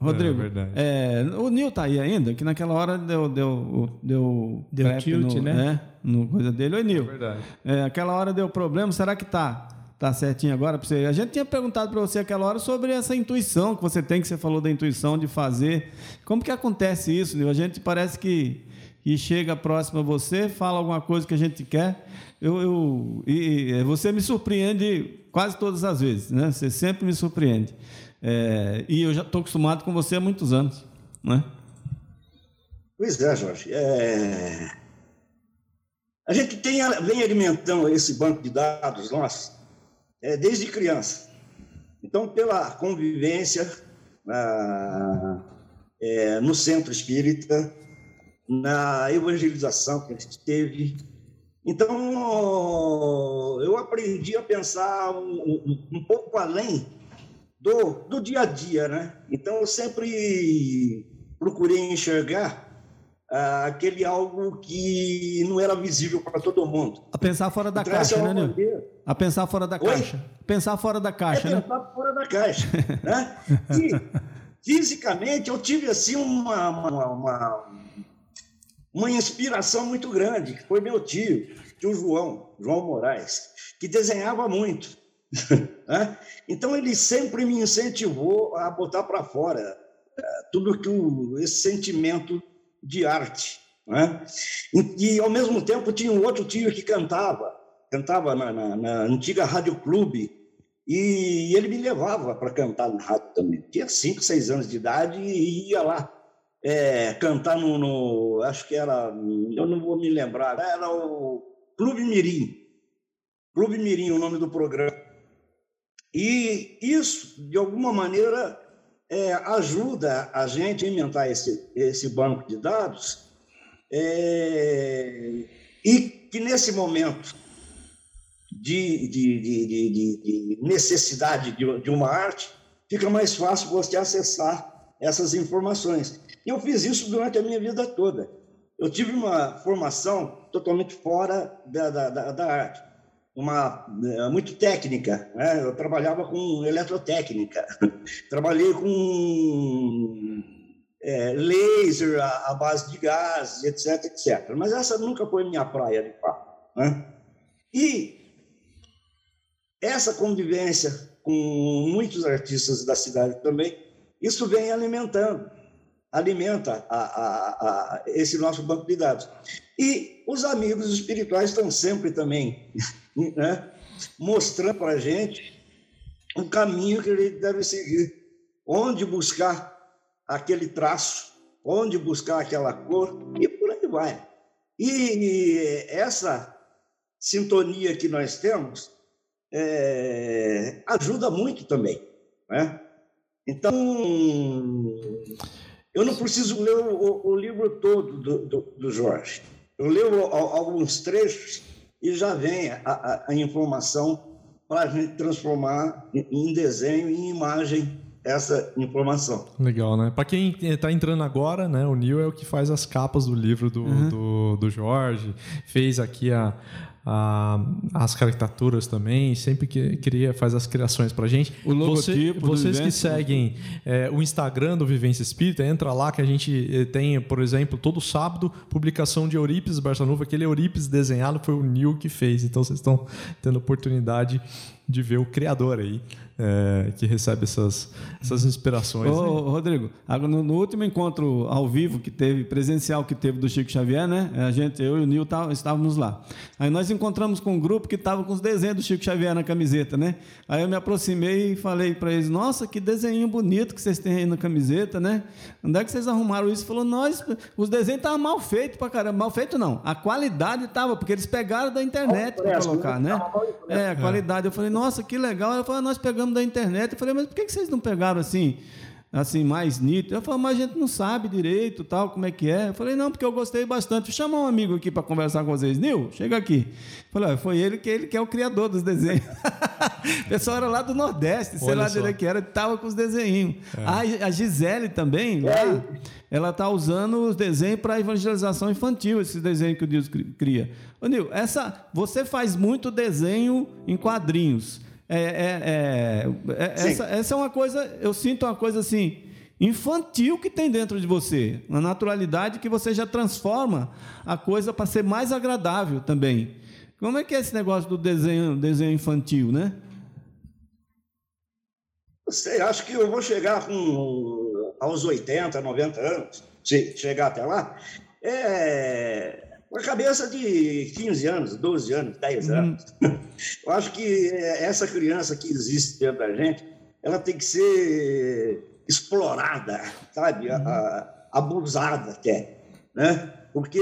Rodrigo, É é, o Nil tá aí ainda, que naquela hora deu deu deu, Deu tilt, no, né? No coisa dele. Oi, Nil. É. É, aquela hora deu problema, será que tá tá certinho agora para você? A gente tinha perguntado para você aquela hora sobre essa intuição que você tem, que você falou da intuição de fazer. Como que acontece isso, Nil? A gente parece que que chega próximo a você, fala alguma coisa que a gente quer. Eu, eu e, e você me surpreende quase todas as vezes, né? Você sempre me surpreende. É, e eu já estou acostumado com você há muitos anos, né? Pois é, Jorge. É... A gente tem, vem alimentando esse banco de dados nosso é, desde criança. Então, pela convivência, ah, é, no centro espírita, na evangelização que a gente teve. Então, eu aprendi a pensar um, um, um pouco além do, do dia a dia, né? Então, eu sempre procurei enxergar ah, aquele algo que não era visível para todo mundo. A pensar fora da então, caixa, né, Nil? A pensar fora da Oi? caixa. Pensar fora da caixa, é né? Pensar fora da caixa, né? E fisicamente eu tive assim uma, uma, uma, uma inspiração muito grande, que foi meu tio, tio João, João Moraes, que desenhava muito. Então ele sempre me incentivou a botar para fora eh, tudo que o, esse sentimento de arte. Né? E, e, ao mesmo tempo, tinha um outro tio que cantava, cantava na, na, na antiga Rádio Clube, e ele me levava para cantar na rádio também. Tinha cinco, seis anos de idade e ia lá é, cantar no, no, Acho que era. Eu não vou me lembrar. Era o Clube Mirim. Clube Mirim, o nome do programa. E isso, de alguma maneira, é, ajuda a gente a inventar esse, esse banco de dados é, e que nesse momento de, de, de, de necessidade de, uma arte, fica mais fácil você acessar essas informações. Eu fiz isso durante a minha vida toda. Eu tive uma formação totalmente fora da, da, da, da arte uma é, muito técnica. Né? Eu trabalhava com eletrotécnica, trabalhei com é, laser à, base de gás, etc, etc. Mas essa nunca foi minha praia de fato. Né? E essa convivência com muitos artistas da cidade também, isso vem alimentando, alimenta a, a, a esse nosso banco de dados. E os amigos espirituais estão sempre também né, mostrando para a gente o caminho que a gente deve seguir, onde buscar aquele traço, onde buscar aquela cor e por aí vai. E essa sintonia que nós temos é, ajuda muito também. Né? Então, eu não preciso ler o, o livro todo do, do, do Jorge. Eu leio alguns trechos e já vem a, a, a informação para a gente transformar em desenho, em imagem, essa informação. Legal, né? Para quem está entrando agora, né? O Neil é o que faz as capas do livro do, uhum. do, do Jorge, fez aqui a, as caricaturas também, sempre que queria faz as criações pra gente. O logotipo Você, vocês que seguem é, o Instagram do Vivência Espírita, entra lá que a gente eh, tem, por exemplo, todo sábado, publicação de Eurípides Barçanuva, aquele Eurípides desenhado foi o Neil que fez, então vocês estão tendo oportunidade de ver o criador aí é, que recebe essas, essas inspirações. Ô, né? Rodrigo, no, no, último encontro ao vivo que teve, presencial que teve do Chico Xavier, né? A gente, eu e o Nil tá, estávamos lá. Aí nós encontramos com um grupo que estava com os desenhos do Chico Xavier na camiseta, né? Aí eu me aproximei e falei para eles: Nossa, que desenho bonito que vocês têm aí na camiseta, né? Onde é que vocês arrumaram isso? Falou: Nós, os desenhos estavam mal feitos para caramba. Mal feito não. A qualidade estava, porque eles pegaram da internet para colocar, né? É, a qualidade. Eu falei: Nossa, que legal. Ela falou: Nós pegamos da internet. Eu falei, mas por que vocês não pegaram assim, assim mais nítido? Eu falei, mas a gente não sabe direito, tal, como é que é. Eu falei, não, porque eu gostei bastante. Chama um amigo aqui para conversar com vocês. Nil, chega aqui. Eu falei, foi ele que ele que é o criador dos desenhos. o pessoal era lá do Nordeste, sei lá de onde que era, estava com os desenhinhos. É. A, Gisele também, lá, ela está usando os desenhos para evangelização infantil, esses desenhos que o Deus cria. Ô, Nil, essa, você faz muito desenho em quadrinhos. É, é, é, é essa, essa é uma coisa, eu sinto uma coisa assim, infantil que tem dentro de você, uma naturalidade que você já transforma a coisa para ser mais agradável também. Como é que é esse negócio do desenho, desenho infantil, né? Sei, acho que eu vou chegar com aos 80, 90 anos, se chegar até lá, é, com a cabeça de 15 anos, 12 anos, 10 uhum. anos. Eu acho que essa criança que existe dentro da gente, ela tem que ser explorada, sabe? Uhum. abusada até, né? Porque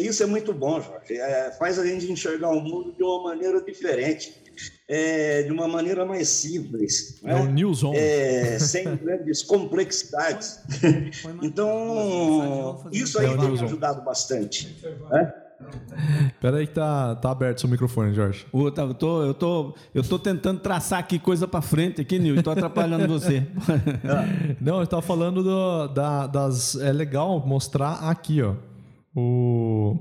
isso é muito bom, Jorge. É, faz a gente enxergar o mundo de uma maneira diferente. é, de uma maneira mais simples. É, é o News On. É, sem grandes complexidades. então, isso aí tem me ajudado bastante. Né? Pera aí que tá, tá aberto seu microfone, Jorge. Eu tô, eu, tô, eu tô tentando traçar aqui coisa para frente aqui, Nil, tô atrapalhando você. Não, eu tava falando do, da, das... É legal mostrar aqui, ó. O...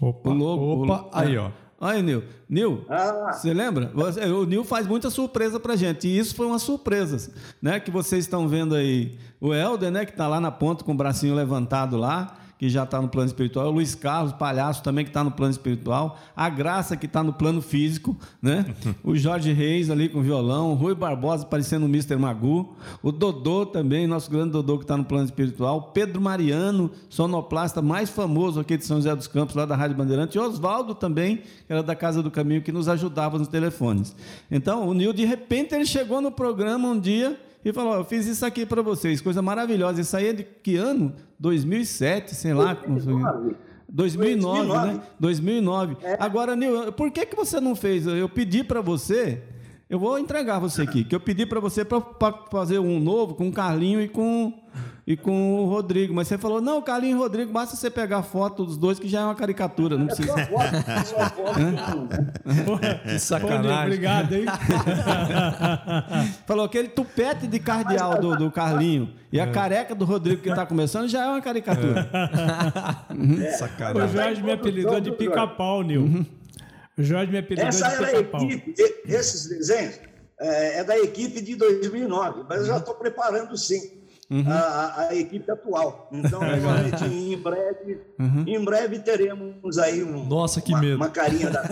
Opa, o logo. Opa, o, aí, ó. Aí, Nil. Nil, ah. você lembra? O Nil faz muita surpresa pra gente. E isso foi uma surpresa, né? Que vocês estão vendo aí. O Helder, né? Que tá lá na ponta com o bracinho levantado lá que já está no plano espiritual, o Luiz Carlos, palhaço também, que está no plano espiritual, a Graça, que está no plano físico, né? o Jorge Reis ali com violão, o Rui Barbosa parecendo o Mr. Magu, o Dodô também, nosso grande Dodô que está no plano espiritual, Pedro Mariano, sonoplasta mais famoso aqui de São José dos Campos, lá da Rádio Bandeirante, e Oswaldo também, que era da Casa do Caminho, que nos ajudava nos telefones. Então, o Nil, de repente, ele chegou no programa um dia e falou: Eu fiz isso aqui para vocês, coisa maravilhosa. Isso aí é de que ano? 2007, sei lá. 2009, 2009 né? 2009. É. Agora, Nil, por que, que você não fez? Eu pedi para você, eu vou entregar você aqui, que eu pedi para você para fazer um novo com o Carlinho e com e com o Rodrigo. Mas você falou, não, Carlinhos e Rodrigo, basta você pegar a foto dos dois, que já é uma caricatura, não precisa. É sua foto, que sacanagem. Obrigado, hein? falou aquele tupete de cardeal do, do Carlinho e a é. careca do Rodrigo que está começando já é uma caricatura. É. Sacanagem. O Jorge me apelidou de pica-pau, Nil. Uhum. O Jorge me apelidou Essa de pica-pau. Esses desenhos é, é da equipe de 2009, mas eu já estou preparando sim uhum. a, a, equipe atual. Então, realmente, em breve, uhum. em breve teremos aí um, Nossa, que uma, medo. uma carinha da.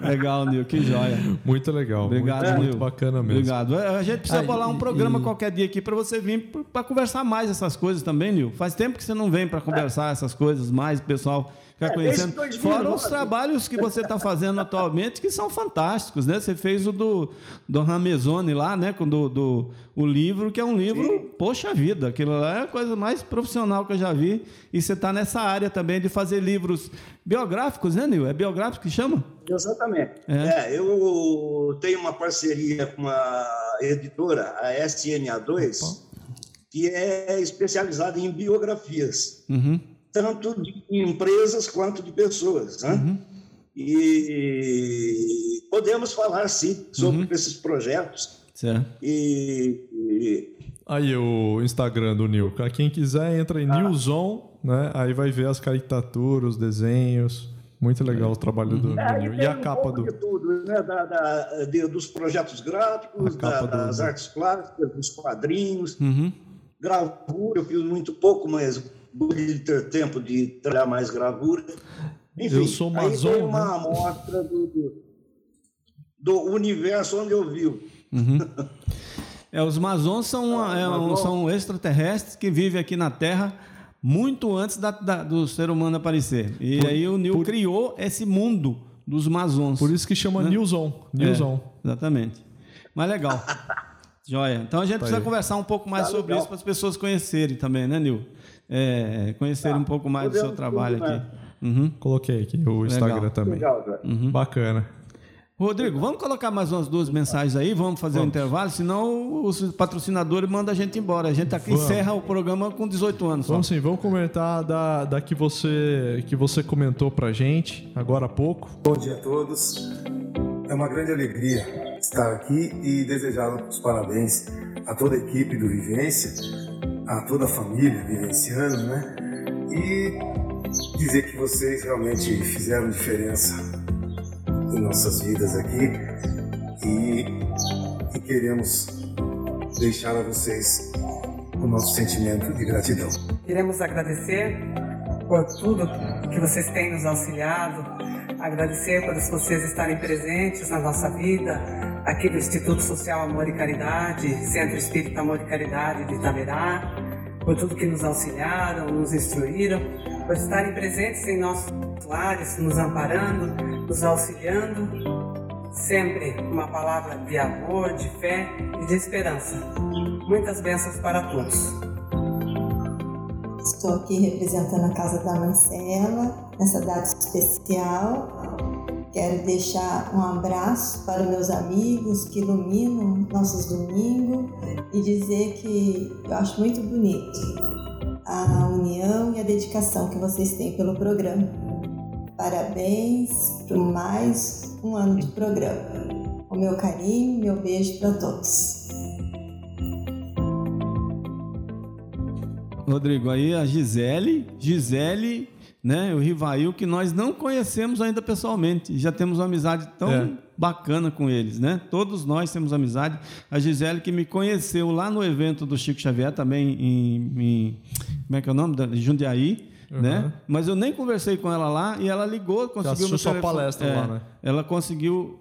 legal, Nil, que joia. Muito legal. Obrigado, muito, Nil. muito bacana mesmo. Obrigado. A gente precisa ah, bolar um programa e... qualquer dia aqui para você vir para conversar mais essas coisas também, Nil. Faz tempo que você não vem para conversar é. essas coisas mais, pessoal ficar é, conhecendo. Fora os trabalhos que você está fazendo atualmente, que são fantásticos, né? Você fez o do, do Ramezone lá, né? Do, do, o livro, que é um livro, Sim. poxa vida, aquilo lá é a coisa mais profissional que eu já vi. E você está nessa área também de fazer livros biográficos, né, Nil? É biográfico que chama? Exatamente. É. é eu tenho uma parceria com uma editora, a SNA2, Opa. que é especializada em biografias. Uhum tanto de empresas quanto de pessoas. Né? Uhum. E podemos falar, sim, sobre uhum. esses projetos. Certo. E, e... Aí o Instagram do Nil. Para quem quiser, entra em ah. Newzon, né? Aí vai ver as caricaturas, os desenhos. Muito legal o trabalho do, é, Nil. E a um capa do. De tudo, né? Da, da de, dos projetos gráficos, da, do... das artes plásticas, dos quadrinhos, uhum. gravura. Eu fiz muito pouco, mas de ter tempo de trabalhar mais gravura. Enfim, eu sou Mazon, aí uma né? amostra do, do, do, universo onde eu vivo. Uhum. É, os Mazons são, é, é um, são extraterrestres que vivem aqui na Terra muito antes da, da, do ser humano aparecer. E por, aí o Neil por, criou esse mundo dos Mazons. Por isso que chama né? Newzon. É, exatamente. Mas legal. Joia. Então a gente tá precisa aí. conversar um pouco mais tá sobre legal. isso para as pessoas conhecerem também, né, Nil? É, conhecer tá. um pouco mais Podemos do seu trabalho aqui. Uhum. Coloquei aqui o Instagram Legal. também. Legal, uhum. Bacana. Rodrigo, vamos colocar mais umas duas mensagens aí, vamos fazer vamos. um intervalo, senão os patrocinadores mandam a gente embora. A gente aqui encerra o programa com 18 anos. Vamos só. sim, vamos comentar da, da que, você, que você comentou pra gente agora há pouco. Bom dia a todos. É uma grande alegria estar aqui e desejar os parabéns a toda a equipe do Vivência a toda a família vivenciando, né? E dizer que vocês realmente fizeram diferença em nossas vidas aqui e, e queremos deixar a vocês o nosso sentimento de gratidão. Queremos agradecer por tudo que vocês têm nos auxiliado, agradecer por vocês estarem presentes na nossa vida, aqui do Instituto Social Amor e Caridade, Centro Espírita Amor e Caridade de Itaberá, por tudo que nos auxiliaram, nos instruíram, por estarem presentes em nossos lares, nos amparando, nos auxiliando, sempre uma palavra de amor, de fé e de esperança. Muitas bênçãos para todos. Estou aqui representando a Casa da Marcela, nessa data especial Quero deixar um abraço para meus amigos que iluminam nossos domingos e dizer que eu acho muito bonito a união e a dedicação que vocês têm pelo programa. Parabéns por mais um ano de programa. O meu carinho, meu beijo para todos. Rodrigo, aí a Gisele, Gisele, né, o Rivail, que nós não conhecemos ainda pessoalmente, já temos uma amizade tão é. bacana com eles, né? Todos nós temos amizade. A Gisele que me conheceu lá no evento do Chico Xavier, também em, em como é que é o nome? Jundiaí. Uhum. Né? Mas eu nem conversei com ela lá e ela ligou, conseguiu meu telefone. palestra é, lá, né? Ela conseguiu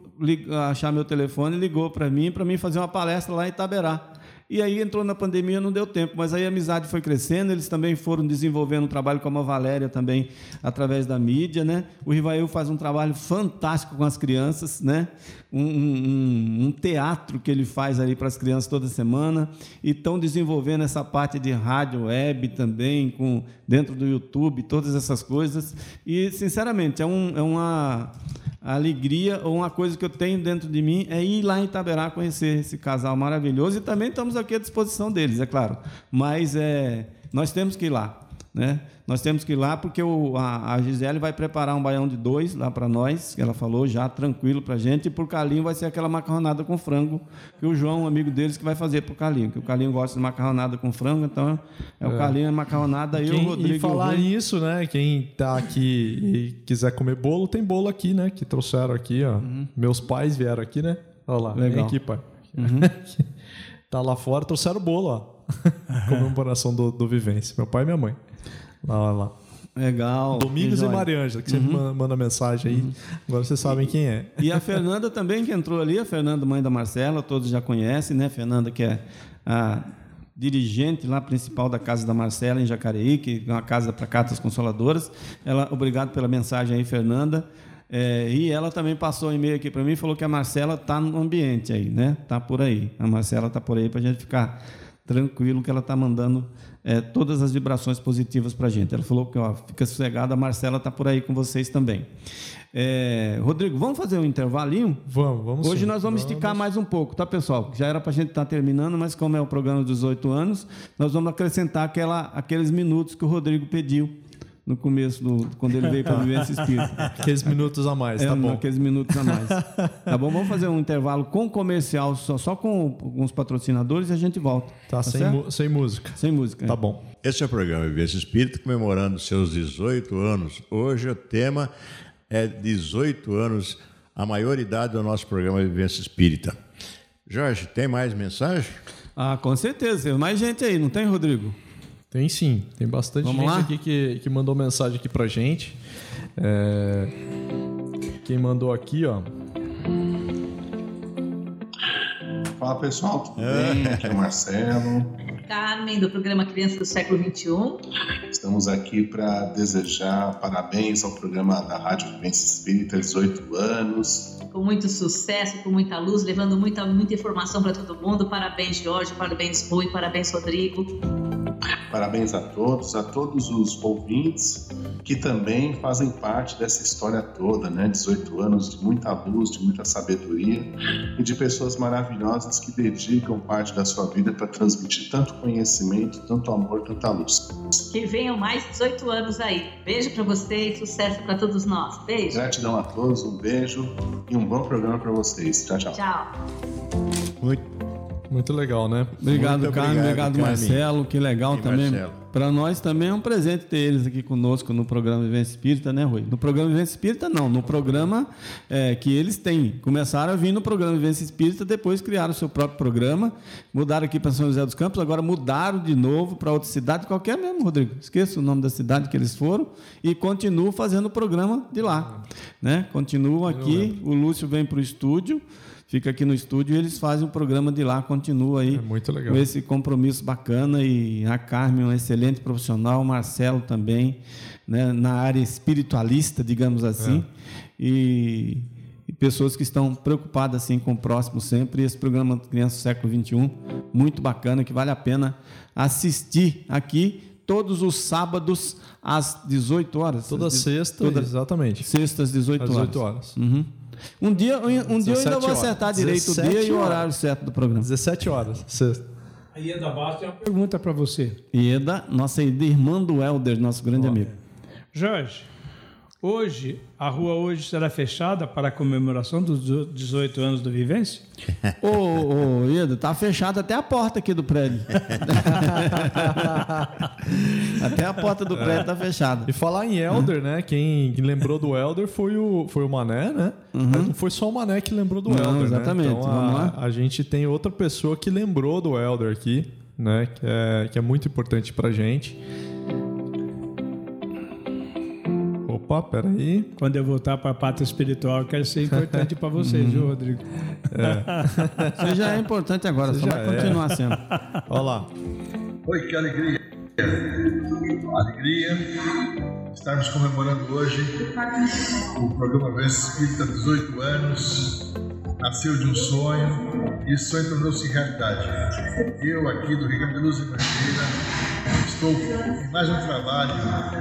achar meu telefone, ligou para mim para mim fazer uma palestra lá em Itaberá. E aí entrou na pandemia, não deu tempo, mas aí a amizade foi crescendo, eles também foram desenvolvendo um trabalho com a Valéria também através da mídia, né? O Rivail faz um trabalho fantástico com as crianças, né? Um, um, um teatro que ele faz ali para as crianças toda semana e estão desenvolvendo essa parte de rádio web também, com dentro do YouTube, todas essas coisas. E, sinceramente, é, um, é uma a alegria ou uma coisa que eu tenho dentro de mim é ir lá em Itaberá conhecer esse casal maravilhoso e também estamos aqui à disposição deles, é claro. Mas é, nós temos que ir lá. Né? Nós temos que ir lá porque o, a, a Gisele vai preparar um baião de dois lá para nós, que ela falou já tranquilo para a gente, e por Carlinho vai ser aquela macarronada com frango, que o João, um amigo deles, que vai fazer para o Carlinho, que o Carlinho gosta de macarronada com frango, então é, é. o Carlinho é macarronada e o Rodrigo. E falar nisso, né? Quem está aqui e quiser comer bolo, tem bolo aqui, né? Que trouxeram aqui, ó. Uhum. Meus pais vieram aqui, né? Olha lá, Legal. vem aqui, pai. Uhum. tá lá fora, trouxeram bolo, ó. Comemoração do, do Vivência. Meu pai e minha mãe. Lá, lá. Legal. Domingos e Mariângela, que uhum. você manda mensagem aí. Uhum. Agora vocês sabem quem é. E a Fernanda também, que entrou ali, a Fernanda, mãe da Marcela, todos já conhecem, né? Fernanda, que é a dirigente lá principal da Casa da Marcela, em Jacareí, que é uma casa para cartas consoladoras. Ela, obrigado pela mensagem aí, Fernanda. É, e ela também passou um e-mail aqui para mim e falou que a Marcela está no ambiente aí, né? Está por aí. A Marcela está por aí para a gente ficar tranquilo que ela está mandando é, todas as vibrações positivas para a gente. Ela falou que ó, fica sossegada, a Marcela está por aí com vocês também. É, Rodrigo, vamos fazer um intervalinho? Vamos, vamos. Hoje sim. nós vamos, vamos, esticar mais um pouco, tá, pessoal? Já era para a gente estar tá terminando, mas como é o programa dos 18 anos, nós vamos acrescentar aquela, aqueles minutos que o Rodrigo pediu no começo, do, quando ele veio para viver esse espírito. Aqueles minutos a mais, é, tá bom. Aqueles minutos a mais. Tá bom? Vamos fazer um intervalo com comercial, só, só com, com os patrocinadores e a gente volta. Tá, tá sem, sem música. Sem música. Tá é. bom. Esse é o programa Vivência Espírita, comemorando seus 18 anos. Hoje o tema é 18 anos, a maioridade do nosso programa Vivência Espírita. Jorge, tem mais mensagem? Ah, com certeza. Tem mais gente aí, não tem, Rodrigo? Tem sim, tem bastante Vamos gente lá? aqui que, que mandou mensagem aqui pra gente. É... Quem mandou aqui, ó. Fala pessoal, tudo é. bem? Aqui é o Marcelo. Carmen, do programa Criança do Século XXI. Estamos aqui para desejar parabéns ao programa da Rádio Vivência Espírita, 18 anos. Com muito sucesso, com muita luz, levando muita, muita informação para todo mundo. Parabéns, Jorge, parabéns, Rui, parabéns, Rodrigo. Parabéns a todos, a todos os ouvintes que também fazem parte dessa história toda, né? 18 anos de muita luz, de muita sabedoria e de pessoas maravilhosas que dedicam parte da sua vida para transmitir tanto conhecimento, tanto amor, tanta luz. Que venham mais 18 anos aí. Beijo para vocês, sucesso para todos nós. Beijo. Gratidão a todos, um beijo e um bom programa para vocês. Tchau, tchau. Tchau. Muito muito legal, né? Obrigado, Carmen. Obrigado, obrigado Marcelo. Que legal e também. Para nós também é um presente ter eles aqui conosco no programa Vivência Espírita, né, Rui? No programa Vivência Espírita, não. No programa é, que eles têm. Começaram a vir no programa Vivência Espírita, depois criaram o seu próprio programa, mudaram aqui para São José dos Campos, agora mudaram de novo para outra cidade, qualquer mesmo, Rodrigo. Esqueça o nome da cidade que eles foram e continuam fazendo o programa de lá. Né? Continuam aqui, o Lúcio vem para o estúdio fica aqui no estúdio e eles fazem o programa de lá, continua aí é com esse compromisso bacana e a Carmen, um excelente profissional, o Marcelo também, né, na área espiritualista, digamos assim, é. e, e, pessoas que estão preocupadas assim com o próximo sempre. E esse programa Criança do Século XXI, muito bacana, que vale a pena assistir aqui todos os sábados às 18 horas. Toda sexta, toda, exatamente. Sextas, 18 Às horas. 18 horas. Uhum. Um dia, um dia eu ainda vou horas. acertar direito o dia 17 e o horas. horário certo do programa. 17 horas, sexta. A Ieda Bastos tem uma pergunta para você. Ieda, nossa irmã do Helder, nosso grande amigo. Jorge, hoje, a rua hoje será fechada para a comemoração dos 18 anos do Vivência? Ô, ô, Ieda, tá fechada até a porta aqui do prédio. até a porta do prédio tá fechada. E falar em Elder, né? Quem lembrou do Elder foi o, foi o Mané, né? Mas não foi só o Mané que lembrou do Não, Elder, exatamente. né? Então Vamos lá. a, a gente tem outra pessoa que lembrou do Elder aqui, né? Que é, que é muito importante pra gente. Opa, peraí. Quando eu voltar para a pátria espiritual, eu quero ser importante para vocês, viu, Rodrigo? É. Você já é importante agora, Você só já vai é. continuar sendo. Olha lá. Oi, que alegria. Alegria estarmos comemorando hoje o programa Vence Espírita 18 anos. Nasceu de um sonho e esse sonho tornou-se realidade. Eu, aqui do Rio Grande do Luz e Mangueira, estou em mais um trabalho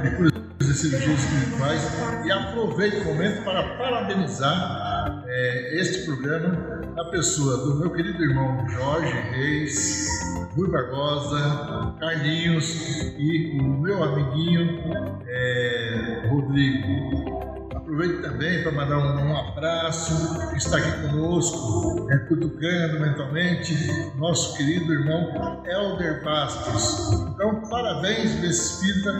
de curas e cirurgias espirituais e aproveito o momento para parabenizar eh, este programa na pessoa do meu querido irmão Jorge Reis, Rui Barbosa, Carlinhos e o meu amiguinho eh, Rodrigo. Aproveito também para mandar um, um abraço que está aqui conosco, é, cutucando mentalmente, nosso querido irmão Helder Bastos. Então, parabéns, Vespida,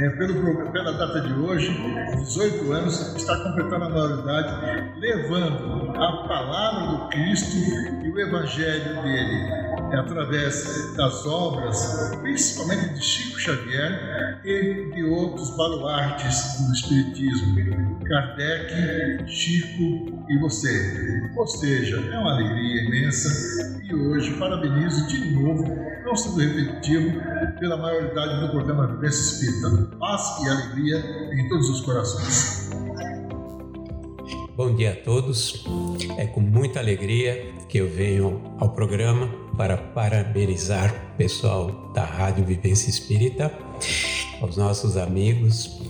é, pelo, pela data de hoje, 18 anos, está completando a maioridade, levando a palavra do Cristo e o evangelho dele. Através das obras, principalmente de Chico Xavier e de outros baluartes do Espiritismo, Kardec, Chico e você. Ou seja, é uma alegria imensa e hoje parabenizo de novo, não sendo repetitivo, pela maioridade do programa Vivência Espírita. Paz e alegria em todos os corações. Bom dia a todos. É com muita alegria que eu venho ao programa para parabenizar o pessoal da Rádio Vivência Espírita, aos nossos amigos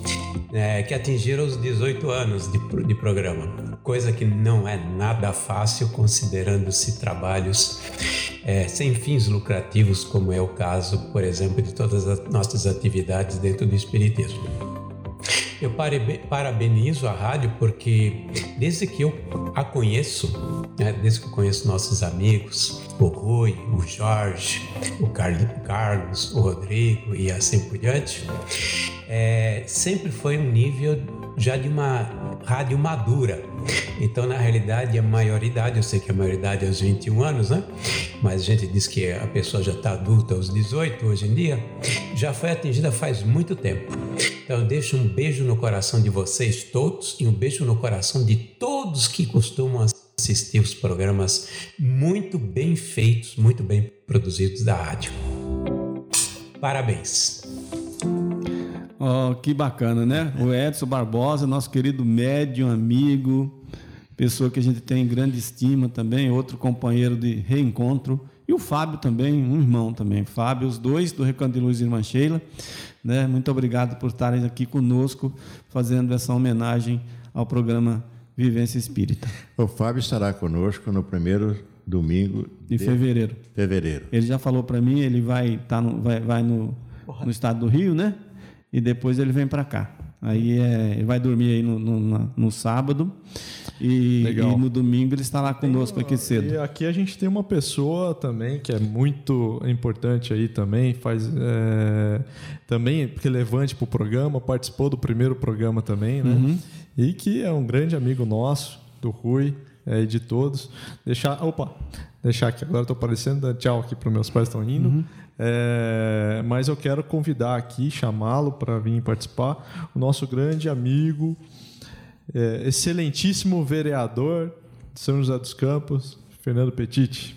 né, que atingiram os 18 anos de, de programa, coisa que não é nada fácil considerando-se trabalhos é, sem fins lucrativos, como é o caso, por exemplo, de todas as nossas atividades dentro do Espiritismo. Eu parabe- parabenizo a rádio porque desde que eu a conheço, né, desde que eu conheço nossos amigos, o Rui, o Jorge, o Carlos, o Rodrigo e assim por diante, é, sempre foi um nível já de uma rádio madura. Então, na realidade, a maioridade, eu sei que a maioridade é aos 21 anos, né? Mas a gente diz que a pessoa já está adulta aos 18 hoje em dia, já foi atingida faz muito tempo. Então, eu deixo um beijo no coração de vocês todos e um beijo no coração de todos que costumam assistir os programas muito bem feitos, muito bem produzidos da rádio. Parabéns. Ó, que bacana, né? O Edson Barbosa, nosso querido médium, amigo, pessoa que a gente tem em grande estima também, outro companheiro de reencontro. E o Fábio também, um irmão também. Fábio, os dois do Recanto de Luz e Irmã Sheila. Né? Muito obrigado por estarem aqui conosco, fazendo essa homenagem ao programa Vivência Espírita. O Fábio estará conosco no primeiro domingo De fevereiro. Fevereiro. Ele já falou para mim, ele vai tá no, vai, vai no, no estado do Rio, né? E depois ele vem para cá. Aí é, ele vai dormir aí no, no, no sábado e, Legal. e no domingo ele está lá conosco aqui cedo. E aqui a gente tem uma pessoa também que é muito importante aí também, faz é, também relevante para o programa, participou do primeiro programa também, né? Uhum. E que é um grande amigo nosso, do Rui, é, e de todos. Deixar, opa, deixar aqui, agora estou aparecendo, tchau aqui para meus pais estão indo. Uhum. É, mas eu quero convidar aqui, chamá-lo para vir participar, o nosso grande amigo, é, excelentíssimo vereador de São José dos Campos, Fernando Petit.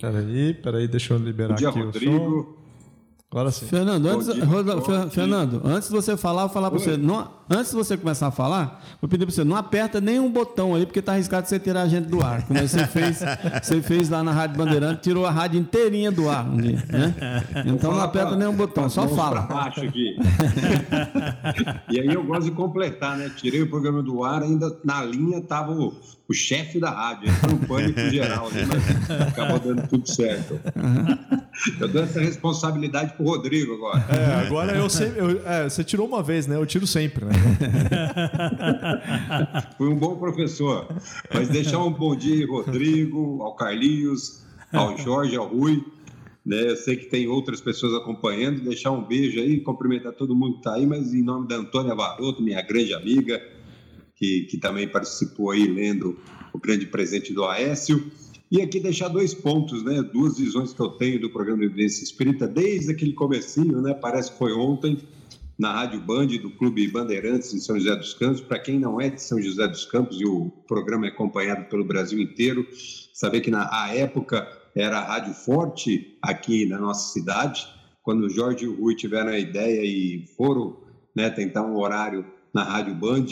Peraí, peraí, deixa eu liberar Bom dia, aqui o Rodrigo. som. Agora sim. Fernando, antes, Roda, Fernando, antes de você falar, eu vou falar para você. Não, antes de você começar a falar, vou pedir para você, não aperta nenhum botão aí, porque tá arriscado você tirar a gente do ar. Como você fez, você fez lá na Rádio Bandeirante, tirou a rádio inteirinha do ar um dia, né? Então não aperta pra, nenhum botão, só fala. Baixo aqui. e aí eu gosto de completar, né? Tirei o programa do ar, ainda na linha tava o, o chefe da rádio, entrou um pânico geral, né? mas acabou dando tudo certo. Eu dou essa responsabilidade pro Rodrigo agora. É, agora eu sempre. Eu, é, você tirou uma vez, né? Eu tiro sempre, né? Fui um bom professor. Mas deixar um bom dia, Rodrigo, ao Carlinhos, ao Jorge, ao Rui. Né? Eu sei que tem outras pessoas acompanhando. Deixar um beijo aí, cumprimentar todo mundo que está aí, mas em nome da Antônia Varoto, minha grande amiga, que, que também participou aí lendo o grande presente do Aécio. E aqui deixar dois pontos, né? Duas visões que eu tenho do programa de Evidência Espírita desde aquele comecinho, né? Parece que foi ontem na Rádio Band do Clube Bandeirantes em São José dos Campos. Para quem não é de São José dos Campos e o programa é acompanhado pelo Brasil inteiro, saber que na a época era a Rádio Forte aqui na nossa cidade. Quando o Jorge e o Rui tiveram a ideia e foram né, tentar um horário na Rádio Band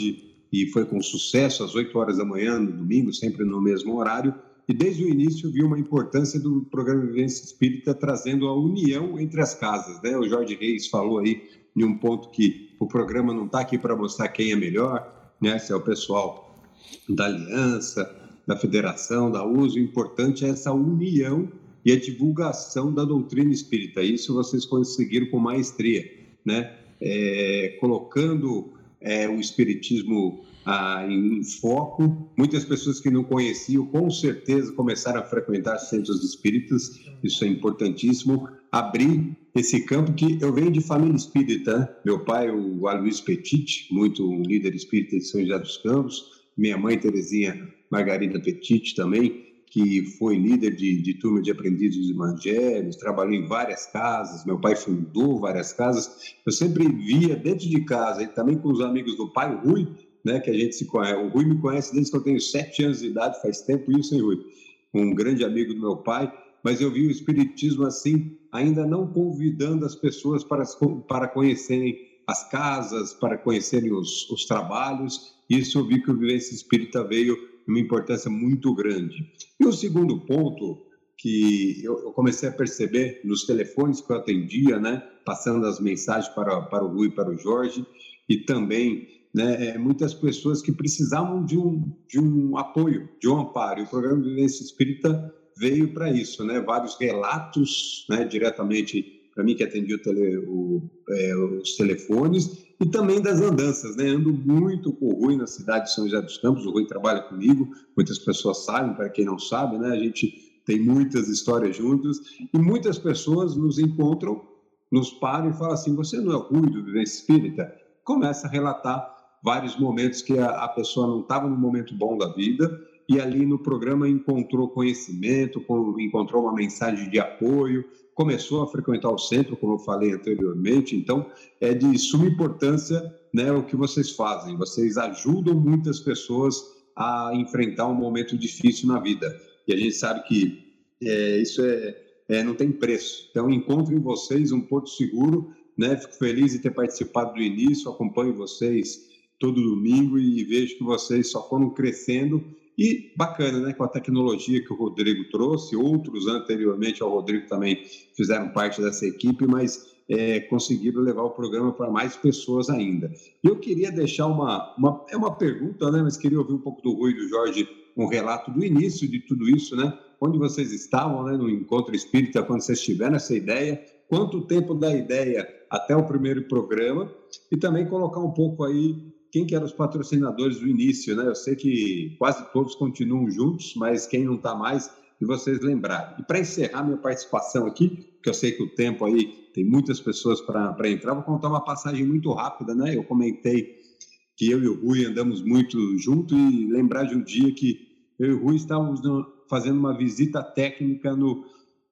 e foi com sucesso às 8 horas da manhã no domingo, sempre no mesmo horário e desde o início viu uma importância do programa Vivência Espírita trazendo a união entre as casas. Né? O Jorge Reis falou aí em um ponto que o programa não está aqui para mostrar quem é melhor, né? se é o pessoal da aliança, da federação, da uso. O importante é essa união e a divulgação da doutrina espírita. Isso vocês conseguiram com maestria, né? É, colocando é, o espiritismo ah, em foco. Muitas pessoas que não conheciam, com certeza, começaram a frequentar centros espíritas, isso é importantíssimo. Abrir esse campo que eu venho de família espírita. Né? Meu pai, o Aloysio Petit, muito líder espírita de São José dos Campos. Minha mãe, Terezinha Margarida Petit, também, que foi líder de, de turma de aprendizes dos evangelhos, trabalhou em várias casas, meu pai fundou várias casas. Eu sempre via dentro de casa, e também com os amigos do pai, o Rui, né, que a gente se conhece. O Rui me conhece desde que eu tenho sete anos de idade, faz tempo isso, hein, Rui? Um grande amigo do meu pai, mas eu vi o Espiritismo assim, ainda não convidando as pessoas para, para conhecerem as casas, para conhecerem os, os trabalhos. Isso eu vi que o Vivência Espírita veio uma importância muito grande. E o segundo ponto que eu, comecei a perceber nos telefones que eu atendia, né, passando as mensagens para, para o Rui para o Jorge, e também né, é, muitas pessoas que precisavam de um, de um apoio, de um amparo. E o programa Vivência Espírita veio para isso, né? Vários relatos, né, diretamente para mim que atendi o tele, o, é, os telefones e também das andanças, né? Ando muito com o Rui na cidade de São José dos Campos. O Rui trabalha comigo, muitas pessoas sabem, para quem não sabe, né? A gente tem muitas histórias juntos e muitas pessoas nos encontram, nos param e falam assim: você não é o Rui do Espírita? Começa a relatar vários momentos que a, a pessoa não estava no momento bom da vida e ali no programa encontrou conhecimento, encontrou uma mensagem de apoio, começou a frequentar o centro, como eu falei anteriormente. Então, é de suma importância né, o que vocês fazem. Vocês ajudam muitas pessoas a enfrentar um momento difícil na vida. E a gente sabe que é, isso é, é, não tem preço. Então, encontro em vocês um porto seguro. Né? Fico feliz de ter participado do início, acompanho vocês todo domingo e vejo que vocês só foram crescendo e bacana, né, com a tecnologia que o Rodrigo trouxe, outros anteriormente ao Rodrigo também fizeram parte dessa equipe, mas é, conseguiram levar o programa para mais pessoas ainda. Eu queria deixar uma, uma, é uma pergunta, né, mas queria ouvir um pouco do Rui e do Jorge, um relato do início de tudo isso, né, onde vocês estavam, né, no Encontro Espírita, quando vocês tiveram essa ideia, quanto tempo da ideia até o primeiro programa, e também colocar um pouco aí quem que eram os patrocinadores do início, né? Eu sei que quase todos continuam juntos, mas quem não está mais, e vocês lembrarem. E para encerrar minha participação aqui, que eu sei que o tempo aí tem muitas pessoas para entrar, vou contar uma passagem muito rápida, né? Eu comentei que eu e o Rui andamos muito junto e lembrar de um dia que eu e o Rui estávamos no, fazendo uma visita técnica no,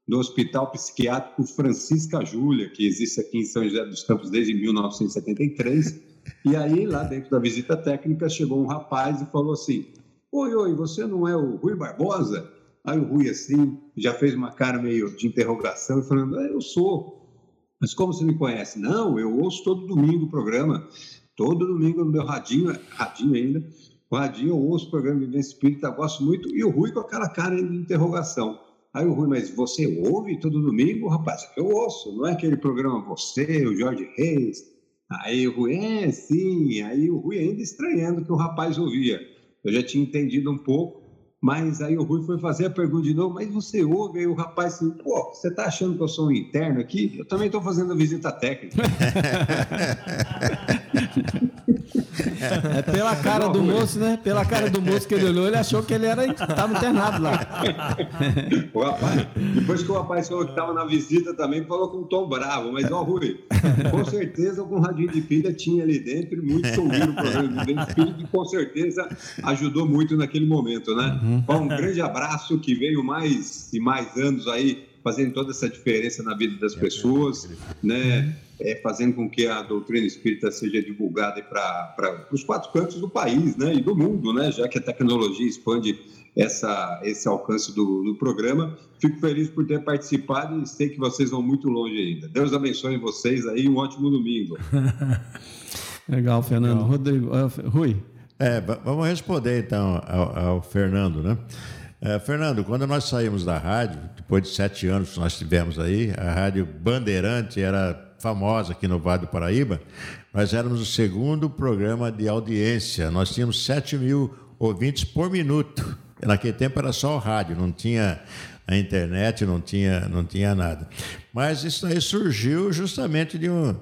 no Hospital Psiquiátrico Francisca Júlia, que existe aqui em São José dos Campos desde 1973. E aí, lá dentro da visita técnica, chegou um rapaz e falou assim: Oi, oi, você não é o Rui Barbosa? Aí o Rui, assim, já fez uma cara meio de interrogação falando: ah, Eu sou. Mas como você me conhece? Não, eu ouço todo domingo o programa. Todo domingo no meu radinho, radinho ainda, o radinho eu ouço o programa Vivência Espírita, gosto muito, e o Rui com aquela cara de interrogação. Aí o Rui, mas você ouve todo domingo? Rapaz, eu ouço, não é aquele programa Você, o Jorge Reis. Aí o Rui, é, sim. Aí o Rui ainda estranhando que o rapaz ouvia. Eu já tinha entendido um pouco, mas aí o Rui foi fazer a pergunta de novo, mas você ouve? Aí o rapaz assim, pô, você tá achando que eu sou um interno aqui? Eu também estou fazendo visita técnica. É pela cara do moço, né? Pela cara do moço que ele olhou, ele achou que ele era estava internado lá. O rapaz, depois que o rapaz falou que estava na visita também, falou com um tom bravo, mas ó, Rui, com certeza algum radinho de pilha tinha ali dentro e muitos ouviram o programa de pilha que com certeza ajudou muito naquele momento, né? Bom, um grande abraço que veio mais e mais anos aí fazendo toda essa diferença na vida das pessoas, né? É, fazendo com que a doutrina espírita seja divulgada para os quatro cantos do país, né? E do mundo, né? Já que a tecnologia expande essa, esse alcance do, do programa. Fico feliz por ter participado e sei que vocês vão muito longe ainda. Deus abençoe vocês aí, um ótimo domingo. Legal, Fernando. Legal. Rodrigo, uh, Rui. É, vamos responder então ao, ao Fernando, né? É, Fernando, quando nós saímos da rádio, depois de sete anos que nós tivemos aí, a Rádio Bandeirante era famosa aqui no Vale do Paraíba, nós éramos o segundo programa de audiência. Nós tínhamos 7 mil ouvintes por minuto. Naquele tempo era só o rádio, não tinha a internet, não tinha, não tinha nada. Mas isso aí surgiu justamente de um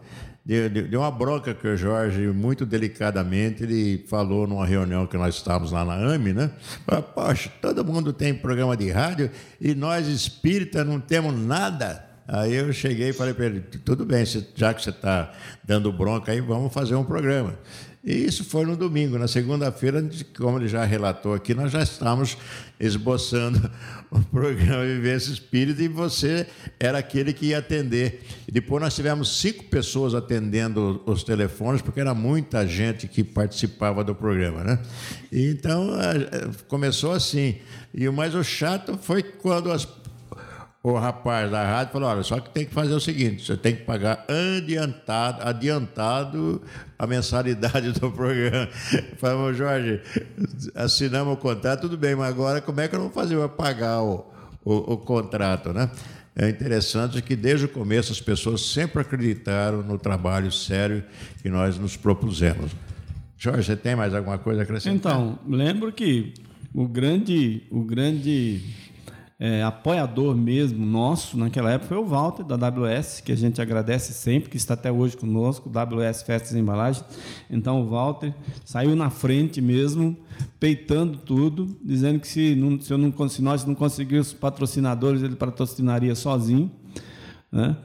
de, de, de, uma bronca que o Jorge, muito delicadamente, ele falou numa reunião que nós estávamos lá na AME, né? Poxa, todo mundo tem programa de rádio e nós espíritas não temos nada. Aí eu cheguei e falei para ele: tudo bem, já que você está dando bronca aí, vamos fazer um programa. E isso foi no domingo. Na segunda-feira, como ele já relatou aqui, nós já estávamos esboçando o programa Vivência Espírita e você era aquele que ia atender. E depois nós tivemos cinco pessoas atendendo os telefones, porque era muita gente que participava do programa. Né? E então começou assim. E o mais chato foi quando as o rapaz da rádio falou: olha, só que tem que fazer o seguinte: você tem que pagar adiantado, adiantado a mensalidade do programa. Falei, Jorge, assinamos o contrato, tudo bem, mas agora como é que eu vou fazer para pagar o, o, o contrato, né? É interessante que desde o começo as pessoas sempre acreditaram no trabalho sério que nós nos propusemos. Jorge, você tem mais alguma coisa a acrescentar? Então, lembro que o grande, o grande é, apoiador mesmo nosso naquela época foi o Walter, da WS, que a gente agradece sempre, que está até hoje conosco, WS Festas e Embalagens. Então o Walter saiu na frente mesmo, peitando tudo, dizendo que se, não, se, eu não, se nós não conseguíssemos patrocinadores, ele patrocinaria sozinho. Né?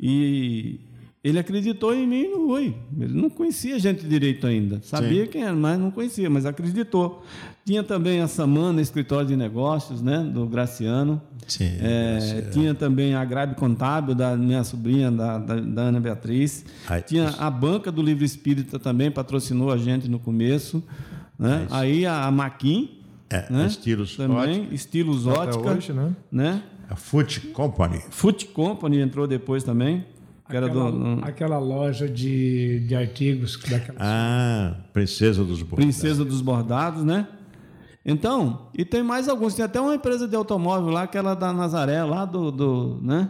E ele acreditou em mim e no Rui. Ele não conhecia a gente direito ainda. Sabia Sim. quem era, mas não conhecia, mas acreditou. Tinha também a Samana, escritório de negócios, né, do Graciano. Sim, é, tinha também a Grabe Contábil, da minha sobrinha, da, da, da Ana Beatriz. Ai, tinha isso. a banca do Livro Espírita também, patrocinou a gente no começo. Né? Aí a, a Maquin. É, né? Estilos também, ótica. Estilos Ótica. Hoje, né? né? A Foot Company. Foot Company entrou depois também. Aquela, do, aquela, loja de, de artigos daquela Ah, Princesa dos Bordados. Princesa dos Bordados, né? Então, e tem mais alguns. Tem até uma empresa de automóvel lá, aquela da Nazaré, lá do. do né?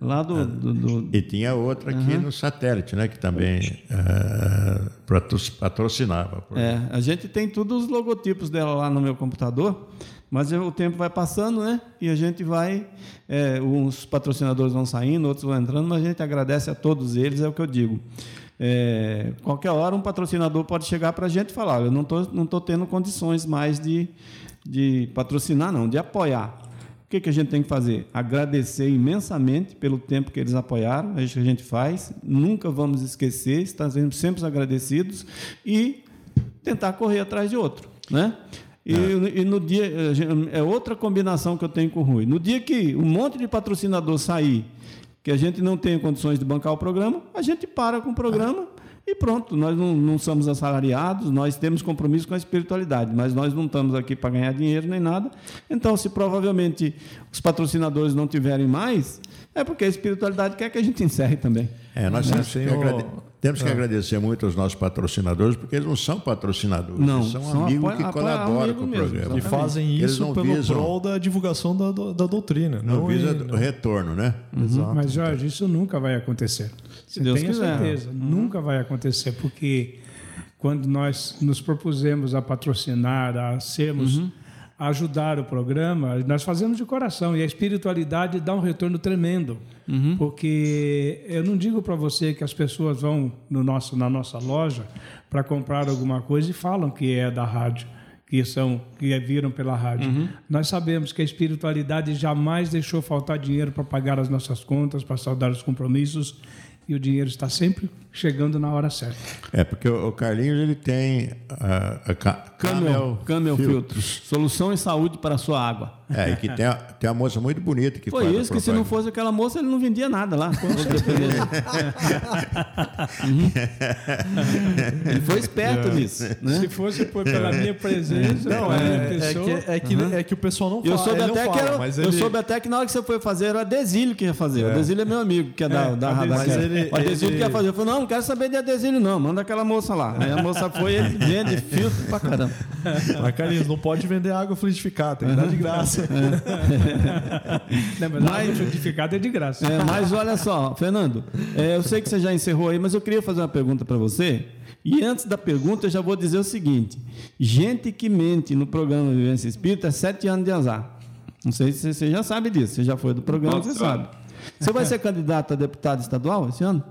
Lá do, do, do, E tinha outra aqui uhum. no satélite, né? Que também uh, patrocinava. É, a gente tem todos os logotipos dela lá no meu computador. Mas o tempo vai passando, né? E a gente vai, é, uns patrocinadores vão saindo, outros vão entrando, mas a gente agradece a todos eles, é o que eu digo. É, qualquer hora um patrocinador pode chegar para a gente e falar: eu não estou não tô tendo condições mais de, de patrocinar, não, de apoiar. O que, que a gente tem que fazer? Agradecer imensamente pelo tempo que eles apoiaram, é isso que a gente faz, nunca vamos esquecer, estaremos sempre agradecidos e tentar correr atrás de outro. Né? E, é. e, no dia. É outra combinação que eu tenho com o Rui. No dia que um monte de patrocinador sair, que a gente não tem condições de bancar o programa, a gente para com o programa e pronto, nós não, não somos assalariados, nós temos compromisso com a espiritualidade, mas nós não estamos aqui para ganhar dinheiro nem nada. Então, se provavelmente os patrocinadores não tiverem mais, é porque a espiritualidade quer que a gente encerre também. É, nós temos que, agrade... temos que é. agradecer muito aos nossos patrocinadores, porque eles não são patrocinadores, não, eles são, são amigos que colaboram amigo com o programa. Mesmo, e fazem isso pelo visam, prol da divulgação da, da doutrina. Não, não visa em... retorno, né? Uhum. Exato. Mas, Jorge, isso nunca vai acontecer. Se Deus tenha quiser. certeza, uhum. nunca vai acontecer, porque quando nós nos propusemos a patrocinar, a sermos... Uhum ajudar o programa, nós fazemos de coração e a espiritualidade dá um retorno tremendo, uhum. porque eu não digo para você que as pessoas vão no nosso, na nossa loja para comprar alguma coisa e falam que é da rádio, que são que viram pela rádio. Uhum. Nós sabemos que a espiritualidade jamais deixou faltar dinheiro para pagar as nossas contas, para saldar os compromissos e o dinheiro está sempre chegando na hora certa. É, porque o Carlinhos ele tem a, a Camel, Camel Filtros. Solução em saúde para a sua água. É, e que tem, a, tem uma moça muito bonita que Foi faz isso que se não fosse aquela moça, ele não vendia nada lá. uhum. Ele foi esperto nisso. Né? Se fosse por, pela minha presença, não, é, é, que, é, que, uhum. é que o pessoal não fala. Eu soube, até, fala, que era, eu ele... soube até que na hora que você foi fazer, era o Adesílio que ia fazer. É. O Adesílio é meu amigo, que é, da, é, da, da, O Adesílio ele... que ia fazer. Eu falei, não, não quero saber de Adesílio, não. Manda aquela moça lá. Aí a moça foi e ele vende filtro pra caramba. Mas, Carlinhos, não pode vender água fluidificada, tem que dar de graça. Não, mas, mas fluidificada é de graça. É, mas olha só, Fernando, é, eu sei que você já encerrou aí, mas eu queria fazer uma pergunta para você. E antes da pergunta, eu já vou dizer o seguinte: gente que mente no programa Vivência Espírita é sete anos de azar. Não sei se você já sabe disso, você já foi do programa, você sabe. Você vai ser candidato a deputado estadual esse ano?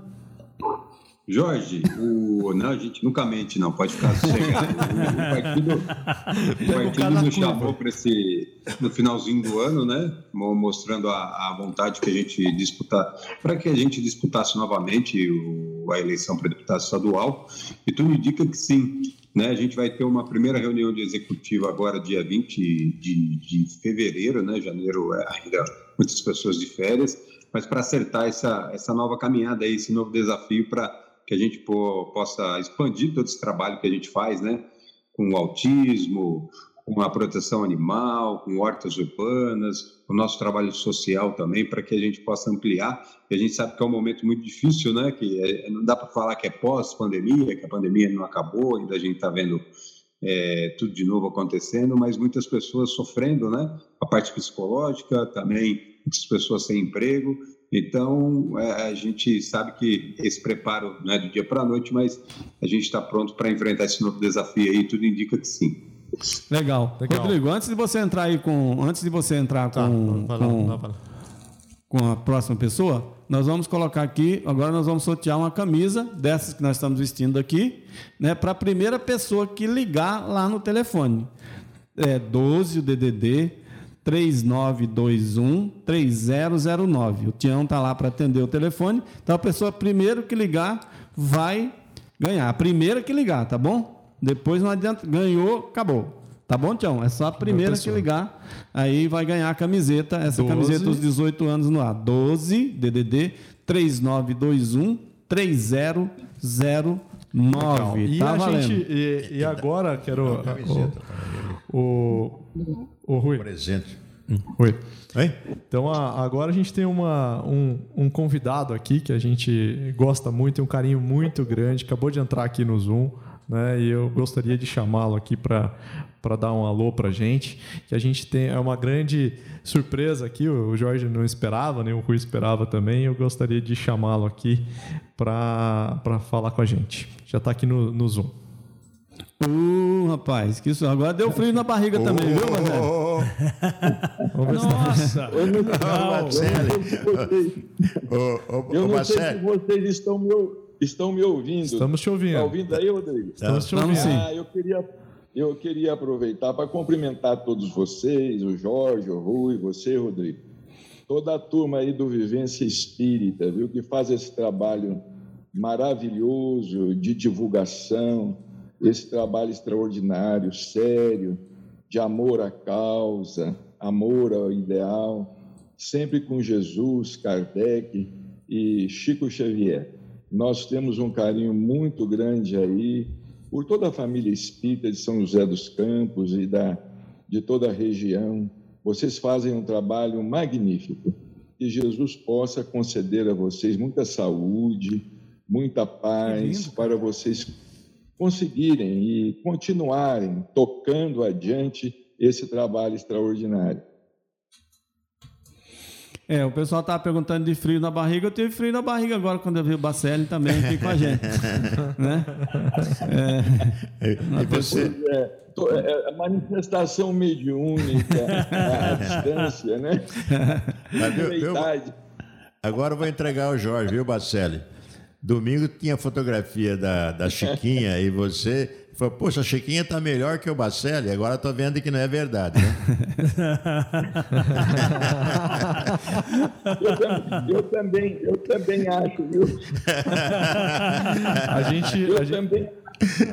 Jorge, o... não, a gente nunca mente, não, pode ficar sossegado. O partido, o partido nos chamou para esse, no finalzinho do ano, né? Mostrando a, a vontade que a gente disputar, para que a gente disputasse novamente o, a eleição para deputado estadual. E tudo indica que sim. Né, a gente vai ter uma primeira reunião de executivo agora, dia 20 de, de fevereiro, né? Janeiro é ainda muitas pessoas de férias, mas para acertar essa, essa nova caminhada, aí, esse novo desafio para que a gente possa expandir todo esse trabalho que a gente faz, né? Com o autismo, com a proteção animal, com hortas urbanas, o nosso trabalho social também, para que a gente possa ampliar. E a gente sabe que é um momento muito difícil, né? Que é, não dá para falar que é pós-pandemia, que a pandemia não acabou, ainda a gente está vendo é, tudo de novo acontecendo, mas muitas pessoas sofrendo, né? A parte psicológica também, muitas pessoas sem emprego então, é, a gente sabe que esse preparo não é do dia para a noite, mas a gente está pronto para enfrentar esse novo desafio aí, tudo indica que sim. Legal. Legal. Rodrigo, antes de você entrar aí com. Antes de você entrar tá, com, com, com a próxima pessoa, nós vamos colocar aqui, agora nós vamos sortear uma camisa dessas que nós estamos vestindo aqui, né, para a primeira pessoa que ligar lá no telefone. É 12 o DDD 3921 3009. O Tião está lá para atender o telefone. Então a pessoa primeiro que ligar vai ganhar. A primeira que ligar, tá bom? Depois não adianta, ganhou, acabou. Tá bom, Tião? É só a primeira que ligar. Aí vai ganhar a camiseta, essa 12. camiseta dos 18 anos no ar. 12 DDD 3921 3009. E, tá a valendo. gente, e, e agora quero. O, o, o Rui. Presente. Oi. Oi? Então a, agora a gente tem uma, um, um, convidado aqui que a gente gosta muito, tem um carinho muito grande, acabou de entrar aqui no Zoom, né? E eu gostaria de chamá-lo aqui para para dar um alô para gente, que a gente tem é uma grande surpresa aqui. O Jorge não esperava, nem o Rui esperava também. Eu gostaria de chamá-lo aqui para falar com a gente. Já está aqui no, no Zoom. Uh, rapaz, que isso. Agora deu frio na barriga também, viu, Marcelo? Nossa! Eu não sei se vocês estão me, estão me ouvindo. Estamos te ouvindo. Está ouvindo aí, Rodrigo? Estamos te ouvindo. Ah, eu queria, eu queria aproveitar para cumprimentar todos vocês, o Jorge, o Rui, você, Rodrigo. Toda a turma aí do Vivência Espírita, viu, que faz esse trabalho maravilhoso de divulgação, esse trabalho extraordinário, sério, de amor à causa, amor ao ideal, sempre com Jesus, Kardec e Chico Xavier. Nós temos um carinho muito grande aí por toda a família espírita de São José dos Campos e da, de toda a região. Vocês fazem um trabalho magnífico. Que Jesus possa conceder a vocês muita saúde, muita paz, para vocês conseguirem e continuarem tocando adiante esse trabalho extraordinário. É, o pessoal estava perguntando de frio na barriga. Eu tive frio na barriga agora quando eu vi o Bacelli também aqui com a gente. né? É, e você... É, é, a manifestação mediúnica, a distância, né? Mas, viu, viu, agora eu vou entregar o Jorge, viu, Bacelli? Domingo tinha fotografia da, da Chiquinha e você falou, poxa, a Chiquinha tá melhor que o Bacelli, agora tô vendo que não é verdade, né? eu, também, eu, também, eu também acho, viu? A gente. Eu a gente... também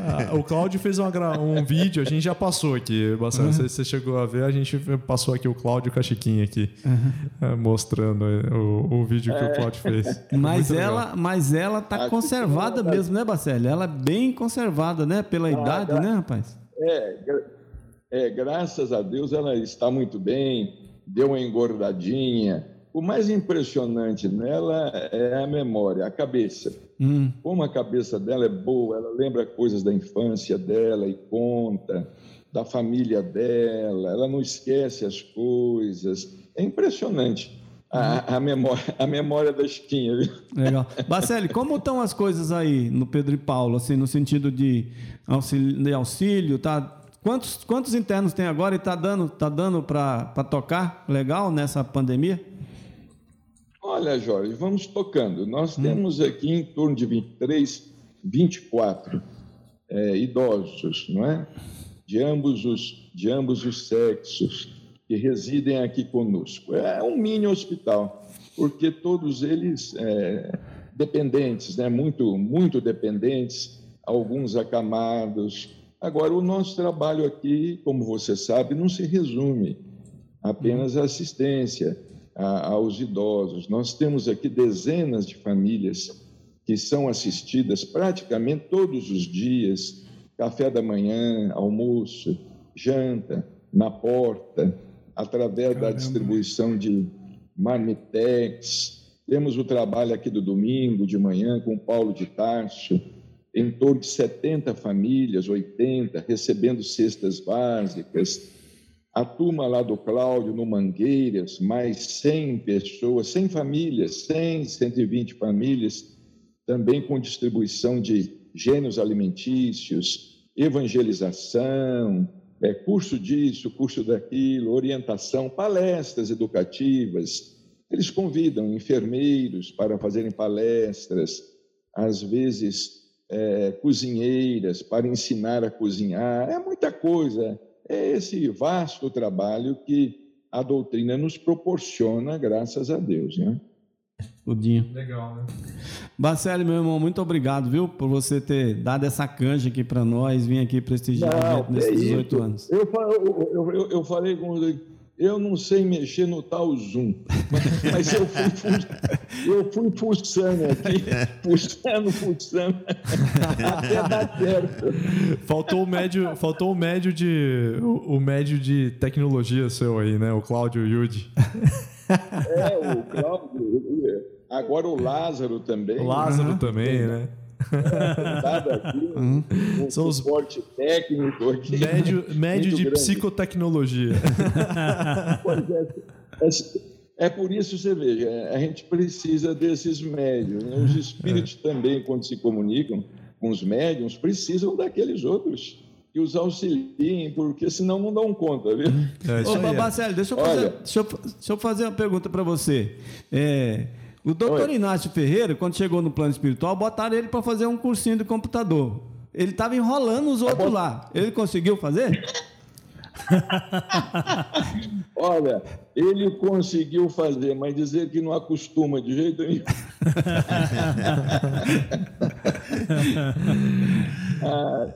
ah, o Cláudio fez uma, um vídeo, a gente já passou aqui, Marcelo. Uhum. Você, você chegou a ver, a gente passou aqui o Cláudio com a Chiquinha aqui, uhum. mostrando o, o vídeo que é. o Cláudio fez. Mas ela, mas ela tá a conservada Chiquinha, mesmo, né, Bacelli? Ela é bem conservada, né? Pela ah, idade, gra... né, rapaz? É, é, graças a Deus ela está muito bem, deu uma engordadinha o mais impressionante nela é a memória, a cabeça. Hum. Como a cabeça dela é boa, ela lembra coisas da infância dela e conta, da família dela, ela não esquece as coisas. É impressionante. A, uhum. a, memória, a memória da Chiquinha. Viu? Legal. Bacelli, como estão as coisas aí no Pedro e Paulo, assim, no sentido de auxílio, de auxílio tá? Quantos, quantos internos tem agora e está dando, tá dando para tocar legal nessa pandemia? Olha, Jorge, vamos tocando. Nós hum. temos aqui em torno de 23, 24 é, idosos, não é? De ambos, os, de ambos os sexos que residem aqui conosco. É um mini hospital, porque todos eles é, dependentes, né? muito, muito dependentes, alguns acamados. Agora, o nosso trabalho aqui, como você sabe, não se resume apenas à assistência a, aos idosos. Nós temos aqui dezenas de famílias que são assistidas praticamente todos os dias, café da manhã, almoço, janta, na porta, através Caramba. da distribuição de marmitex. Temos o trabalho aqui do domingo de manhã com Paulo de Tarso, em torno de 70 famílias, 80, recebendo cestas básicas, a turma lá do Cláudio, no Mangueiras, mais 100 pessoas, 100 famílias, 100, 120 famílias, também com distribuição de gêneros alimentícios, evangelização, é, curso disso, curso daquilo, orientação, palestras educativas. Eles convidam enfermeiros para fazerem palestras, às vezes é, cozinheiras para ensinar a cozinhar. É muita coisa é esse vasto trabalho que a doutrina nos proporciona, graças a Deus, né? Tudinho. Legal, né? Bacelli, meu irmão, muito obrigado, viu, por você ter dado essa canja aqui para nós, vir aqui prestigiar Não, a gente nesses é 18 anos. Eu, eu, eu, eu falei com eu não sei mexer no tal Zoom, mas eu fui, eu fui fuçando aqui, fuçando, fuçando, até dar certo. Faltou o médio, faltou o médio de, o, o médio de tecnologia seu aí, né? O Cláudio Yudi. É, o Cláudio, agora o Lázaro também. O Lázaro uhum. também, né? Aqui, um, um São os suporte técnico aqui. Médio, médio de grande. psicotecnologia. pois é, é, é, por isso você veja, a gente precisa desses médios. Né? Os espíritos é. também, quando se comunicam com os médiums, precisam daqueles outros que os auxiliem, porque senão não dão conta, viu? É, Ô, deixa eu, fazer, deixa, eu, deixa eu fazer uma pergunta para você. É, o doutor Oi. Inácio Ferreira, quando chegou no plano espiritual, botaram ele para fazer um cursinho de computador. Ele estava enrolando os outros lá. Ele conseguiu fazer? Olha, ele conseguiu fazer, mas dizer que não acostuma de jeito nenhum. ah,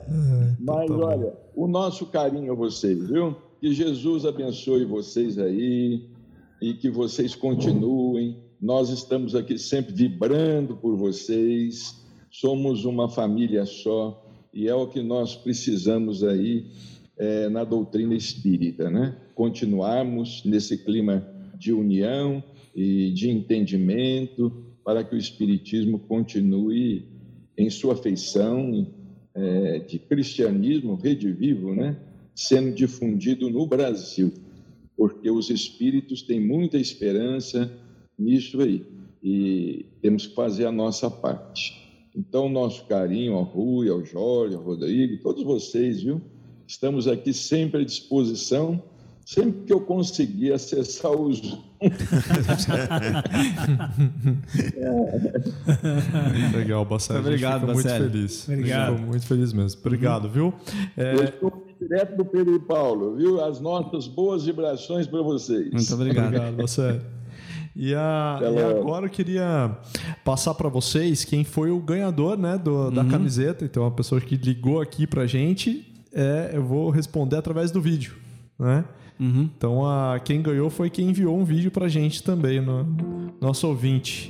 mas tá olha, o nosso carinho a vocês, viu? Que Jesus abençoe vocês aí e que vocês continuem Nós estamos aqui sempre vibrando por vocês, somos uma família só e é o que nós precisamos aí é, na doutrina espírita, né? Continuarmos nesse clima de união e de entendimento para que o espiritismo continue em sua feição é, de cristianismo redivivo, né? Sendo difundido no Brasil, porque os espíritos têm muita esperança nisso aí e temos que fazer a nossa parte. Então, nosso carinho ao Rui, ao Jorge, ao Rodrigo, todos vocês, viu? Estamos aqui sempre à disposição, sempre que eu conseguir acessar os. Legal, Bassett. Obrigado, muito Bassett. feliz. Obrigado. Fico muito feliz mesmo. Obrigado, viu? É, Eu estou direto do Pedro e Paulo, viu? As nossas boas vibrações para vocês. Muito obrigado. Obrigado, você. E, a- Até e agora eu queria passar para vocês quem foi o ganhador né, do- da camiseta. Então, a pessoa que ligou aqui pra gente, é, eu vou responder através do vídeo. Né? Então, a, quem ganhou foi quem enviou um vídeo pra gente também, no, nosso ouvinte.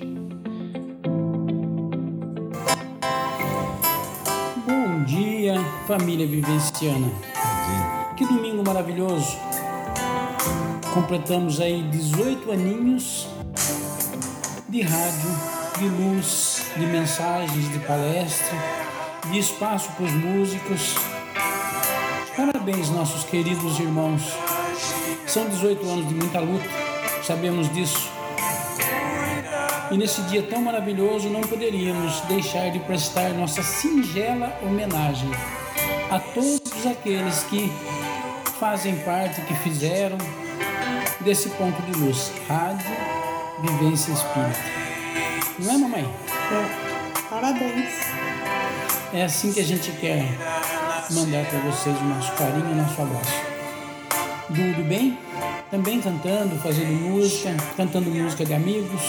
Bom dia, família vivenciana. Que domingo maravilhoso. Completamos aí 18 aninhos de rádio, de luz, de mensagens, de palestra, de espaço para os músicos. Parabéns, nossos queridos irmãos. São 18 anos de muita luta, sabemos disso. E nesse dia tão maravilhoso não poderíamos deixar de prestar nossa singela homenagem a todos aqueles que fazem parte, que fizeram desse ponto de luz, Rádio Vivência Espírita. Não é, mamãe? Parabéns. É assim que a gente quer mandar para vocês o nosso carinho, o nosso abraço. Tudo bem? Também cantando, fazendo música, cantando música de amigos.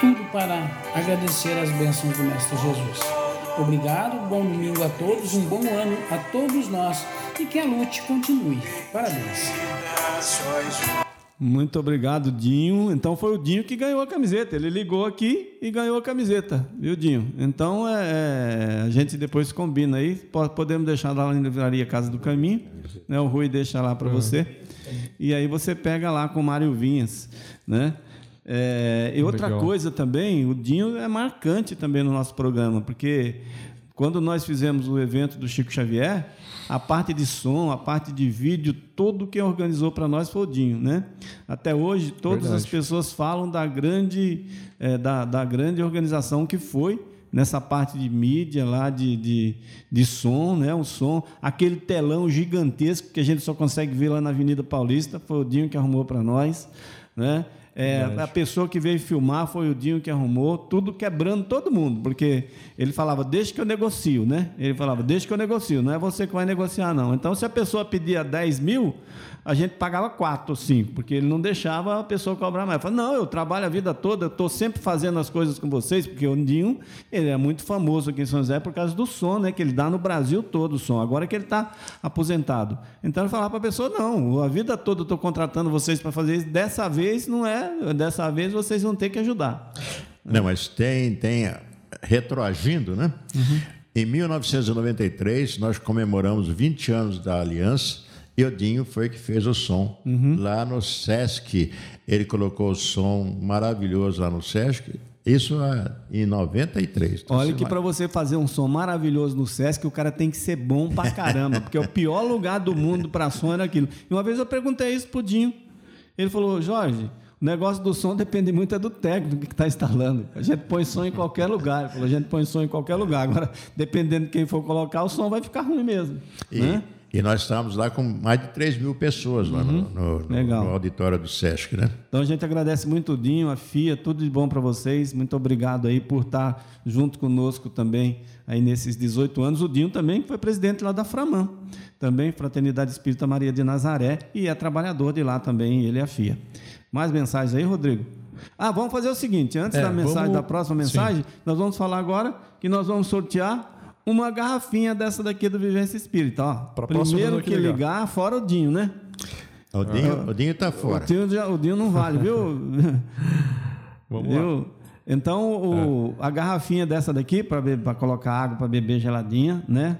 Tudo para agradecer as bênçãos do Mestre Jesus. Obrigado, bom domingo a todos, um bom ano a todos nós e que a lute continue. Parabéns. Muito obrigado, Dinho. Então foi o Dinho que ganhou a camiseta. Ele ligou aqui e ganhou a camiseta, viu, Dinho? Então é, é, a gente depois combina aí. Po- Podemos deixar lá na livraria Casa do Caminho. Né? O Rui deixa lá para você. E aí você pega lá com o Mário Vinhas, né? É, e outra Legal. coisa também, o Dinho é marcante também no nosso programa, porque quando nós fizemos o evento do Chico Xavier, a parte de som, a parte de vídeo, todo quem organizou para nós foi o Dinho, né? Até hoje, todas Verdade. as pessoas falam da grande, eh, da, da grande organização que foi nessa parte de mídia lá, de, de, de som, né? O som, aquele telão gigantesco que a gente só consegue ver lá na Avenida Paulista, foi o Dinho que arrumou para nós, né? É, a pessoa que veio filmar foi o Dinho que arrumou, tudo quebrando todo mundo, porque ele falava, deixa que eu negocio, né? Ele falava, deixa que eu negocio, não é você que vai negociar, não. Então, se a pessoa pedia 10 mil, a gente pagava 4 ou 5, porque ele não deixava a pessoa cobrar mais. Ele falava, não, eu trabalho a vida toda, eu estou sempre fazendo as coisas com vocês, porque o Dinho, ele é muito famoso aqui em São José por causa do som, né? Que ele dá no Brasil todo o som, agora que ele está aposentado. Então, ele falava para a pessoa, não, a vida toda eu estou contratando vocês para fazer isso, dessa vez não é, dessa vez vocês vão ter que ajudar. Não, mas tem, tem retroagindo, né? Em 1993, nós comemoramos 20 anos da Aliança e o Dinho foi que fez o som lá no Sesc. Ele colocou o som maravilhoso lá no Sesc. Isso em 93. Então, Olha você que para você fazer um som maravilhoso no Sesc, o cara tem que ser bom pra caramba, porque é o pior lugar do mundo para som era aquilo. E uma vez eu perguntei isso pro Dinho. Ele falou: Jorge, o negócio do som depende muito é do técnico que está instalando. A gente põe som em qualquer lugar. Ele falou: a gente põe som em qualquer lugar. Agora, dependendo de quem for colocar, o som vai ficar ruim mesmo. E, né? E nós estávamos lá com mais de 3 mil pessoas lá no, no- no- no auditório do Sesc, né? Então a gente agradece muito o Dinho, a FIA, tudo de bom para vocês. Muito obrigado aí por estar junto conosco também aí nesses 18 anos. O Dinho também foi presidente lá da Framan, também Fraternidade Espírita Maria de Nazaré e é trabalhador de lá também, ele e a FIA. Mais mensagens aí, Rodrigo? Ah, vamos fazer o seguinte, antes É, da mensagem vamos- da próxima mensagem, nós vamos falar agora que nós vamos sortear uma garrafinha dessa daqui do Vivência Espírita, ó. Pra Primeiro que ligar. ligar, fora o Dinho, né? O Dinho, o Dinho tá fora. O Dinho, já- o Dinho não vale, viu? Vamos Viu? lá. Então, o- a garrafinha dessa daqui, para colocar água para beber geladinha, né?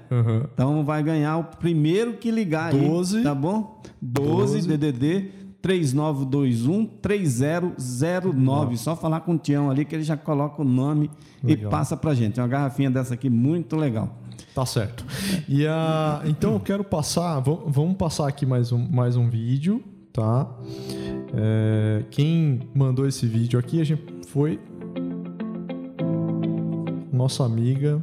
Então, vai ganhar o primeiro que ligar aí. 12. Tá bom? 12, 12. DDD 3921 3009. Só falar com o Tião ali que ele já coloca o nome Legal. e passa pra gente. É uma garrafinha dessa aqui muito legal. Tá certo. E a, então eu quero passar, va- vamos passar aqui mais um, mais um vídeo, tá? É, quem mandou esse vídeo aqui a gente foi nossa amiga.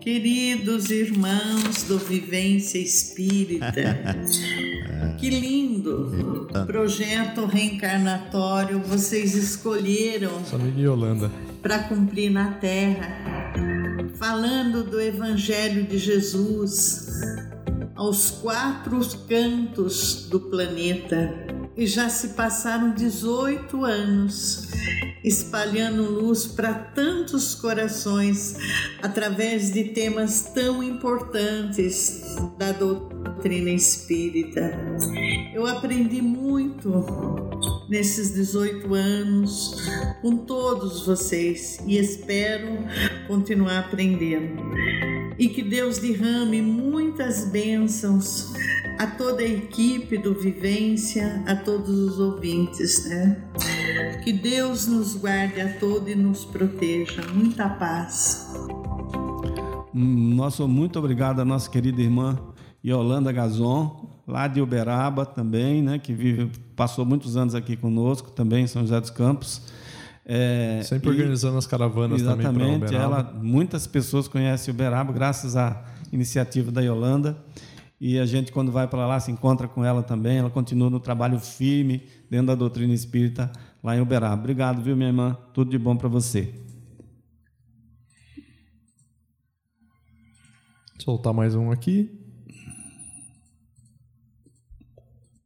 Queridos irmãos do Vivência Espírita, que lindo. Projeto reencarnatório vocês escolheram amiga Yolanda. para cumprir na Terra, falando do Evangelho de Jesus aos quatro cantos do planeta. E já se passaram 18 anos espalhando luz para tantos corações através de temas tão importantes da doutrina espírita. Eu aprendi muito nesses 18 anos com todos vocês e espero continuar aprendendo. E que Deus derrame muitas bênçãos a toda a equipe do Vivência, a todos os ouvintes, né? Que Deus nos guarde a todos e nos proteja. Muita paz. Nosso muito obrigado à nossa querida irmã Yolanda Gazon, lá de Uberaba também, né, que vive, passou muitos anos aqui conosco, também em São José dos Campos. É, Sempre e- organizando as caravanas também para Exatamente, Uberaba. ela, muitas pessoas conhecem Uberaba graças à iniciativa da Yolanda. E a gente, quando vai para lá, se encontra com ela também. Ela continua no trabalho firme dentro da doutrina espírita lá em Uberaba. Obrigado, viu, minha irmã? Tudo de bom para você. Soltar mais um aqui.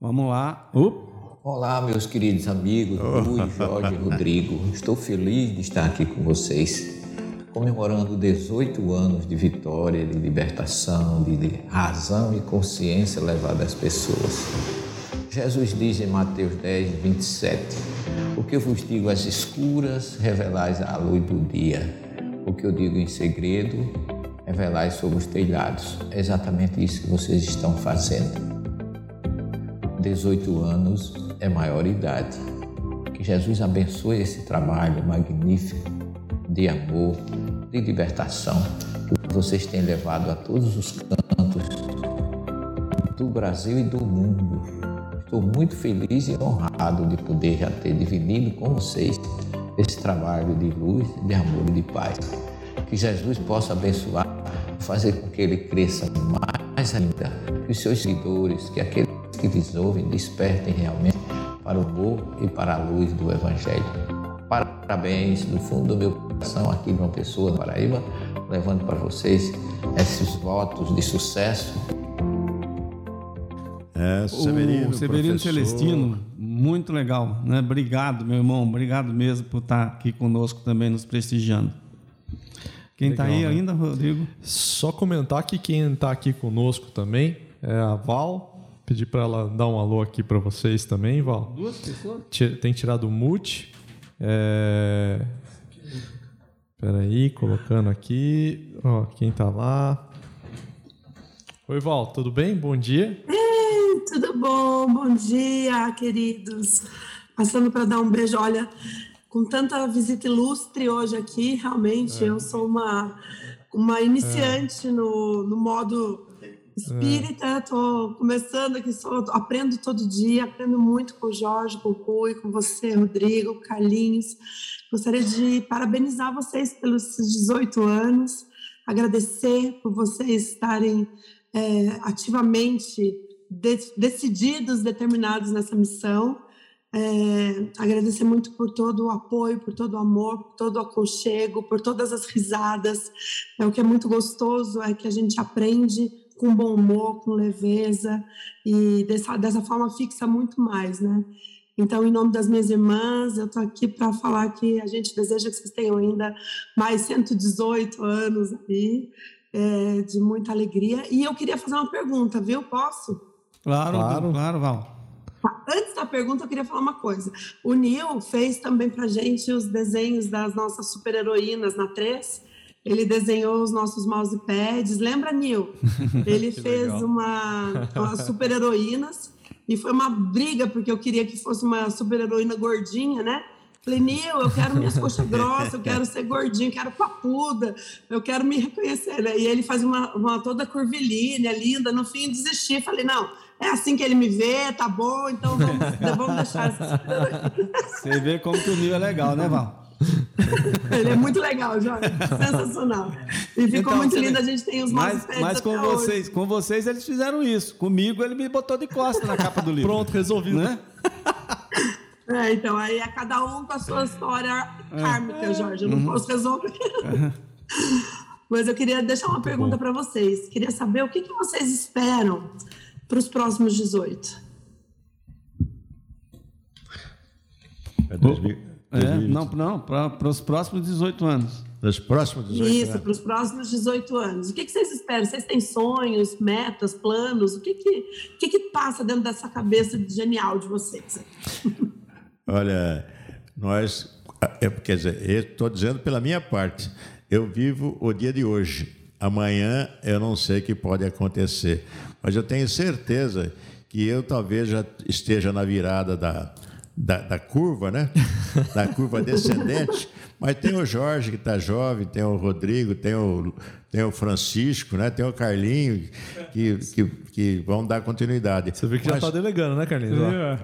Vamos lá. Up. Olá, meus queridos amigos, Rui, Jorge e Rodrigo. Estou feliz de estar aqui com vocês, comemorando 18 anos de vitória, de libertação, de razão e consciência levada às pessoas. Jesus diz em Mateus 10, 27: O que eu vos digo às escuras, revelais à luz do dia. O que eu digo em segredo, revelais sobre os telhados. É exatamente isso que vocês estão fazendo. 18 anos é maioridade. Que Jesus abençoe esse trabalho magnífico de amor, de libertação que vocês têm levado a todos os cantos do Brasil e do mundo. Estou muito feliz e honrado de poder já ter dividido com vocês esse trabalho de luz, de amor e de paz. Que Jesus possa abençoar, fazer com que ele cresça mais ainda, que os seus seguidores, que aqueles que lhes ouvem despertem realmente para o amor e para a luz do Evangelho. Parabéns do fundo do meu coração aqui de uma pessoa, na Paraíba, levando para vocês esses votos de sucesso. É, o Severino Celestino, muito legal, né? Obrigado, meu irmão, obrigado mesmo por estar aqui conosco também, nos prestigiando. Quem está aí né? ainda, Rodrigo? Só comentar que quem está aqui conosco também é a Val. Pedir para ela dar um alô aqui para vocês também, Val. Duas pessoas? Tem tirado o mute. É... Peraí, colocando aqui. Ó, quem tá lá? Oi, Val, tudo bem? Bom dia. Ei, tudo bom? Bom dia, queridos. Passando para dar um beijo. Olha, com tanta visita ilustre hoje aqui, realmente, É. eu sou uma, uma iniciante no, no modo espírita. Estou começando aqui, sou, aprendo todo dia, aprendo muito com o Jorge, com o Rui, com você, Rodrigo, Carlinhos. Gostaria de parabenizar vocês pelos 18 anos, agradecer por vocês estarem é, ativamente de- decididos, determinados nessa missão. É, agradecer muito por todo o apoio, por todo o amor, por todo o aconchego, por todas as risadas. É, o que é muito gostoso é que a gente aprende com bom humor, com leveza e dessa, dessa forma fixa muito mais, né? Então, em nome das minhas irmãs, eu estou aqui para falar que a gente deseja que vocês tenham ainda mais 118 anos aí, é, de muita alegria. E eu queria fazer uma pergunta, viu? Posso? Claro, claro, claro Val. sua pergunta, eu queria falar uma coisa. O Neil fez também para gente os desenhos das nossas super-heroínas na 3. Ele desenhou os nossos mousepads. Lembra, Neil? Ele fez legal. uma, uma super-heroínas e foi uma briga, porque eu queria que fosse uma super-heroína gordinha, né? Falei, Nil, eu quero minhas coxas grossas, eu quero ser gordinho, quero papuda, eu quero me reconhecer. né? E ele fazia uma, uma toda curvilínea, linda. No fim, desisti. Falei, não, é assim que ele me vê, tá bom, então vamos, vamos deixar Você vê como que o Nil é legal, né, Val? Ele é muito legal, Jorge. Sensacional. E ficou Então, muito lindo. A gente tem os Mas, mousepads mas com até hoje. vocês, com vocês eles fizeram isso. Comigo ele me botou de costa na capa do livro. Pronto, resolvido. Né? É, então, aí é cada um com a sua história kármica, Jorge. Eu não Uhum. posso resolver. Mas eu queria deixar uma pergunta para vocês. Queria saber o que, que vocês esperam para os próximos 18. É 2000, É, 2020. não, não, para os próximos 18 anos. Nos próximos 18 Isso, anos. para os próximos 18 anos. O que, que vocês esperam? Vocês têm sonhos, metas, planos? O que, que, o que, que passa dentro dessa cabeça genial de vocês? Olha, nós, é, quer dizer, estou dizendo pela minha parte, eu vivo o dia de hoje. Amanhã eu não sei o que pode acontecer, mas eu tenho certeza que eu talvez já esteja na virada da, da, da curva, né? Da curva descendente. Mas tem o Jorge que está jovem, tem o Rodrigo, tem o, tem o Francisco, né? Tem o Carlinho que, que, que vão dar continuidade. Você vê que já Mas- está delegando, né, Carlinhos? Ó.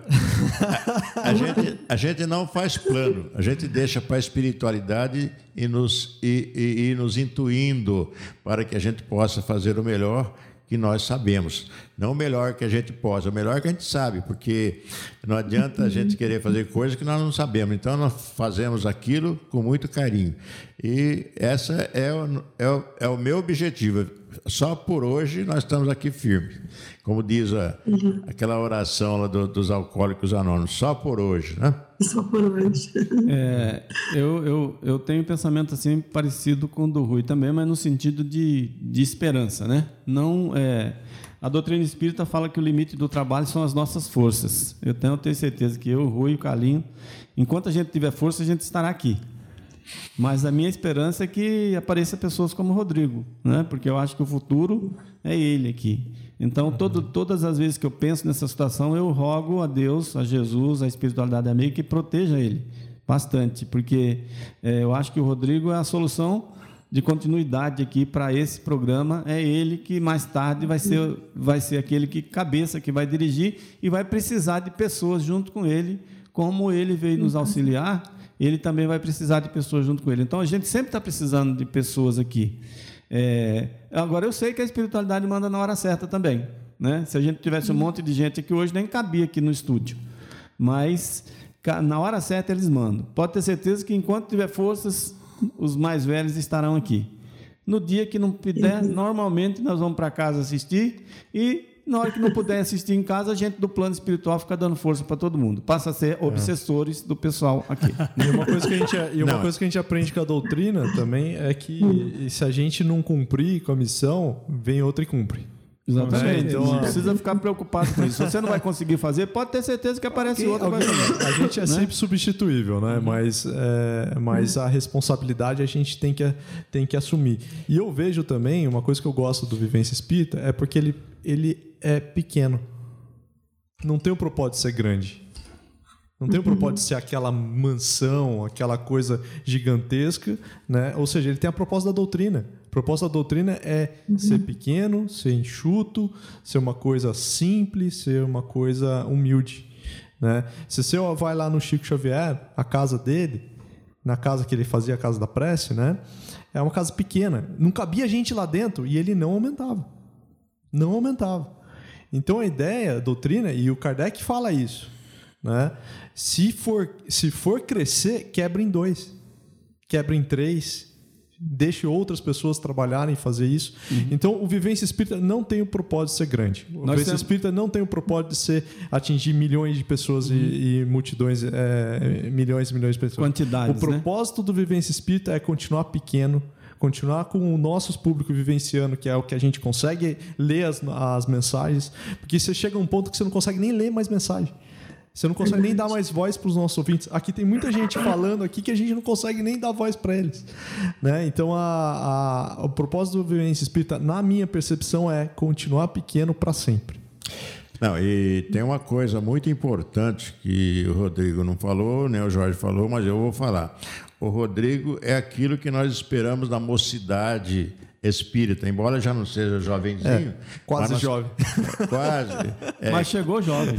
a gente, a gente não faz plano, a gente deixa para a espiritualidade e nos, e, e, e nos intuindo para que a gente possa fazer o melhor que nós sabemos. Não o melhor que a gente possa, o melhor que a gente sabe, porque não adianta a gente querer fazer coisas que nós não sabemos. Então, nós fazemos aquilo com muito carinho. E essa é o, é o, é o meu objetivo. Só por hoje nós estamos aqui firmes. Como diz a, aquela oração lá do- dos alcoólicos anônimos, só por hoje, né? Só por hoje. É, eu, eu, eu tenho um pensamento assim parecido com o do Rui também, mas no sentido de, de esperança, né? Não é, a doutrina espírita fala que o limite do trabalho são as nossas forças. Eu tenho, eu tenho certeza que eu, o Rui e o Calinho, enquanto a gente tiver força, a gente estará aqui. Mas a minha esperança é que apareça pessoas como o Rodrigo, né? porque eu acho que o futuro é ele aqui. Então, todo, todas as vezes que eu penso nessa situação, eu rogo a Deus, a Jesus, a espiritualidade amiga, que proteja ele bastante, porque eh, eu acho que o Rodrigo é a solução de continuidade aqui para esse programa. É ele que mais tarde vai ser, vai ser aquele que cabeça, que vai dirigir e vai precisar de pessoas junto com ele, como ele veio nos auxiliar ele também vai precisar de pessoas junto com ele. Então a gente sempre está precisando de pessoas aqui. É, agora eu sei que a espiritualidade manda na hora certa também. Né? Se a gente tivesse um monte de gente aqui hoje, nem cabia aqui no estúdio. Mas na hora certa eles mandam. Pode ter certeza que enquanto tiver forças, os mais velhos estarão aqui. No dia que não puder, normalmente nós vamos para casa assistir e na hora que não puder assistir em casa, a gente do plano espiritual fica dando força para todo mundo. Passa a ser obsessores do pessoal aqui. E uma coisa que a gente, e uma Não. coisa que a gente aprende com a doutrina também é que se a gente não cumprir com a missão, vem outra e cumpre. Exatamente. É, então, não precisa ficar preocupado com isso. Se você não vai conseguir fazer, pode ter certeza que aparece Alguém- outro. a gente é Né? sempre substituível, né? Mas, é, mas a responsabilidade a gente tem que, tem que assumir. E eu vejo também, uma coisa que eu gosto do Vivência Espírita é porque ele, ele é pequeno. Não tem o propósito de ser grande. Não tem o propósito de ser aquela mansão, aquela coisa gigantesca, né? Ou seja, ele tem a proposta da doutrina. Proposta da doutrina é ser pequeno, ser enxuto, ser uma coisa simples, ser uma coisa humilde, né? Se você vai lá no Chico Xavier, a casa dele, na casa que ele fazia a casa da prece, né? É uma casa pequena, não cabia gente lá dentro e ele não aumentava. Não aumentava. Então a ideia, a doutrina, e o Kardec fala isso, né? Se for, se for crescer, quebra em dois, quebra em três, deixe outras pessoas trabalharem e fazer isso. Então o vivência espírita não tem o propósito de ser grande. O Nós vivência temos- espírita não tem o propósito de ser atingir milhões de pessoas e, e multidões, é, milhões e milhões de pessoas. Quantidades, O né? propósito do vivência espírita é continuar pequeno, continuar com o nosso público vivenciando, que é o que a gente consegue ler as, as mensagens, porque você chega a um ponto que você não consegue nem ler mais mensagem. Você não consegue nem dar mais voz para os nossos ouvintes. Aqui tem muita gente falando aqui que a gente não consegue nem dar voz para eles. Né? Então, a, a, o propósito do Vivência Espírita, na minha percepção, é continuar pequeno para sempre. Não, e tem uma coisa muito importante que o Rodrigo não falou, nem o Jorge falou, mas eu vou falar. O Rodrigo é aquilo que nós esperamos da mocidade espírita, embora já não seja jovenzinho. É, quase nós... jovem. quase. É. Mas chegou jovem.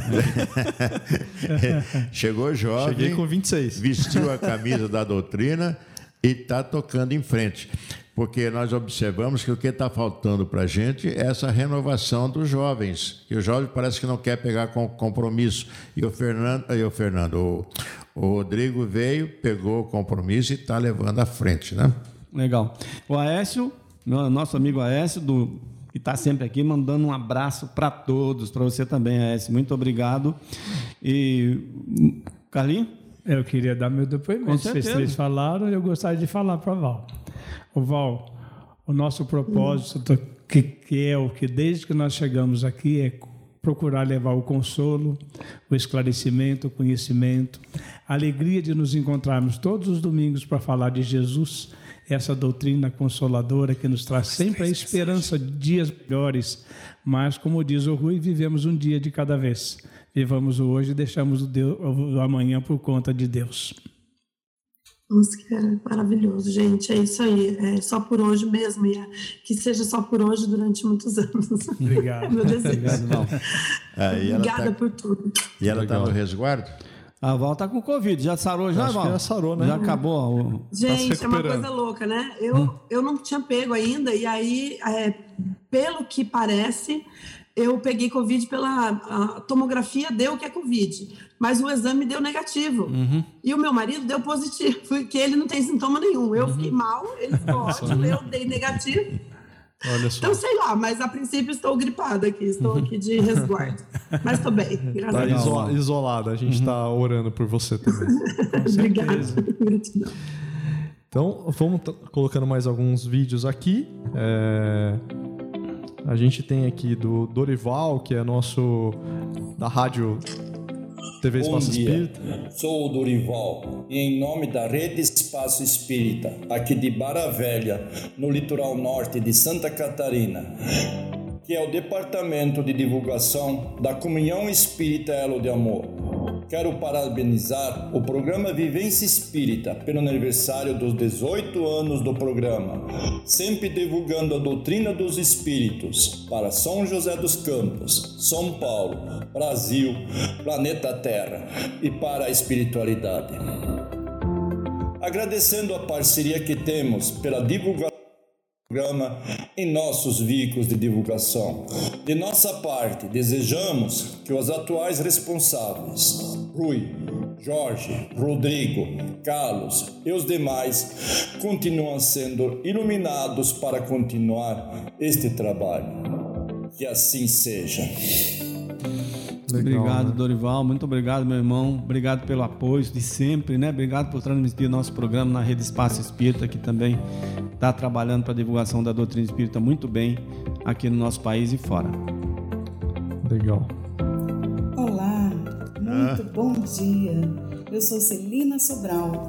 chegou jovem. Cheguei com 26. Vestiu a camisa da doutrina e está tocando em frente. Porque nós observamos que o que está faltando para a gente é essa renovação dos jovens. Que o jovem parece que não quer pegar com compromisso. E o Fernando, e o, Fernando o, o Rodrigo veio, pegou o compromisso e está levando à frente, né? Legal. O Aécio nosso amigo Aécio, do, que está sempre aqui, mandando um abraço para todos, para você também, Aécio. Muito obrigado. E, Carlinhos? Eu queria dar meu depoimento. Vocês três falaram, eu gostaria de falar para Val. O Val, o nosso propósito, hum. que, que é o que desde que nós chegamos aqui, é procurar levar o consolo, o esclarecimento, o conhecimento, a alegria de nos encontrarmos todos os domingos para falar de Jesus essa doutrina consoladora que nos traz sempre a esperança de dias melhores. Mas, como diz o Rui, vivemos um dia de cada vez. Vivamos o hoje e deixamos o, Deus, o amanhã por conta de Deus. Nossa, que é maravilhoso, gente. É isso aí. É só por hoje mesmo. E é, que seja só por hoje durante muitos anos. Obrigado. Meu desejo. Obrigado, ah, Obrigada tá... por tudo. E ela está no resguardo? A Val tá com Covid. Já sarou já, Val? já sarou, né? Já acabou. O... Gente, tá é uma coisa louca, né? Eu, hum. eu não tinha pego ainda, e aí, é, pelo que parece, eu peguei Covid pela tomografia, deu que é Covid. Mas o exame deu negativo. Uhum. E o meu marido deu positivo, porque ele não tem sintoma nenhum. Eu uhum. fiquei mal, ele ficou ótimo, eu dei negativo. Olha só. Então, sei lá, mas a princípio estou gripada aqui, estou aqui de resguardo. mas estou bem, graças tá a Deus. Iso isolada, a gente está uhum. orando por você também. Obrigada. Então, vamos colocando mais alguns vídeos aqui. É... A gente tem aqui do Dorival, que é nosso da rádio TV Espaço. Espírita. Sou o Dorival e em nome da Rede Espaço Espírita, aqui de Barra Velha, no litoral norte de Santa Catarina, que é o departamento de divulgação da Comunhão Espírita Elo de Amor quero parabenizar o programa Vivência Espírita pelo aniversário dos 18 anos do programa, sempre divulgando a doutrina dos espíritos para São José dos Campos, São Paulo, Brasil, planeta Terra e para a espiritualidade. Agradecendo a parceria que temos pela divulgação programa em nossos veículos de divulgação. De nossa parte, desejamos que os atuais responsáveis, Rui, Jorge, Rodrigo, Carlos e os demais, continuem sendo iluminados para continuar este trabalho. Que assim seja. Legal, obrigado, né? Dorival. Muito obrigado, meu irmão. Obrigado pelo apoio de sempre, né? Obrigado por transmitir nosso programa na Rede Espaço Espírita, que também está trabalhando para a divulgação da doutrina espírita muito bem aqui no nosso país e fora. Legal. Olá, muito ah. bom dia. Eu sou Celina Sobral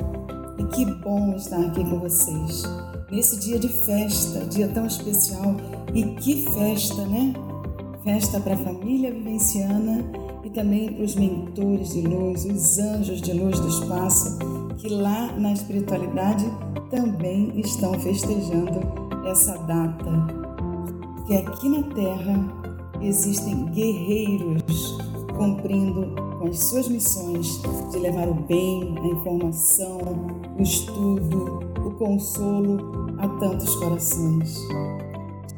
e que bom estar aqui com vocês nesse dia de festa, dia tão especial. E que festa, né? Festa para a família vivenciana e também para os mentores de luz, os anjos de luz do espaço, que lá na espiritualidade também estão festejando essa data. Que aqui na Terra existem guerreiros cumprindo com as suas missões de levar o bem, a informação, o estudo, o consolo a tantos corações.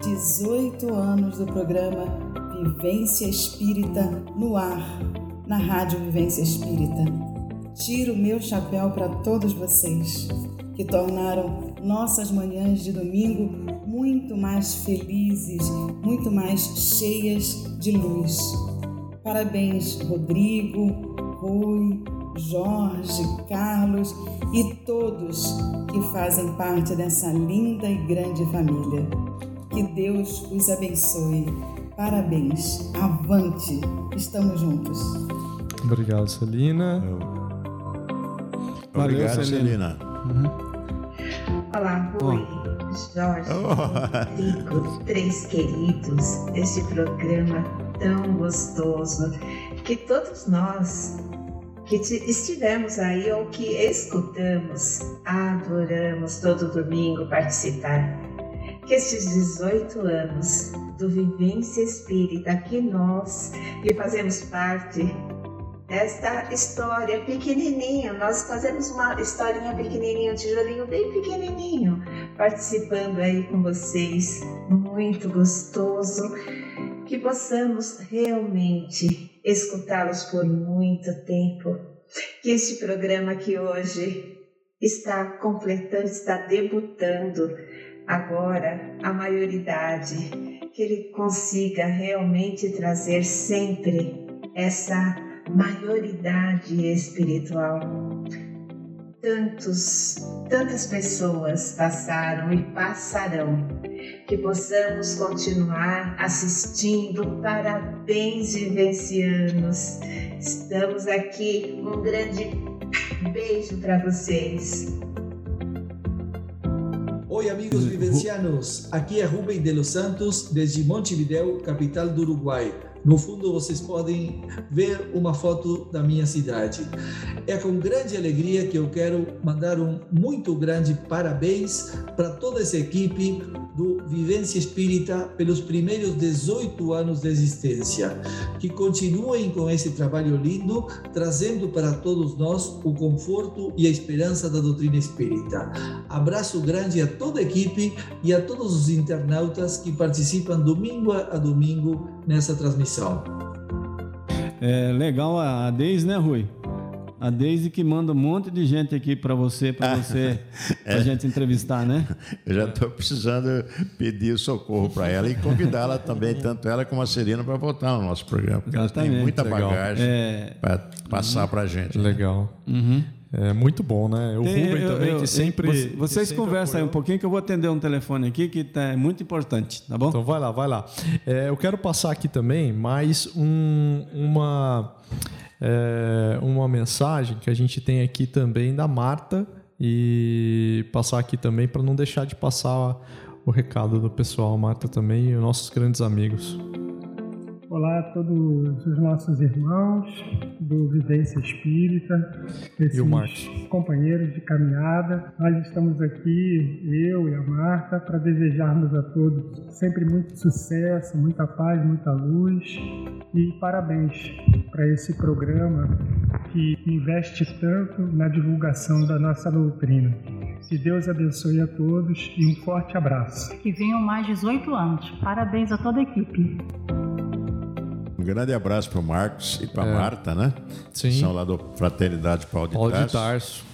18 anos do programa Vivência Espírita no ar, na Rádio Vivência Espírita. Tiro meu chapéu para todos vocês que tornaram nossas manhãs de domingo muito mais felizes, muito mais cheias de luz. Parabéns, Rodrigo, Rui, Jorge, Carlos e todos que fazem parte dessa linda e grande família. Que Deus os abençoe. Parabéns, avante, estamos juntos. Obrigado, Celina. Valeu, Obrigado, Celina. Uhum. Olá, Rui, oh. Jorge, oh. Rodrigo, três queridos deste programa tão gostoso que todos nós que estivemos aí ou que escutamos, adoramos todo domingo participar. Que estes 18 anos do Vivência Espírita, que nós que fazemos parte desta história pequenininha, nós fazemos uma historinha pequenininha, um tijolinho bem pequenininho, participando aí com vocês, muito gostoso, que possamos realmente escutá-los por muito tempo, que este programa que hoje está completando, está debutando agora a maioridade, que ele consiga realmente trazer sempre essa maioridade espiritual. Tantos, tantas pessoas passaram e passarão, que possamos continuar assistindo. Parabéns, vivencianos! Estamos aqui. Um grande beijo para vocês. Oi, amigos vivencianos. Aqui é Rubem de los Santos, desde Montevideo, capital do Uruguai. No fundo, vocês podem ver uma foto da minha cidade. É com grande alegria que eu quero mandar um muito grande parabéns para toda essa equipe do Vivência Espírita pelos primeiros 18 anos de existência. Que continuem com esse trabalho lindo, trazendo para todos nós o conforto e a esperança da doutrina espírita. Abraço grande a toda a equipe e a todos os internautas que participam domingo a domingo nessa transmissão. É legal a Deise, né, Rui? A Deise que manda um monte de gente aqui para você, para você, é. a gente entrevistar, né? Eu já estou precisando pedir socorro para ela e convidá-la também, tanto ela como a Serena, para voltar no nosso programa. Porque ela tem muita Legal. bagagem é... para passar para a gente. Legal. Uhum. É muito bom, né? O Tem, Rubem eu, também, eu, que sempre. Vocês sempre conversam aí um pouquinho que eu vou atender um telefone aqui que tá, é muito importante, tá bom? Então vai lá, vai lá. É, eu quero passar aqui também mais um, uma, é, uma mensagem que a gente tem aqui também da Marta e passar aqui também para não deixar de passar o recado do pessoal, Marta também e os nossos grandes amigos. Olá a todos os nossos irmãos do Vivência Espírita, esses companheiros de caminhada. Nós estamos aqui, eu e a Marta, para desejarmos a todos sempre muito sucesso, muita paz, muita luz e parabéns para esse programa que investe tanto na divulgação da nossa doutrina. Que Deus abençoe a todos e um forte abraço. Que venham mais 18 anos. Parabéns a toda a equipe. Um grande abraço para o Marcos e para a é. Marta, né? Sim. São lá do Fraternidade Paulo de Paulo Tarso. De Tarso.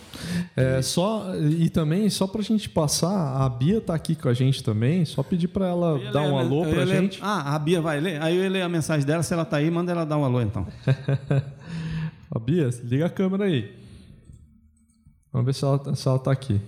É, só, e também, só para a gente passar, a Bia está aqui com a gente também, só pedir para ela dar um alô para a gente. Ah, a Bia vai ler? Aí eu ler a mensagem dela, se ela está aí, manda ela dar um alô então. a Bia, liga a câmera aí. Vamos ver se ela, se ela tá aqui.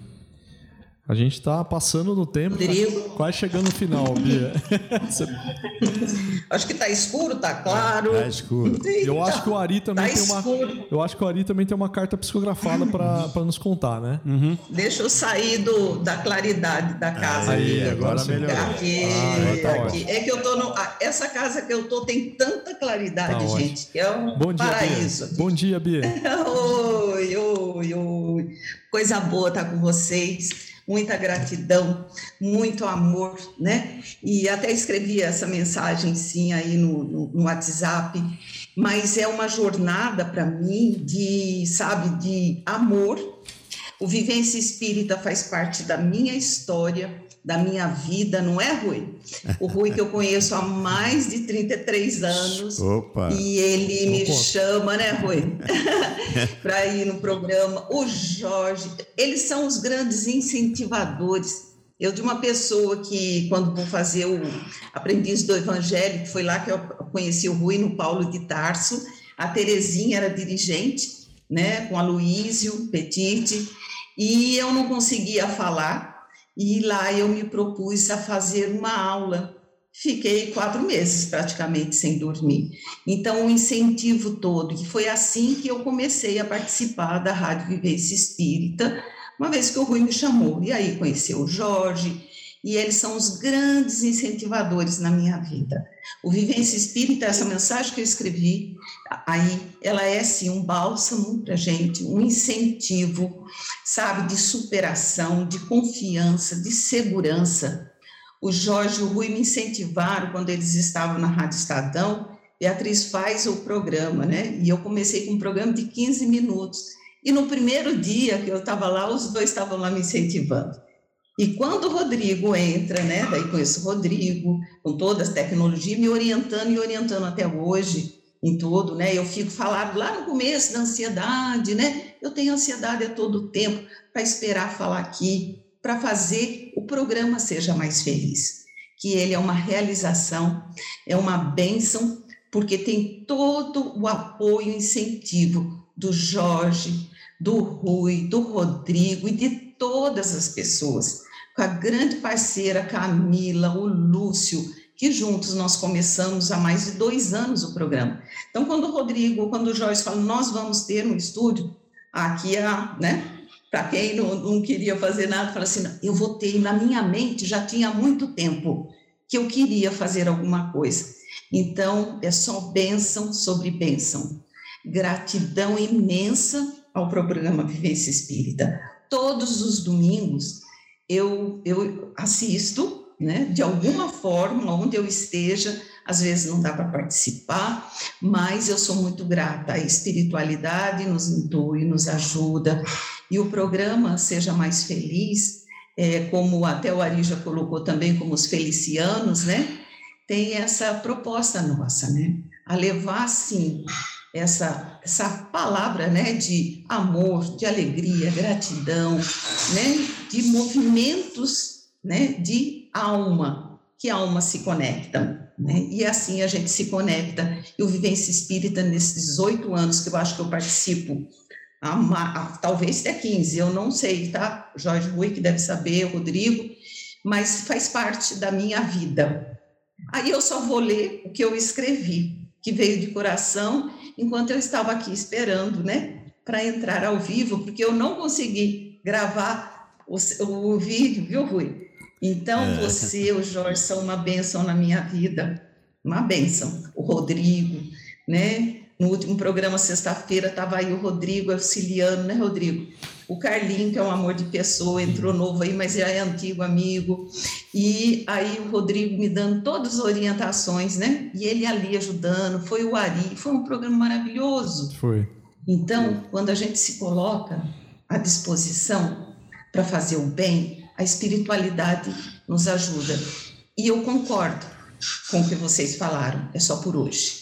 A gente está passando no tempo, Rodrigo. Tá quase chegando no final, Bia. acho que está escuro, está claro. Está escuro. Eu acho que o Ari também tá tem escuro. uma. Eu acho que o Ari também tem uma carta psicografada para nos contar, né? Uhum. Deixa eu sair do, da claridade da casa. Aí, aqui. agora melhorou. Aqui, ah, tá aqui. É que eu tô no, essa casa que eu tô tem tanta claridade, tá gente, que é um Bom dia, paraíso. Bia. Bom dia, Bia. oi, oi, oi. Coisa boa estar tá com vocês muita gratidão, muito amor, né? E até escrevi essa mensagem sim aí no, no, no WhatsApp, mas é uma jornada para mim de, sabe, de amor. O Vivência Espírita faz parte da minha história, da minha vida, não é, Rui? O Rui que eu conheço há mais de 33 anos. Opa. E ele me Opa. chama, né, Rui? Para ir no programa. O Jorge, eles são os grandes incentivadores. Eu de uma pessoa que, quando vou fazer o aprendiz do Evangelho, que foi lá que eu conheci o Rui, no Paulo de Tarso, a Terezinha era dirigente, né, com a Luísio Petite, e eu não conseguia falar, e lá eu me propus a fazer uma aula fiquei quatro meses praticamente sem dormir. Então, o incentivo todo, e foi assim que eu comecei a participar da Rádio Vivência Espírita, uma vez que o Rui me chamou. E aí conheci o Jorge, e eles são os grandes incentivadores na minha vida. O Vivência Espírita, essa mensagem que eu escrevi, aí, ela é sim um bálsamo para gente, um incentivo, sabe, de superação, de confiança, de segurança. O Jorge e o Rui me incentivaram quando eles estavam na Rádio Estadão. Beatriz faz o programa, né? E eu comecei com um programa de 15 minutos. E no primeiro dia que eu estava lá, os dois estavam lá me incentivando. E quando o Rodrigo entra, né? Daí conheço o Rodrigo, com toda a tecnologia, me orientando e orientando até hoje em tudo, né? Eu fico falando lá no começo da ansiedade, né? Eu tenho ansiedade a todo tempo para esperar falar aqui, para fazer o programa seja mais feliz. Que ele é uma realização, é uma bênção, porque tem todo o apoio e incentivo do Jorge, do Rui, do Rodrigo e de todas as pessoas com a grande parceira Camila, o Lúcio, que juntos nós começamos há mais de dois anos o programa. Então, quando o Rodrigo, quando o Jorge fala, nós vamos ter um estúdio, aqui é, né? Para quem não, não, queria fazer nada, fala assim, eu vou ter, na minha mente já tinha muito tempo que eu queria fazer alguma coisa. Então, é só bênção sobre bênção. Gratidão imensa ao programa Vivência Espírita. Todos os domingos, eu, eu assisto, né, de alguma forma, onde eu esteja, às vezes não dá para participar, mas eu sou muito grata. A espiritualidade nos intui, nos ajuda, e o programa Seja Mais Feliz, é, como até o Ari já colocou também, como os felicianos, né, tem essa proposta nossa, né, a levar, sim, essa, essa palavra né, de amor, de alegria, gratidão, né, de movimentos né, de alma, que a alma se conectam. Né? E assim a gente se conecta. Eu Vivência Espírita, nesses 18 anos que eu acho que eu participo, uma, há, talvez até 15, eu não sei, tá? Jorge Rui, que deve saber, Rodrigo, mas faz parte da minha vida. Aí eu só vou ler o que eu escrevi, que veio de coração enquanto eu estava aqui esperando, né, para entrar ao vivo, porque eu não consegui gravar o, o vídeo, viu, Rui? Então, é. você, o Jorge, são uma benção na minha vida, uma benção. O Rodrigo, né? No último programa, sexta-feira, estava aí o Rodrigo auxiliando, né, Rodrigo? O Carlinho, que é um amor de pessoa, entrou novo aí, mas já é antigo amigo. E aí o Rodrigo me dando todas as orientações, né? E ele ali ajudando, foi o Ari, foi um programa maravilhoso. Foi. Então, quando a gente se coloca à disposição para fazer o bem, a espiritualidade nos ajuda. E eu concordo com o que vocês falaram, é só por hoje.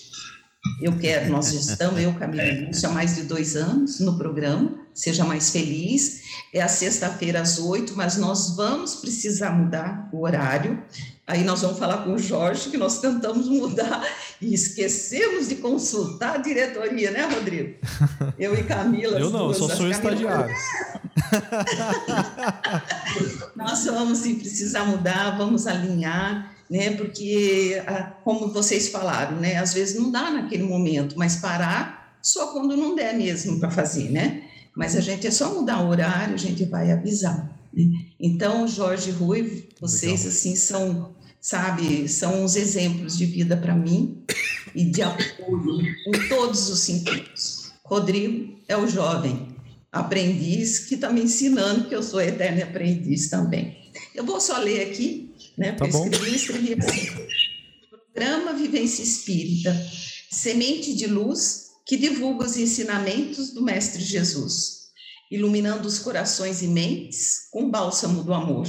Eu quero, nós estamos, eu, Camila Lúcia, há mais de dois anos no programa, Seja Mais Feliz. É a sexta-feira às oito, mas nós vamos precisar mudar o horário. Aí nós vamos falar com o Jorge, que nós tentamos mudar e esquecemos de consultar a diretoria, né, Rodrigo? Eu e Camila. Eu não, eu só sou estagiário. nós vamos sim precisar mudar, vamos alinhar né? Porque, como vocês falaram, né? Às vezes não dá naquele momento, mas parar só quando não der mesmo para fazer, né? Mas a gente é só mudar o horário, a gente vai avisar. Né? Então, Jorge Rui, vocês Legal. assim são, sabe, são uns exemplos de vida para mim e de apoio em todos os sentidos. Rodrigo é o jovem aprendiz que está me ensinando que eu sou eterno aprendiz também. Eu vou só ler aqui né? Tá escrevi, escrevi assim. Programa Vivência Espírita, semente de luz que divulga os ensinamentos do Mestre Jesus, iluminando os corações e mentes com o bálsamo do amor.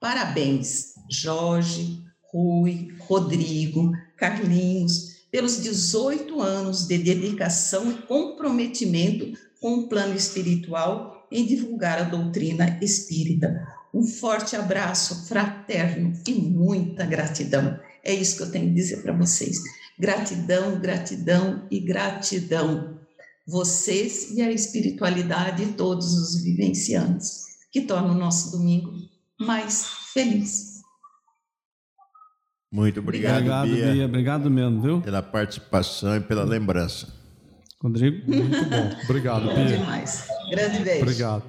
Parabéns, Jorge, Rui, Rodrigo, Carlinhos, pelos 18 anos de dedicação e comprometimento com o plano espiritual em divulgar a doutrina espírita. Um forte abraço fraterno e muita gratidão. É isso que eu tenho que dizer para vocês. Gratidão, gratidão e gratidão. Vocês e a espiritualidade e todos os vivenciantes, que tornam o nosso domingo mais feliz. Muito obrigado, Obrigado, Bia, Bia. Obrigado mesmo, viu? pela participação e pela lembrança. Rodrigo? Muito bom. Obrigado, Bia. demais. Grande beijo. Obrigado.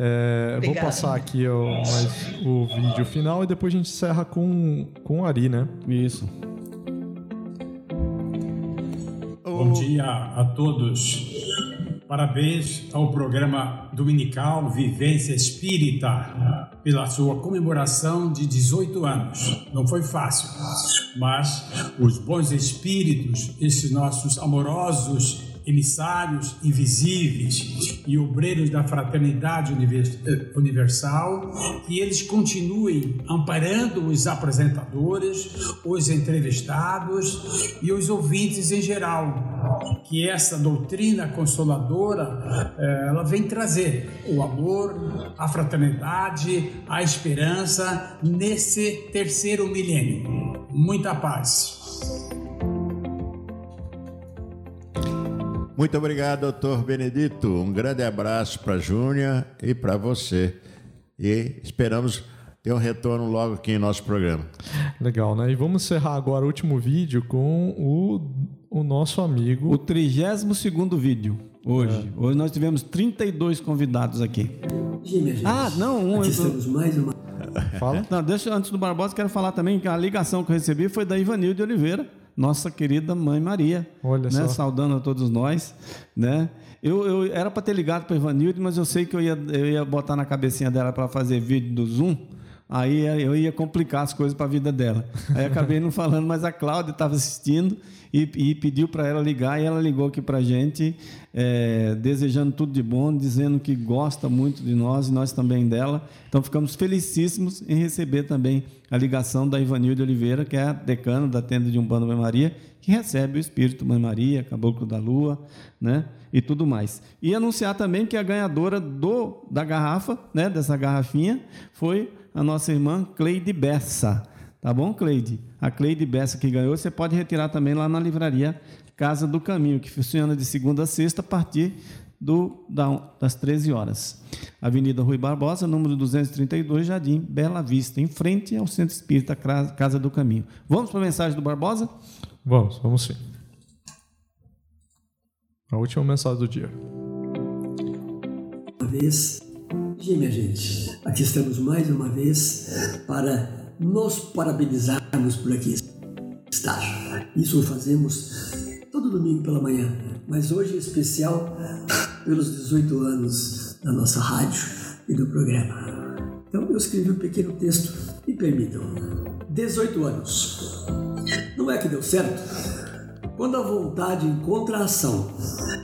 É, vou passar aqui ó, mais o vídeo final e depois a gente encerra com, com o Ari, né? Isso. Bom dia a todos. Parabéns ao programa dominical Vivência Espírita pela sua comemoração de 18 anos. Não foi fácil, mas os bons espíritos, esses nossos amorosos emissários invisíveis e obreiros da fraternidade eh, universal, que eles continuem amparando os apresentadores, os entrevistados e os ouvintes em geral. Que essa doutrina consoladora eh, ela vem trazer o amor, a fraternidade, a esperança nesse terceiro milênio. Muita paz. Muito obrigado, doutor Benedito. Um grande abraço para a Júnia e para você. E esperamos ter um retorno logo aqui em nosso programa. Legal, né? E vamos encerrar agora o último vídeo com o, o nosso amigo. O 32 vídeo, hoje. Hoje nós tivemos 32 convidados aqui. Ah, não, um. Aqui estamos mais uma. Fala. Não, deixa antes do Barbosa, quero falar também que a ligação que eu recebi foi da Ivanilde Oliveira, nossa querida mãe Maria. Olha né? só. Saudando a todos nós, né? Eu, eu era para ter ligado para Ivanilde, mas eu sei que eu ia, eu ia botar na cabecinha dela para fazer vídeo do Zoom. Aí eu ia complicar as coisas para a vida dela. Aí acabei não falando, mas a Cláudia estava assistindo e, e pediu para ela ligar, e ela ligou aqui para a gente, é, desejando tudo de bom, dizendo que gosta muito de nós e nós também dela. Então ficamos felicíssimos em receber também a ligação da Ivanilde Oliveira, que é a decana da tenda de Umbanda Mãe Maria, que recebe o Espírito Mãe Maria, Caboclo da Lua, né? E tudo mais. E anunciar também que a ganhadora do, da garrafa, né? Dessa garrafinha, foi a nossa irmã Cleide Bessa. Tá bom, Cleide? A Cleide Bessa que ganhou, você pode retirar também lá na livraria Casa do Caminho, que funciona de segunda a sexta a partir do, da- das 13 horas. Avenida Rui Barbosa, número 232, Jardim Bela Vista, em frente ao Centro Espírita Casa do Caminho. Vamos para a mensagem do Barbosa? Vamos, vamos sim. A última mensagem do dia. Uma vez, e minha gente, aqui estamos mais uma vez para nos parabenizarmos por aqui estar. Isso o fazemos todo domingo pela manhã, mas hoje em especial pelos 18 anos da nossa rádio e do programa. Então eu escrevi um pequeno texto, me permitam. 18 anos. Não é que deu certo? Quando a vontade encontra a ação,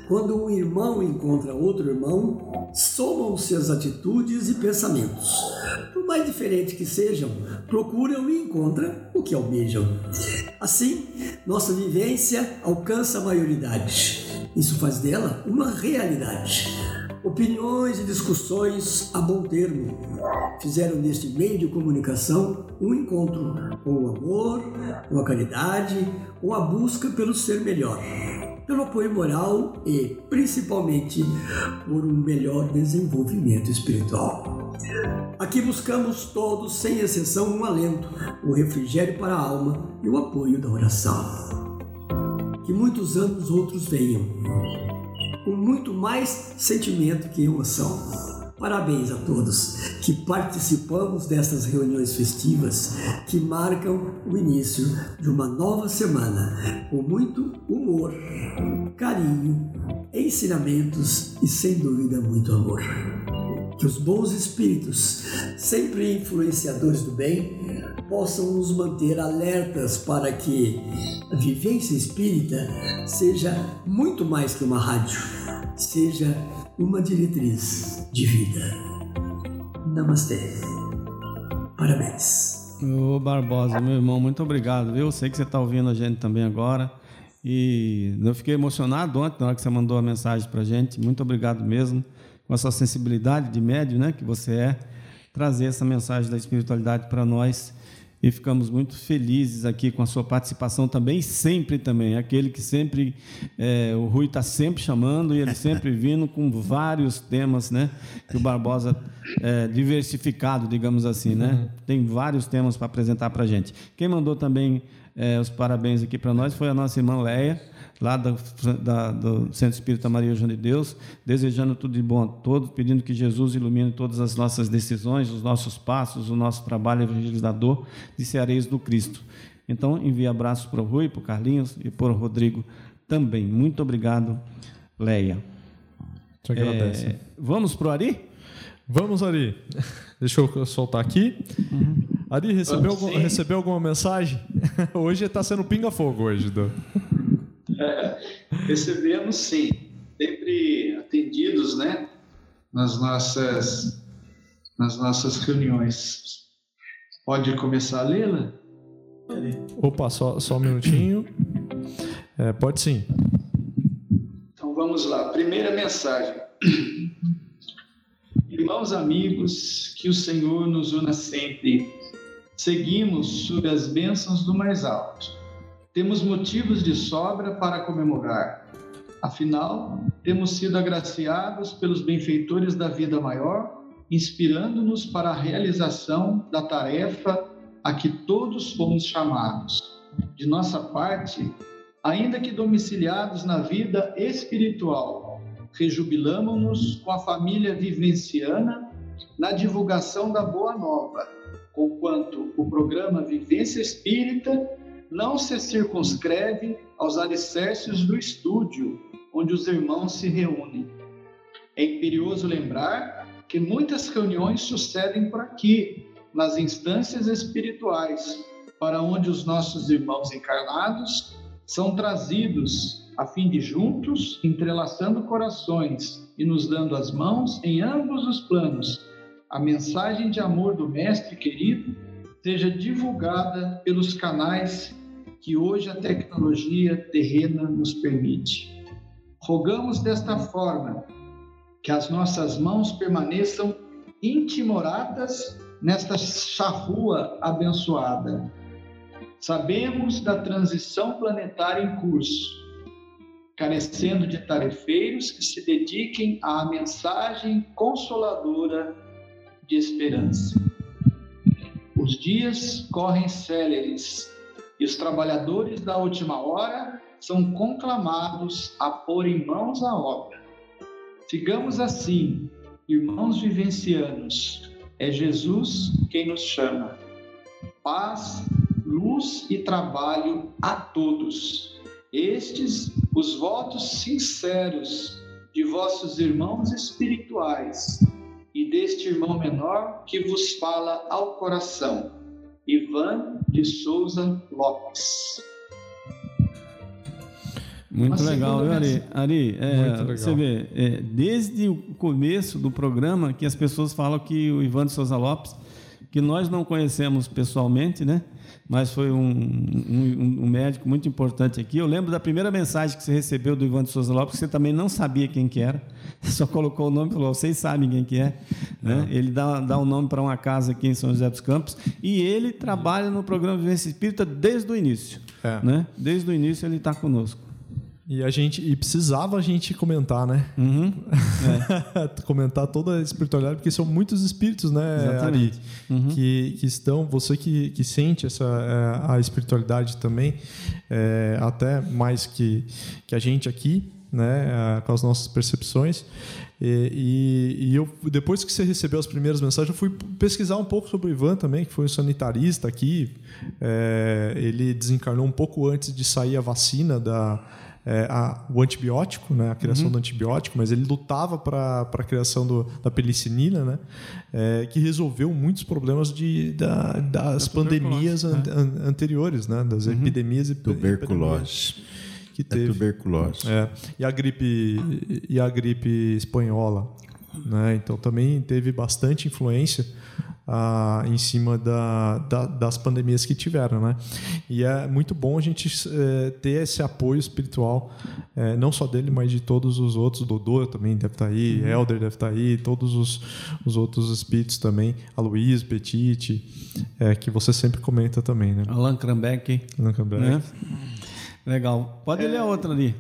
quando um irmão encontra outro irmão, somam-se as atitudes e pensamentos. Por mais diferentes que sejam, procuram e encontram o que almejam. Assim, nossa vivência alcança a maioridade. Isso faz dela uma realidade. Opiniões e discussões a bom termo fizeram neste meio de comunicação um encontro com o amor, com a caridade, com a busca pelo ser melhor, pelo apoio moral e, principalmente, por um melhor desenvolvimento espiritual. Aqui buscamos todos, sem exceção, um alento, um refrigério para a alma e o apoio da oração. Que muitos anos outros venham, com muito mais sentimento que emoção. Parabéns a todos que participamos destas reuniões festivas que marcam o início de uma nova semana com muito humor, carinho, ensinamentos e, sem dúvida, muito amor. Que os bons espíritos, sempre influenciadores do bem, possam nos manter alertas para que a vivência espírita seja muito mais que uma rádio, seja uma diretriz de vida. Namastê. Parabéns. Ô Barbosa, meu irmão, muito obrigado. Eu sei que você está ouvindo a gente também agora. E eu fiquei emocionado ontem na hora que você mandou a mensagem para gente. Muito obrigado mesmo. Com a sua sensibilidade de médio, né, que você é, trazer essa mensagem da espiritualidade para nós. e ficamos muito felizes aqui com a sua participação também, sempre também, aquele que sempre, é, o Rui está sempre chamando e ele sempre vindo com vários temas, né? Que o Barbosa é diversificado, digamos assim, né? Uhum. Tem vários temas para apresentar para a gente. Quem mandou também é, os parabéns aqui para nós foi a nossa irmã Leia, lá da, da, do Centro Espírita Maria João de Deus, desejando tudo de bom a todos, pedindo que Jesus ilumine todas as nossas decisões, os nossos passos, o nosso trabalho evangelizador de Ceareis do Cristo. Então, envie abraços para o Rui, para o Carlinhos e para o Rodrigo também. Muito obrigado, Leia. Te agradece. É, vamos para o Ari? Vamos, Ari. Deixa eu soltar aqui. Uhum. Ari, recebeu, algum, recebeu alguma mensagem? hoje está sendo pinga-fogo hoje. Do... É, recebemos sim, sempre atendidos, né, nas nossas nas nossas reuniões. Pode começar a lê-la? Opa, só, só um minutinho. É, pode sim. Então vamos lá. Primeira mensagem. Irmãos amigos, que o Senhor nos una sempre. Seguimos sob as bênçãos do mais alto temos motivos de sobra para comemorar. Afinal, temos sido agraciados pelos benfeitores da vida maior, inspirando-nos para a realização da tarefa a que todos fomos chamados. De nossa parte, ainda que domiciliados na vida espiritual, rejubilamos-nos com a família vivenciana na divulgação da Boa Nova, conquanto o programa Vivência Espírita não se circunscreve aos alicerces do estúdio onde os irmãos se reúnem. É imperioso lembrar que muitas reuniões sucedem por aqui, nas instâncias espirituais, para onde os nossos irmãos encarnados são trazidos a fim de juntos, entrelaçando corações e nos dando as mãos em ambos os planos, a mensagem de amor do Mestre querido seja divulgada pelos canais que hoje a tecnologia terrena nos permite. Rogamos desta forma que as nossas mãos permaneçam intimoradas nesta charrua abençoada. Sabemos da transição planetária em curso, carecendo de tarefeiros que se dediquem à mensagem consoladora de esperança. Os dias correm céleres e os trabalhadores da última hora são conclamados a pôr em mãos a obra. Sigamos assim, irmãos vivencianos, é Jesus quem nos chama. Paz, luz e trabalho a todos. Estes os votos sinceros de vossos irmãos espirituais e deste irmão menor que vos fala ao coração Ivan de Souza Lopes. Muito Uma legal, viu, Ari? Ari, é, legal. você vê, é, desde o começo do programa que as pessoas falam que o Ivan de Souza Lopes, que nós não conhecemos pessoalmente, né? mas foi um, um, um, médico muito importante aqui. Eu lembro da primeira mensagem que você recebeu do Ivan de Souza Lopes, que você também não sabia quem que era, só colocou o nome e falou, vocês sabem quem que é. Né? Ele dá, dá um nome para uma casa aqui em São José dos Campos, e ele trabalha no programa Vivência Espírita desde o início. É. Né? Desde o início ele está conosco. E a gente e precisava a gente comentar, né? Uhum. É. comentar toda a espiritualidade, porque são muitos espíritos, né, Exatamente. Ari, uhum. que, que estão, você que, que sente essa é, a espiritualidade também, é, até mais que, que a gente aqui, né, com as nossas percepções. E, e, e, eu, depois que você recebeu as primeiras mensagens, eu fui pesquisar um pouco sobre o Ivan também, que foi um sanitarista aqui. É, ele desencarnou um pouco antes de sair a vacina da é, a, o antibiótico, né, a criação uhum. do antibiótico, mas ele lutava para a criação do, da pelicinina, né, é, que resolveu muitos problemas de, da, das pandemias an, né? an, anteriores, né, das uhum. epidemias e tuberculose. Que é teve. É tuberculose. É, e a gripe e a gripe espanhola, né? Então também teve bastante influência ah, em cima da, da, das pandemias que tiveram, né? E é muito bom a gente é, ter esse apoio espiritual, é, não só dele, mas de todos os outros. Dodô também deve estar tá aí, uhum. Elder deve estar tá aí, todos os, os outros espíritos também, a Luiz, Petite, é, que você sempre comenta também, né? Allan Krambeck. Allan Krambeck. Né? Legal. Pode ler a outra ali.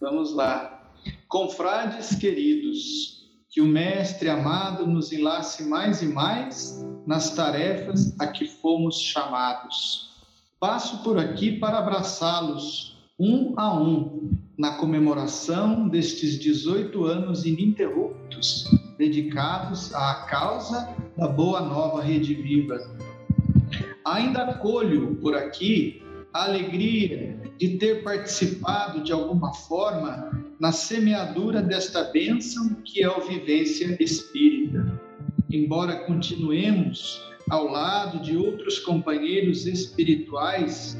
Vamos lá. Confrades queridos, que o Mestre amado nos enlace mais e mais nas tarefas a que fomos chamados. Passo por aqui para abraçá-los, um a um, na comemoração destes 18 anos ininterruptos, dedicados à causa da Boa Nova Rede Viva. Ainda acolho por aqui a alegria de ter participado de alguma forma na semeadura desta bênção que é o vivência espírita. Embora continuemos ao lado de outros companheiros espirituais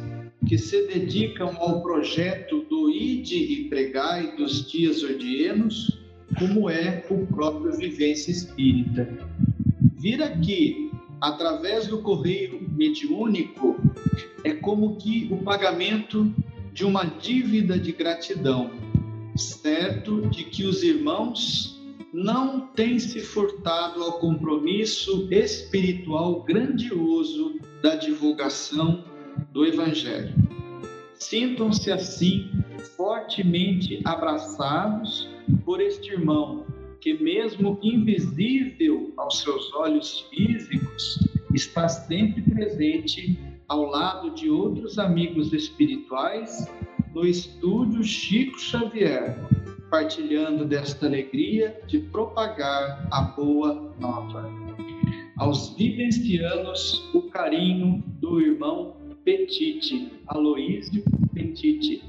que se dedicam ao projeto do Ide e Pregai dos dias ordienos, como é o próprio Vivência Espírita. Vir aqui, através do correio mediúnico, é como que o pagamento de uma dívida de gratidão certo de que os irmãos não têm se furtado ao compromisso espiritual grandioso da divulgação do Evangelho. Sintam-se assim fortemente abraçados por este irmão, que, mesmo invisível aos seus olhos físicos, está sempre presente ao lado de outros amigos espirituais no estúdio Chico Xavier, partilhando desta alegria de propagar a boa nova. Aos vivencianos, o carinho do irmão Petite, Aloísio Petite.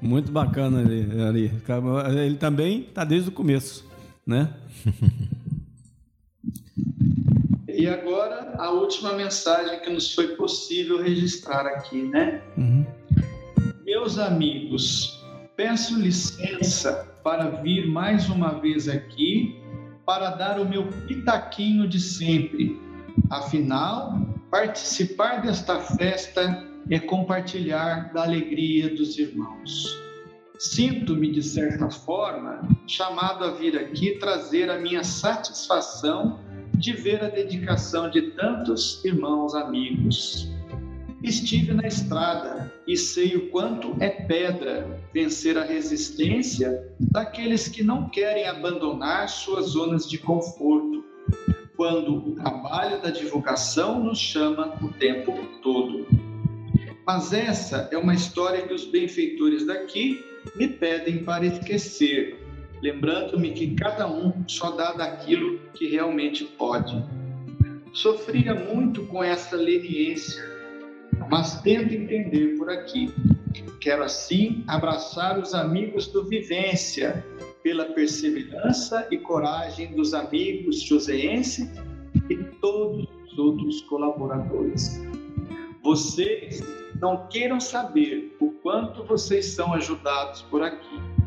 Muito bacana ali, ali. Ele também está desde o começo, né? E agora a última mensagem que nos foi possível registrar aqui, né? Uhum. Meus amigos, peço licença para vir mais uma vez aqui para dar o meu pitaquinho de sempre. Afinal, participar desta festa é compartilhar da alegria dos irmãos. Sinto-me, de certa forma, chamado a vir aqui trazer a minha satisfação de ver a dedicação de tantos irmãos amigos. Estive na estrada e sei o quanto é pedra vencer a resistência daqueles que não querem abandonar suas zonas de conforto, quando o trabalho da divulgação nos chama o tempo todo. Mas essa é uma história que os benfeitores daqui me pedem para esquecer, lembrando-me que cada um só dá daquilo que realmente pode. Sofria muito com essa leniência mas tento entender por aqui. Quero assim abraçar os amigos do Vivência pela perseverança e coragem dos amigos joseense e todos os outros colaboradores. Vocês não queiram saber o quanto vocês são ajudados por aqui.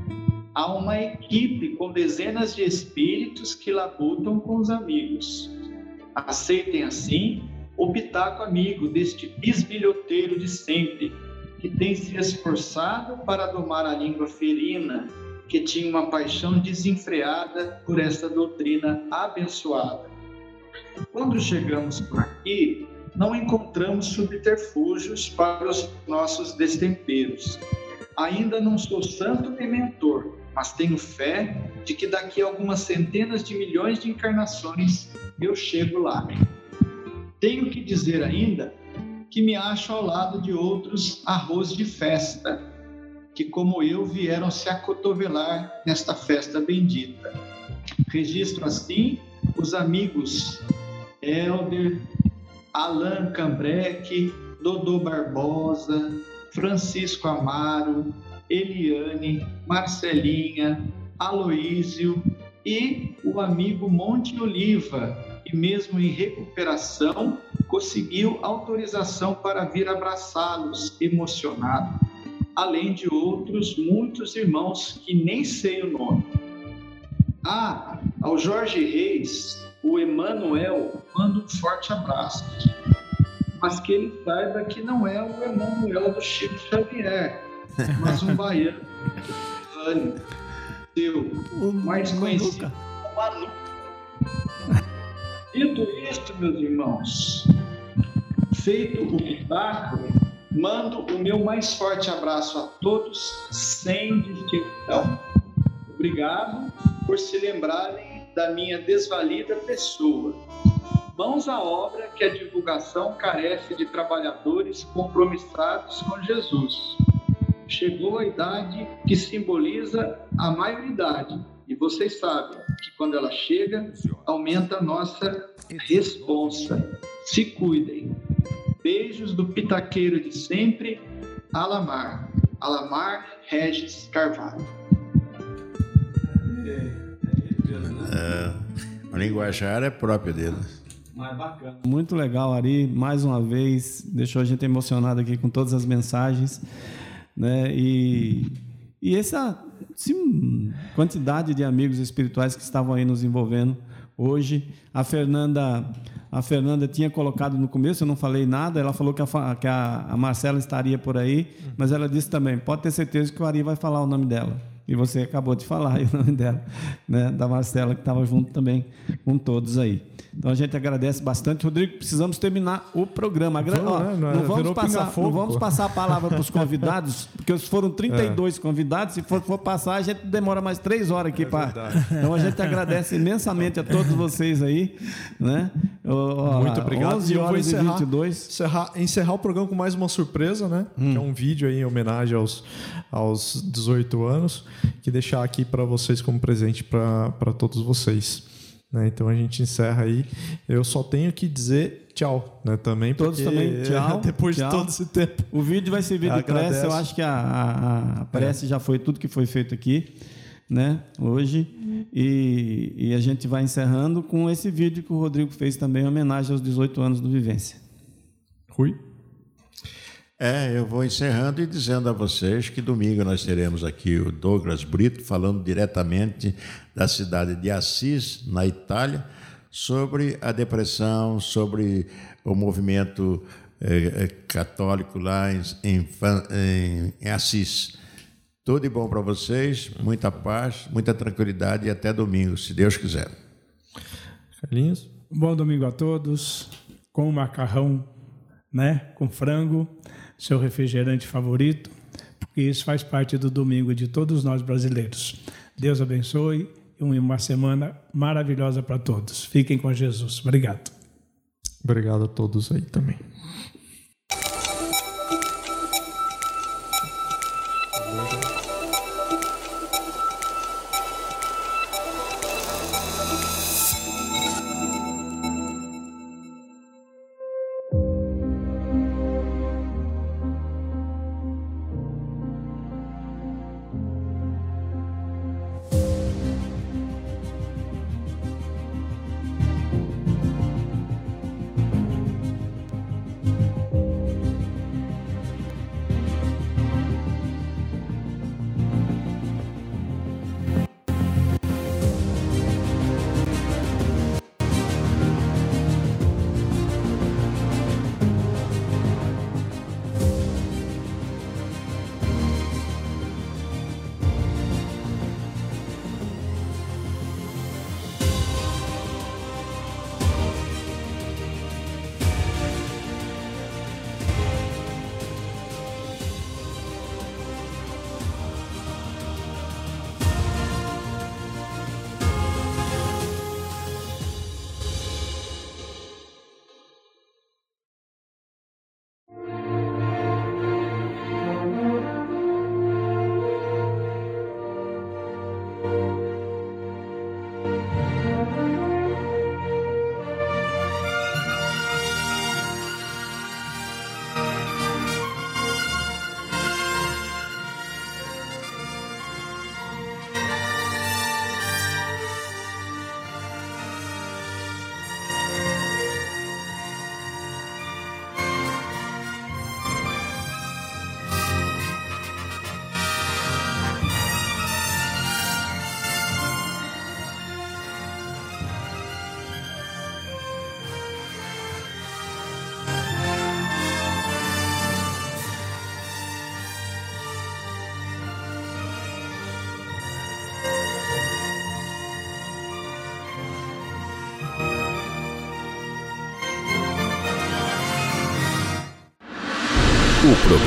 Há uma equipe com dezenas de espíritos que labutam com os amigos. Aceitem assim o pitaco amigo deste bisbilhoteiro de sempre, que tem se esforçado para domar a língua ferina, que tinha uma paixão desenfreada por esta doutrina abençoada. Quando chegamos por aqui, não encontramos subterfúgios para os nossos destemperos. Ainda não sou santo nem mentor, mas tenho fé de que daqui a algumas centenas de milhões de encarnações eu chego lá. Tenho que dizer ainda que me acho ao lado de outros arroz de festa, que, como eu, vieram se acotovelar nesta festa bendita. Registro assim os amigos Elder, Alain Cambreque, Dodô Barbosa, Francisco Amaro, Eliane, Marcelinha, Aloísio e o amigo Monte Oliva, e mesmo em recuperação, conseguiu autorização para vir abraçá-los emocionado, além de outros muitos irmãos que nem sei o nome. Ah, Ao Jorge Reis, o Emanuel manda um forte abraço. Mas que ele saiba que não é o Emanuel do Chico Xavier, mas um baiano, Vânio, seu, mais conhecido como Manu. Dito isto, meus irmãos, feito o pitaco, mando o meu mais forte abraço a todos, sem distinção. Obrigado por se lembrarem da minha desvalida pessoa. Mãos à obra que a divulgação carece de trabalhadores compromissados com Jesus. Chegou a idade que simboliza a maioridade, e vocês sabem que quando ela chega, aumenta a nossa responsa. Se cuidem. Beijos do pitaqueiro de sempre, Alamar. Alamar Regis Carvalho. É, a linguajar é própria dele. Muito legal, Ari. Mais uma vez, deixou a gente emocionado aqui com todas as mensagens. Né? E, e essa sim, quantidade de amigos espirituais que estavam aí nos envolvendo hoje. A Fernanda, a Fernanda tinha colocado no começo, eu não falei nada, ela falou que a, que a, a Marcela estaria por aí, mas ela disse também: pode ter certeza que o Ari vai falar o nome dela. E você acabou de falar o nome dela, né? da Marcela, que estava junto também com todos aí. Então a gente agradece bastante. Rodrigo, precisamos terminar o programa. Agra... Vamos, Ó, né? Não é- não, vamos passar, não vamos passar a palavra para os convidados, porque foram 32 convidados. Se for, for passar, a gente demora mais três horas aqui para. Então a gente agradece imensamente a todos vocês aí. Né? Ó, Muito obrigado. 11 E eu vou horas e encerrar, 22. encerrar, encerrar o programa com mais uma surpresa, né? Que é um vídeo aí em homenagem aos, aos 18 anos, que deixar aqui para vocês como presente para todos vocês. né? Então a gente encerra aí. Eu só tenho que dizer tchau, né? Também Todos também, tchau. Depois tchau. de todo esse tempo. O vídeo vai servir de prece. Eu acho que a, a, a prece já foi tudo que foi feito aqui, né? Hoje. E, e a gente vai encerrando com esse vídeo que o Rodrigo fez também em homenagem aos 18 anos do Vivência. Rui? É, eu vou encerrando e dizendo a vocês que domingo nós teremos aqui o Douglas Brito falando diretamente da cidade de Assis, na Itália, sobre a depressão, sobre o movimento eh, eh, católico lá em, em, em Assis. Tudo de bom para vocês, muita paz, muita tranquilidade e até domingo, se Deus quiser. Carlinhos? Bom domingo a todos, com macarrão, né, com frango, seu refrigerante favorito, porque isso faz parte do domingo de todos nós brasileiros. Deus abençoe e uma semana maravilhosa para todos. Fiquem com Jesus. Obrigado. Obrigado a todos aí também.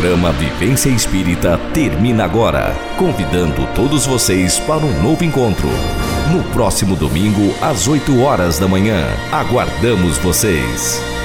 Programa Vivência Espírita termina agora, convidando todos vocês para um novo encontro. No próximo domingo, às 8 horas da manhã. Aguardamos vocês.